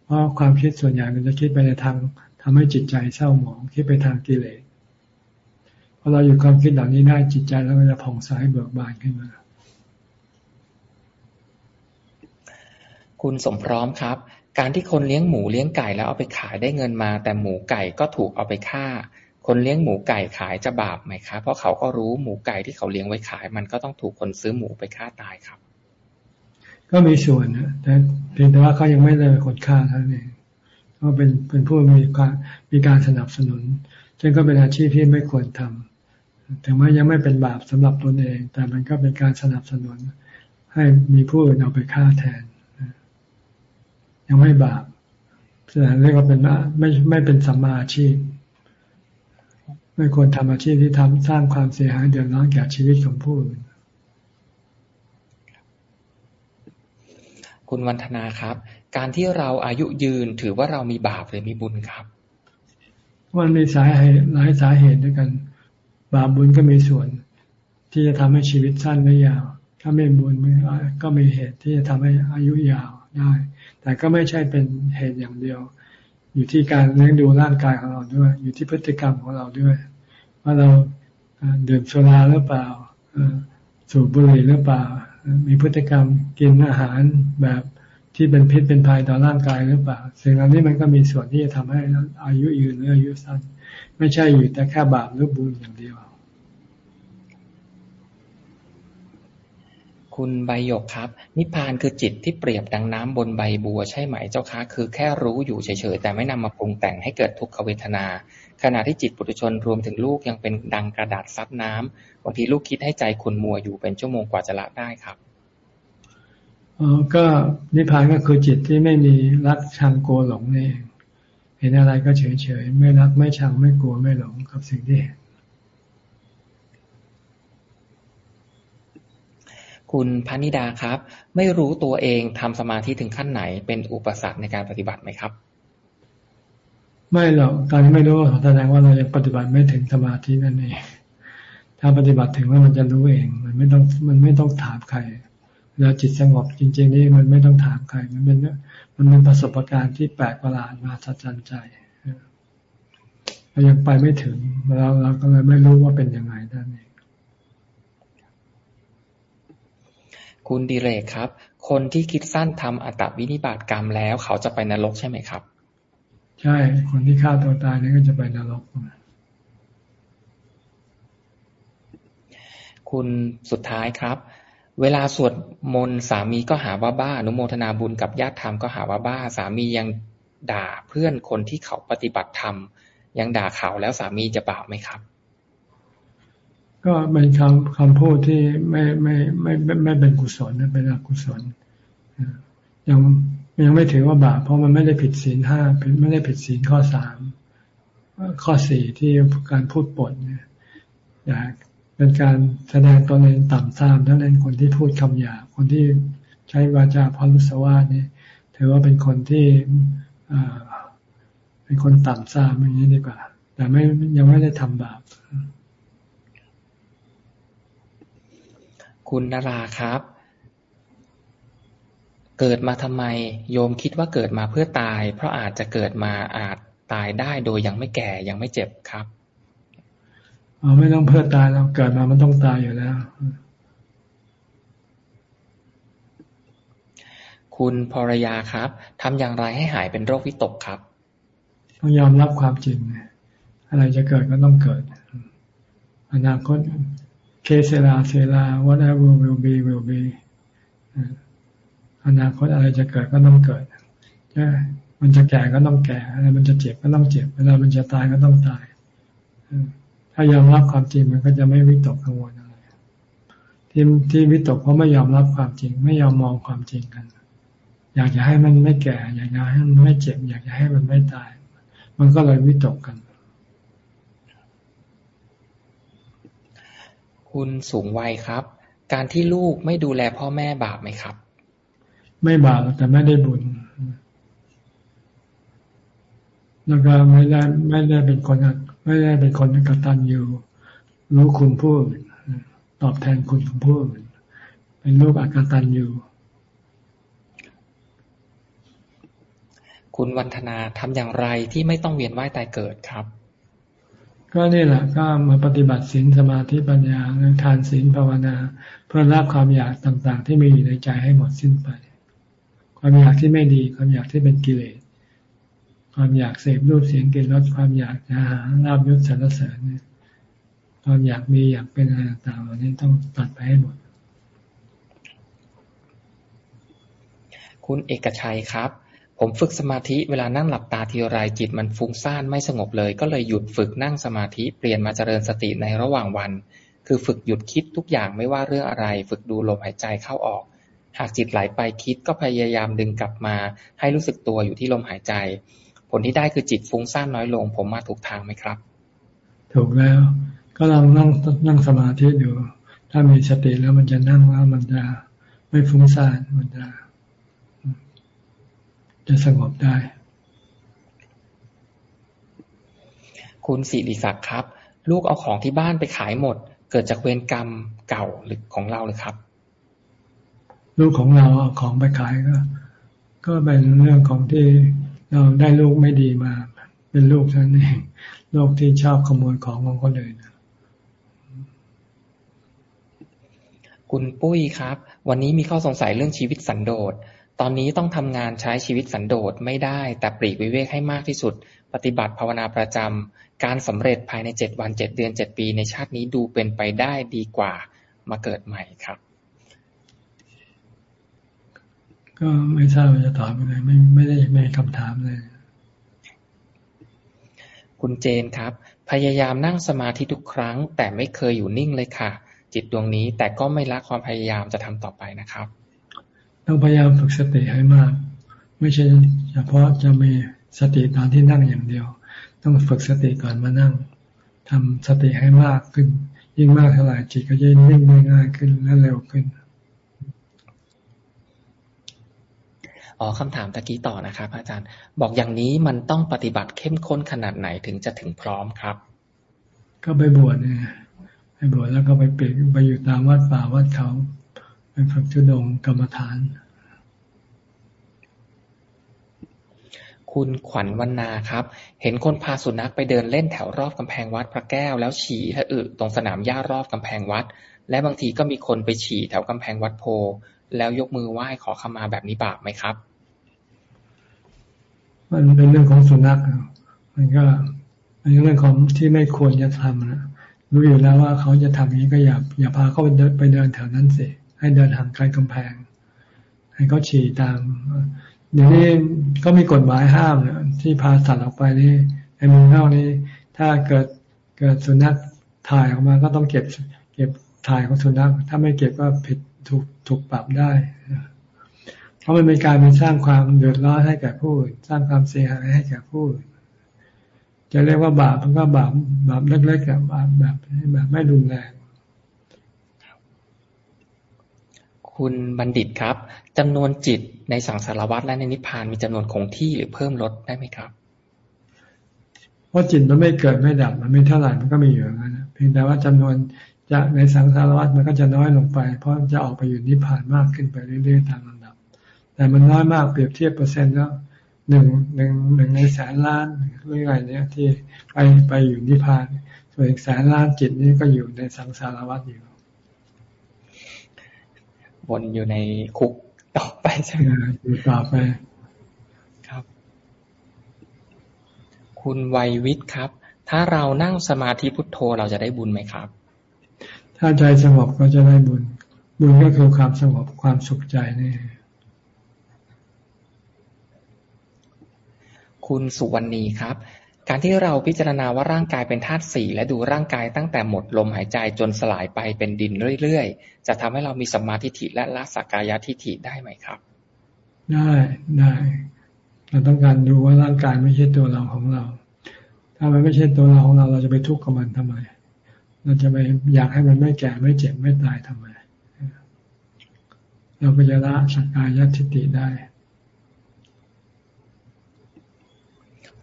Speaker 2: เพราะความคิดส่วนใหญ่มันจะคิดไปในทาง ทำให้จิตใจเศร้าหมองคิดไปทางกิเลสพอเราอยู่ความคิดเหล่านี้ได้จิตใจแล้วมันจะผ่องใสเบิกบานขึ้นมา
Speaker 1: คุณสมพร้อมครับ การที่คนเลี้ยงหมูเลี้ยงไก่แล้วเอาไปขายได้เงินมา แต่หมูไก่ก็ถูกเอาไปฆ่า คนเลี้ยงหมูไก่ขายจะบาปไหมครับ เพราะเขาก็รู้หมูไก่ที่เขาเลี้ยงไว้ขาย มันก็ต้องถูกคนซื้อหมูไปฆ่าตายครับ
Speaker 2: ก็มีส่วนนะแต่เพียงแต่ว่าเขายังไม่ได้คนฆ่าเท่านั้นเอง ก็เป็นเป็นผู้มีการมีการสนับสนุน ซึ่งก็เป็นอาชีพที่ไม่ควรทำถึงแม้ยังไม่เป็นบาปสำหรับตนเอง แต่มันก็เป็นการสนับสนุน ให้มีผู้อื่นเอาไปฆ่าแทน ยังไม่บาปแสดงเรียกว่าเป็นไม่ไม่เป็นสัมมาอาชีพ ไม่ควรทำอาชีพที่ทำสร้างความเสียหายเดือดร้อนแก่ชีวิตของผู้อื่น
Speaker 1: คุณวันธนาครับ การที่เราอายุยืนถือว่าเรามีบาปหรือมีบุญครับ
Speaker 2: มันมีสาเหตุหลายสาเหตุด้วยกัน บาปบุญก็มีส่วน ที่จะทำให้ชีวิตสั้นและยาว ถ้าไม่บุญก็มีเหตุที่จะทำให้อายุยาวได้ แต่ก็ไม่ใช่เป็นเหตุอย่างเดียว อยู่ที่การเลี้ยงดูร่างกายของเราด้วย อยู่ที่พฤติกรรมของเราด้วย ว่าเราดื่มสุราหรือเปล่าสูบบุหรี่หรือเปล่า มีพฤติกรรมกินอาหารแบบ ที่เป็นพิษเป็นภัยต่อร่างกายหรือเปล่าสิ่งเหล่านี้มันก็มีส่วนที่จะทำให้อายุยืนหรืออายุสั้น ไม่ใช่อยู่แต่แค่บาปหรือบุญอย่างเดียว
Speaker 1: คุณใบหยกครับ นิพพานคือจิตที่เปรียบดังน้ำบนใบบัวใช่ไหมเจ้าคะคือแค่รู้อยู่เฉยๆแต่ไม่นำมาปรุงแต่งให้เกิดทุกขเวทนา ขณะที่จิตปุถุชนรวมถึงลูกยังเป็นดังกระดาษซับน้ำบางทีลูกคิดให้ใจคุณมัวอยู่เป็นชั่วโมงกว่าจะละได้ครับ
Speaker 2: ก็นิพพานก็คือจิตที่ไม่มีรักชังโกหลงนี่เห็นอะไรก็เฉยเฉยไม่รักไม่ชังไม่กลัวไม่หลงกับสิ่งที่เห็น
Speaker 1: คุณพานิดาครับ ไม่รู้ตัวเองทำสมาธิถึงขั้นไหน เป็นอุปสรรคในการปฏิบัติไหมครับ
Speaker 2: ไม่หรอกการไม่รู้แสดงว่าเรายังปฏิบัติไม่ถึงสมาธินั่นเองถ้าปฏิบัติถึงว่ามันจะรู้เอง มันไม่ต้องมันไม่ต้องถามใคร แล้วจิตสงบจริง ๆ นี่มันไม่ต้องถามใคร มันเป็นมันเป็นประสบการณ์ที่แปลกประหลาดมาสัจจันใจเรายังไปไม่ถึงเราเราก็เลยไม่รู้ว่าเป็นยังไงนั่นเอง
Speaker 1: คุณดิเรกครับ คนที่คิดสั้นทำอัตวินิบาตกรรมแล้ว เขาจะไปนรกใช่ไหมครับ
Speaker 2: ใช่ คนที่ฆ่าตัวตายนี่ก็จะไปนรก
Speaker 1: คุณสุดท้ายครับ เวลาสวดมนต์สามีก็หาว่าบ้า อนุโมทนาบุญกับญาติธรรมก็หาว่าบ้า สามียังด่าเพื่อนคนที่เขาปฏิบัติธรรม ยังด่าเขาแล้วสามีจะบาปไหมครับ
Speaker 2: ก็เป็นคำคำพูดที่ไม่ไม่ไม่ไม่เป็นกุศลนะเป็นอกุศลยังยังไม่ถือว่าบาปเพราะมันไม่ได้ผิดศีลห้าไม่ได้ผิดศีลข้อสามข้อสี่ที่การพูดปดเนี่ย เป็นการแสดงตนเองต่ำทรามทั้งนั้นคนที่พูดคำหยาคนที่ใช้วาจาพลุสวาสนี่ถือว่าเป็นคนที่เป็นคนต่ำทรามอย่างนี้ดีกว่าแต่แต่ไม่ยังไม่ได้ทำบาป
Speaker 1: คุณนาราครับ เกิดมาทำไม โยมคิดว่าเกิดมาเพื่อตาย เพราะอาจจะเกิดมาอาจตายได้โดยยังไม่แก่ยังไม่เจ็บครับ
Speaker 2: อ๋อไม่ต้องเพื่อตายเราเกิดมามันต้องตายอยู่แล้ว
Speaker 1: คุณภรรยาครับทำอย่างไรให้หายเป็นโรควิตกครับ
Speaker 2: ต้องยอมรับความจริงอะไรจะเกิดก็ต้องเกิด อนาคตเคเซลาเซลา whatever will be will be อนาคตอะไรจะเกิดก็ต้องเกิดมันจะแก่ก็ต้องแก่ อะไรมันจะเจ็บก็ต้องเจ็บเวลามันจะตายก็ต้องตาย ถ้ายอมรับความจริงมันก็จะไม่วิตกกังวลอะไรที่ที่วิตกเพราะไม่ยอมรับความจริง ไม่ยอมมองความจริงกัน อยากจะให้มันไม่แก่ อยากจะให้มันไม่เจ็บ อยากจะให้มันไม่ตาย มันก็เลยวิตกกัน
Speaker 1: คุณสูงวัยครับ การที่ลูกไม่ดูแลพ่อแม่บาปไหมครับ
Speaker 2: ไม่บาปแต่ไม่ได้บุญแล้วก็ไม่ได้ไม่ได้เป็นคน ไม่ได้เป็นคนกตัญญูรู้คุณผู้ตอบแทนคุณผู้เป็นลูกอกตัญญู
Speaker 1: คุณวันธนาทำอย่างไรที่ไม่ต้องเวียนว่ายตายเกิดครับ
Speaker 2: ก็นี่แหละก็มาปฏิบัติศีลสมาธิปัญญาเรื่องทานศีลภาวนา เพื่อละความอยากต่างๆ ที่มีอยู่ในใจให้หมดสิ้นไป ความอยากที่ไม่ดีความอยากที่เป็นกิเลส ความอยากเสพรูปเสียงกลิ่นรสความอยากจะหาลาบยศสรรเสริญเนี่ยความอยากมีอยากเป็นอะไรต่างๆเหล่านี้ต้องตัดไปให้หมด
Speaker 1: คุณเอกชัยครับ ผมฝึกสมาธิเวลานั่งหลับตาทีไรจิตมันฟุ้งซ่านไม่สงบเลย ก็เลยหยุดฝึกนั่งสมาธิเปลี่ยนมาเจริญสติในระหว่างวัน คือฝึกหยุดคิดทุกอย่างไม่ว่าเรื่องอะไร ฝึกดูลมหายใจเข้าออก หากจิตไหลไปคิดก็พยายามดึงกลับมา ให้รู้สึกตัวอยู่ที่ลมหายใจ ผลที่ได้คือจิตฟุ้งซ่านน้อยลง ผมมาถูกทางไหมครับ
Speaker 2: ถูกแล้ว ก็ลองนั่งนั่งสมาธิดู ถ้ามีสติแล้วมันจะนั่งแล้วมันจะไม่ฟุ้งซ่านมันจะ จะสงบได้
Speaker 1: คุณสิริศักดิ์ครับ ลูกเอาของที่บ้านไปขายหมด เกิดจากเวรกรรมเก่าหรือของเราเลยครับ
Speaker 2: ลูกของเราเอาของไปขายก็ ก็เป็นเรื่องของที่ เราได้ลูกไม่ดีมา เป็นลูกท่านเองลูกที่ชอบขโมยของของคนอื่น
Speaker 1: คุณปุ้ยครับ วันนี้มีข้อสงสัยเรื่องชีวิตสันโดษตอนนี้ต้องทำงานใช้ชีวิตสันโดษไม่ได้ แต่ปลีกวิเวกให้มากที่สุด ปฏิบัติภาวนาประจำการสำเร็จภายในเจ็ดวันเจ็ดเดือนเจ็ดปีในชาตินี้ดูเป็นไปได้ดีกว่ามาเกิดใหม่ครับ
Speaker 2: ก็ไม่ทราบจะตอบยังไงไม่ไม่ได้ไม่คำถามเลย
Speaker 1: คุณเจนครับ พยายามนั่งสมาธิทุกครั้ง แต่ไม่เคยอยู่นิ่งเลยค่ะ จิตดวงนี้แต่ก็ไม่ละความพยายามจะทำต่อไปนะครับ
Speaker 2: ต้องพยายามฝึกสติให้มาก ไม่ใช่เฉพาะจะมีสติตอนที่นั่งอย่างเดียว ต้องฝึกสติก่อนมานั่งทำสติให้มากขึ้น ยิ่งมากเท่าไหร่จิตก็ยิ่งนิ่งง่ายขึ้นและเร็วขึ้น
Speaker 1: อ๋อคำถามตะกี้ต่อนะครับอาจารย์ บอกอย่างนี้มันต้องปฏิบัติเข้มข้นขนาดไหนถึงจะถึงพร้อมครับ
Speaker 2: ก็ไปบวชเนี่ยไปบวชแล้วก็ไปเปลี่ยนไปอยู่ตามวัดป่าวัดเขาไปฝึกจุดงกรรมฐาน
Speaker 1: คุณขวัญวรรณาครับ เห็นคนพาสุนัขไปเดินเล่นแถวรอบกำแพงวัดพระแก้วแล้วฉี่และอึตรงสนามหญ้ารอบกำแพงวัด และบางทีก็มีคนไปฉี่แถวกำแพงวัดโพแล้วยกมือไหว้ขอขมาแบบนี้บาปไหมครับ
Speaker 2: มันเป็นเรื่องของสุนัขมันก็เป็นเรื่องของที่ไม่ควรจะทำนะรู้อยู่แล้วว่าเขาจะทำอย่างนี้ก็อย่าอย่าพาเขาไปเดินไปเดินแถวนั้นสิให้เดินห่างไกลกำแพง ให้เขาฉี่ตามเดี๋ยวนี้ก็มีกฎหมายห้ามนะที่พาสัตว์ออกไปนี่ในเมืองนอกนี้ ถ้าเกิดเกิดสุนัขถ่ายออกมาก็ต้องเก็บ เก็บถ่ายของสุนัขถ้าไม่เก็บก็ผิดถูกถูกปรับได้ เพราะมันเป็นการเป็นสร้างความเดือดร้อนให้แก่ผู้สร้างความเสียหายให้แก่ผู้จะเรียกว่าบาปมันก็บาปบาปเล็กๆแบบแบบแบบไม่รุนแรง
Speaker 1: คุณบัณฑิตครับจำนวนจิตในสังสารวัฏและในนิพพานมีจำนวนคงที่หรือเพิ่มลดได้ไหมครับ
Speaker 2: เพราะจิตมันไม่เกิดไม่ดับมันไม่เท่าไหร่มันก็มีอยู่อย่างนั้นเพียงแต่ว่าจำนวนจะในสังสารวัฏมันก็จะน้อยลงไป เพราะจะออกไปอยู่นิพพานมากขึ้นไปเรื่อยๆตามลำดับ แต่มันน้อยมากเปรียบเทียบเปอร์เซ็นต์แล้วหนึ่งหนึ่งหนึ่งในแสนล้านหรือไงเนี้ยที่ไปไปอยู่นิพพาน ส่วนอีกแสนล้านจิตนี้ก็อยู่ในสังสารวัฏอยู่
Speaker 1: วนอยู่ในคุกต่อไปใช่ไหม
Speaker 2: อยู่ต่อไป
Speaker 1: ครับ คุณวัยวิทย์ครับ ถ้าเรานั่งสมาธิพุทโธเราจะได้บุญไหมครับ
Speaker 2: ถ้าใจสงบก็จะได้บุญ บุญก็คือความสงบความสุขใจนี่
Speaker 1: คุณสุวรรณีครับ การที่เราพิจารณาว่าร่างกายเป็นธาตุสี่และดูร่างกายตั้งแต่หมดลมหายใจจนสลายไปเป็นดินเรื่อยๆ จะทำให้เรามีสมาธิฐิและละสักกายทิฏฐิได้ไหมครับ
Speaker 2: ได้ได้เราต้องการดูว่าร่างกายไม่ใช่ตัวเราของเรา ถ้ามันไม่ใช่ตัวเราของเรา เราจะไปทุกข์กับมันทำไม เราจะไปอยากให้มันไม่แก่ไม่เจ็บไม่ตายทำไม เราก็จะละสักกายทิฏฐิได้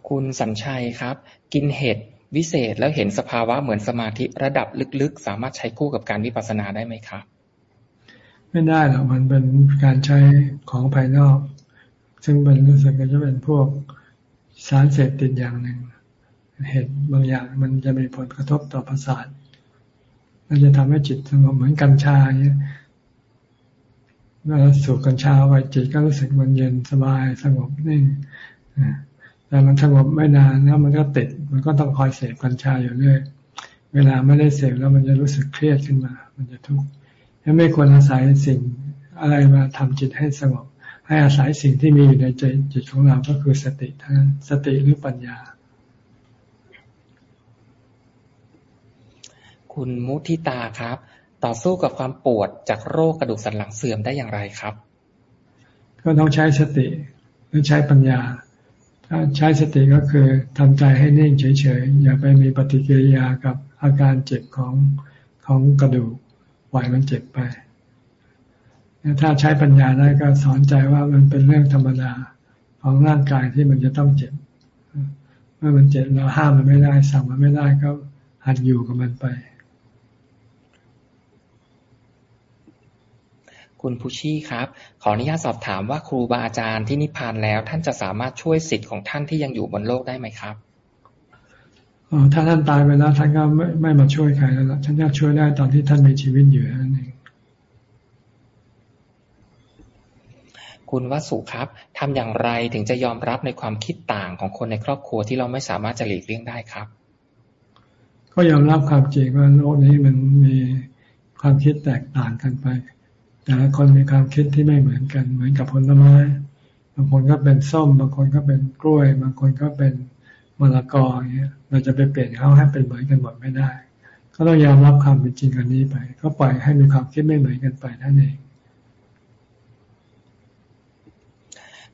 Speaker 1: คุณสัญชัยครับ กินเห็ดวิเศษแล้วเห็นสภาวะเหมือนสมาธิระดับลึกๆ สามารถใช้คู่กับการวิปัสสนาได้ไหมครับ
Speaker 2: ไม่ได้หรอกมันเป็นการใช้ของภายนอก ซึ่งเป็นรู้สึกจะเป็นพวกสารเสพติดอย่างหนึ่ง เห็ดบางอย่างมันจะมีผลกระทบต่อประสาทมันจะทำให้จิตสงบเหมือนกัญชาอย่างนี้เมื่อสูบกัญชาไว้จิตก็รู้สึกมันเย็นสบายสงบนิ่ง แต่มันสงบไม่นานแล้วมันก็ติด มันก็ต้องคอยเสพกัญชาอยู่เรื่อยเวลาไม่ได้เสพแล้วมันจะรู้สึกเครียดขึ้นมา มันจะทุกข์ไม่ควรอาศัยสิ่งอะไรมาทำจิตให้สงบ ให้อาศัยสิ่งที่มีอยู่ในใจจิตของเราก็คือสติทั้งสติหรือปัญญา
Speaker 1: คุณมุทิตาครับ ต่อสู้กับความปวดจากโรคกระดูกสันหลังเสื่อมได้อย่างไรครับ
Speaker 2: ก็ต้องใช้สติหรือใช้ปัญญา ถ้าใช้สติก็คือทำใจให้นิ่งเฉยๆ อย่าไปมีปฏิกิริยากับอาการเจ็บของของกระดูกปล่อยมันเจ็บไปถ้าใช้ปัญญาได้ก็สอนใจว่ามันเป็นเรื่องธรรมดาของร่างกายที่มันจะต้องเจ็บ เมื่อมันเจ็บเราห้ามมันไม่ได้สั่งมันไม่ได้ก็หัดอยู่กับมันไป
Speaker 1: คุณพุชี่ครับ ขออนุญาตสอบถามว่าครูบาอาจารย์ที่นิพพานแล้ว ท่านจะสามารถช่วยสิทธิ์ของท่านที่ยังอยู่บนโลกได้ไหมครับ
Speaker 2: อ๋อถ้าท่านตายไปแล้วท่านก็ไม่ไม่มาช่วยใครแล้วท่านจะช่วยได้ตอนที่ท่านมีชีวิตอยู่นั่นเอง
Speaker 1: คุณวสุครับทำอย่างไรถึงจะยอมรับในความคิดต่างของคนในครอบครัวที่เราไม่สามารถจะหลีกเลี่ยงได้ครับ
Speaker 2: ก็ยอมรับความจริงว่าโลกนี้มันมีความคิดแตกต่างกันไป แต่ละคนมีความคิดที่ไม่เหมือนกัน เหมือนกับผลไม้ บางคนก็เป็นส้ม บางคนก็เป็นกล้วย บางคนก็เป็นมะละกออย่างเงี้ย เราจะไปเปลี่ยนเขาให้เป็นเหมือนกันหมดไม่ได้ ก็ต้องยอมรับความเป็นจริงอันนี้ไป ก็ปล่อยให้มีความคิดไม่เหมือนกันไปนั่นเอง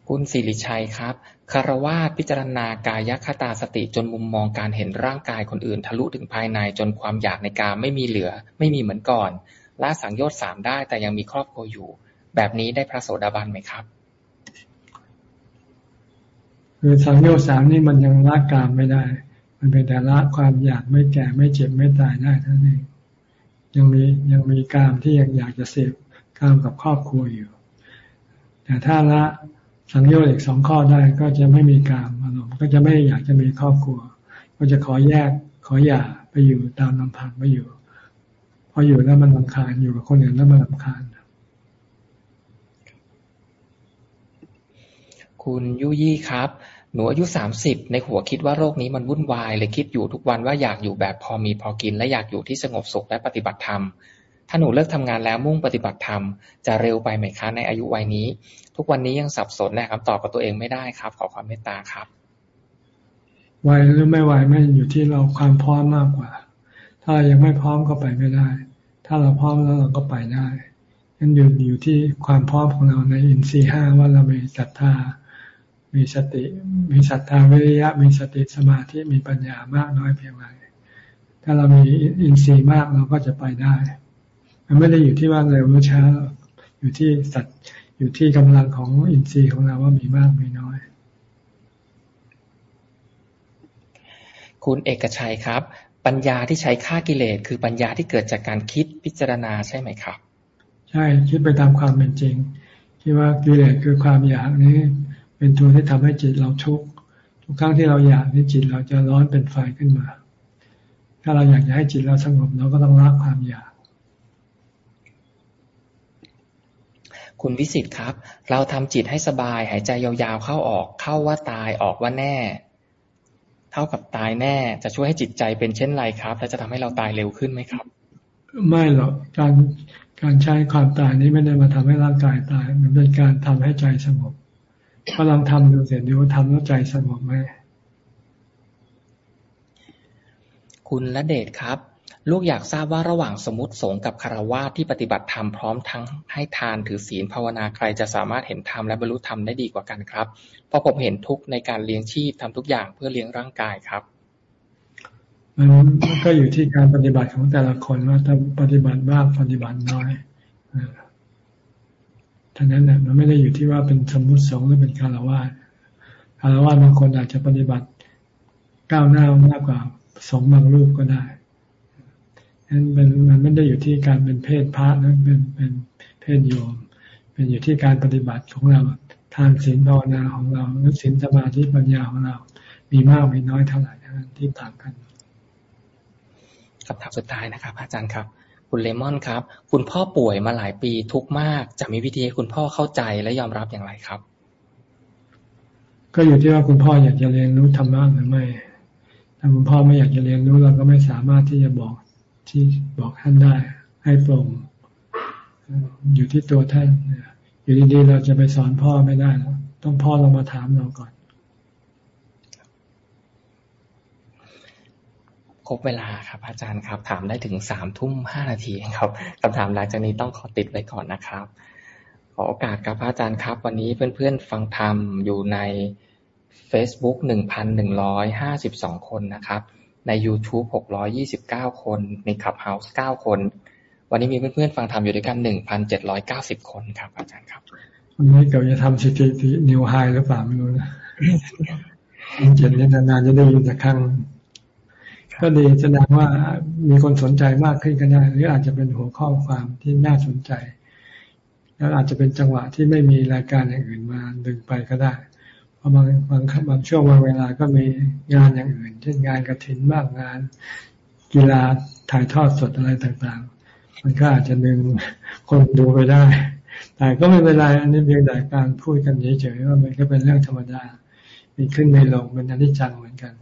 Speaker 1: คุณสิริชัยครับคารวาสพิจารณากายคตาสติจนมุมมองการเห็นร่างกายคนอื่น ทะลุถึงภายในจนความอยากในการไม่มีเหลือ ไม่มีเหมือนก่อน ละสังโยชน์สามได้แต่ยังมีครอบครัวอยู่ แบบนี้ได้พระโสดาบันไหมครับ
Speaker 2: คือสังโยชน์สามนี่มันยังละกามไม่ได้ มันเป็นแต่ละความอยากไม่แก่ไม่เจ็บไม่ตายได้เท่านั้นเองยังมียังมีกามที่ยังอยากจะเสพกามกับครอบครัวอยู่ แต่ถ้าละสังโยชน์อีกสองข้อได้ก็จะไม่มีกามอารมณ์ก็จะไม่อยากจะมีครอบครัว ก็จะขอแยกขอหย่าไปอยู่ตามลำพังไปอยู่ พออยู่แล้วมันลำคาญอยู่กับคนอื่นแล้วมันลำคาญ
Speaker 1: คุณยุยี่ครับ หนูอายุสามสิบในหัวคิดว่าโรคนี้มันวุ่นวายเลยคิดอยู่ทุกวันว่าอยากอยู่แบบพอมีพอกิน และอยากอยู่ที่สงบสุขและปฏิบัติธรรม ถ้าหนูเลิกทำงานแล้วมุ่งปฏิบัติธรรม จะเร็วไปไหมคะในอายุวัยนี้ ทุกวันนี้ยังสับสนนะครับตอบกับตัวเองไม่ได้ครับ ขอความเมตตาครับ
Speaker 2: วัยหรือไม่วัยไม่อยู่ที่เราความพร้อมมากกว่า ถ้ายังไม่พร้อมก็ไปไม่ได้ ถ้าเราพร้อมแล้วเราก็ไปได้นั่นอยู่อยู่ที่ความพร้อมของเราในอินทรีห้าว่าเรามีศรัทธา มีสติ มีศรัทธาวิริยะ มีสติสมาธิ มีปัญญามากน้อยเพียงไรถ้าเรามีอินทรีย์มากเราก็จะไปได้ มันไม่ได้อยู่ที่ว่าเร็วหรือช้า อยู่ที่สัตอยู่ที่กำลังของอินทรีย์ของเราว่ามีมากมีน้อย
Speaker 1: คุณเอกชัยครับ ปัญญาที่ใช้ฆ่ากิเลสคือปัญญาที่เกิดจากการคิดพิจารณาใช่ไหมครับ
Speaker 2: ใช่คิดไปตามความเป็นจริงคิดว่ากิเลสคือความอยากนี้เป็นตัวที่ทำให้จิตเราทุกข์ทุกครั้งที่เราอยากนี่จิตเราจะร้อนเป็นไฟขึ้นมา ถ้าเราอยากจะให้จิตเราสงบเราก็ต้องละความอยาก
Speaker 1: คุณวิสิตครับ เราทำจิตให้สบายหายใจยาวๆเข้าออก เข้าว่าตายออกว่าแน่ เท่ากับตายแน่ จะช่วยให้จิตใจเป็นเช่นไรครับ และจะทำให้เราตายเร็วขึ้นไหมครับ
Speaker 2: ไม่หรอกการการใช้ความตายนี้ไม่ได้มาทำให้ร่างกายตาย มันเป็นการทำให้ใจสงบก็ลองทำดูเสร็จดูว่าทำแล้วใจสงบไหม
Speaker 1: คุณละเดชครับ ลูกอยากทราบว่าระหว่างสมมติสงกับคารวาสที่ปฏิบัติธรรมพร้อมทั้งให้ทานถือศีลภาวนาใครจะสามารถเห็นธรรมและบรรลุธรรมได้ดีกว่ากันครับเพราะผมเห็นทุกในการเลี้ยงชีพทำทุกอย่างเพื่อเลี้ยงร่างกายครับ
Speaker 2: มันก็อยู่ที่การปฏิบัติของแต่ละคนว่าถ้าปฏิบัติมากปฏิบัติน้อยท่านั้นเนี่ยมันไม่ได้อยู่ที่ว่าเป็นสมมุติสงฆ์หรือเป็นคารวะคารวะบางคนอาจจะปฏิบัติก้าวหน้ามากกว่าสงฆ์บางรูปก็ได้ นั้นมันมันไม่ได้อยู่ที่การเป็นเพศพระนะเป็นเป็นเพศโยม เป็นอยู่ที่การปฏิบัติของเราทานศีลภาวนาของเราหรือศีลสมาธิปัญญาของเรา มีมากมีน้อยเท่าไหร่ที่ต่างกัน
Speaker 1: คำถามสุดท้ายนะครับ อาจารย์ครับ คุณเลมอนครับ คุณพ่อป่วยมาหลายปีทุกมาก จะมีวิธีให้คุณพ่อเข้าใจและยอมรับอย่างไรครับ
Speaker 2: ก็อยู่ที่ว่าคุณพ่ออยากจะเรียนรู้ธรรมะหรือไม่ถ้าคุณพ่อไม่อยากจะเรียนรู้เราก็ไม่สามารถที่จะบอก ที่บอกท่านได้ ให้ปรงอยู่ที่ตัวท่านอยู่ดีๆเราจะไปสอนพ่อไม่ได้ต้องพ่อเรามาถามเราก่อน
Speaker 1: ครบเวลาครับ อาจารย์ครับ ถามได้ถึงสามทุ่มห้านาทีครับคำถามหลังจากนี้ต้องขอติดไว้ก่อนนะครับ ขอโอกาสครับอาจารย์ครับ วันนี้เพื่อนๆฟังธรรมอยู่ใน Facebook 1,152คนนะครับ ใน YouTube 629 คน ใน Clubhouse 9 คน วันนี้มีเพื่อนๆ ฟังธรรมอยู่ด้วยกัน 1,790 คนครับ อาจารย์ครับ
Speaker 2: วันนี้เกี่ยวจะทำสถิตินิวไฮหรือเปล่าไม่รู้นะเจ็ดนี้นานๆจะได้ยินสักครั้ง ก็ดีแสดงว่ามีคนสนใจมากขึ้นก็ได้ หรืออาจจะเป็นหัวข้อความที่น่าสนใจ แล้วอาจจะเป็นจังหวะที่ไม่มีรายการอย่างอื่นมาดึงไปก็ได้เพ ราะบางบางบางช่วงบางเวลาก็มีงานอย่างอื่น เช่นงานกระถินบ้างงาน กีฬาถ่ายทอดสดอะไรต่างๆ มันก็อาจจะดึงคนดูไปได้ แต่ก็ไม่เป็นไรอันนี้เพียงแต่การพูดกันเฉยๆว่ามันก็เป็นเรื่องธรรมดามีขึ้นในลงเป็นอนิจจังเหมือนกัน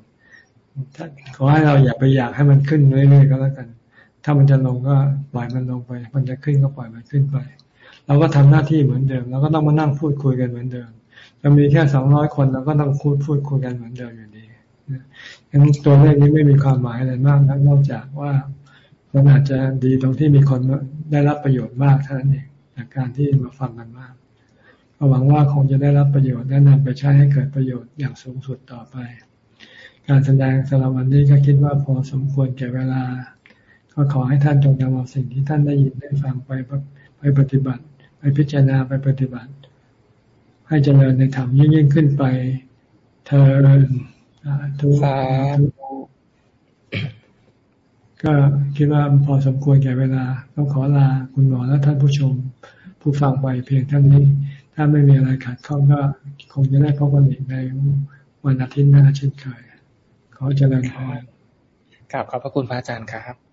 Speaker 2: ขอให้เราอย่าไปอยากให้มันขึ้นเรื่อยๆก็แล้วกัน ถ้ามันจะลงก็ปล่อยมันลงไป มันจะขึ้นก็ปล่อยมันขึ้นไป เราก็ทำหน้าที่เหมือนเดิมเราก็ต้องมานั่งพูดคุยกันเหมือนเดิม จะมีแค่สองร้อยคนเราก็ต้องพูดพูดคุยกันเหมือนเดิมอยู่ดีงั้นตัวเลขนี้ไม่มีความหมายอะไรมากนอกจากว่ามันอาจจะดีตรงที่มีคนได้รับประโยชน์มากเท่านั้นเองจากการที่มาฟังกันมากหวังว่าคงจะได้รับประโยชน์และนำไปใช้ให้เกิดประโยชน์อย่างสูงสุดต่อไป การแสดงสำหรับวันนี้ก็คิดว่าพอสมควรแก่เวลา ก็ขอให้ท่านจงนำเอาสิ่งที่ท่านได้ยินได้ฟังไปไปปฏิบัติ ไปพิจารณาไปปฏิบัติ ให้เจริญในธรรมยิ่งยิ่งขึ้นไปเธอทุกก็คิดว่าพอสมควรแก่เวลาต้องขอลาคุณหมอและท่านผู้ชม ผู้ฟังไปเพียงเท่านี้ ถ้าไม่มีอะไรขัดข้องก็คงจะได้พบกันอีกในวันอาทิตย์หน้าเช่นเคยขอเจริญพร
Speaker 1: กราบขอบพระคุณพระอาจารย์ครับ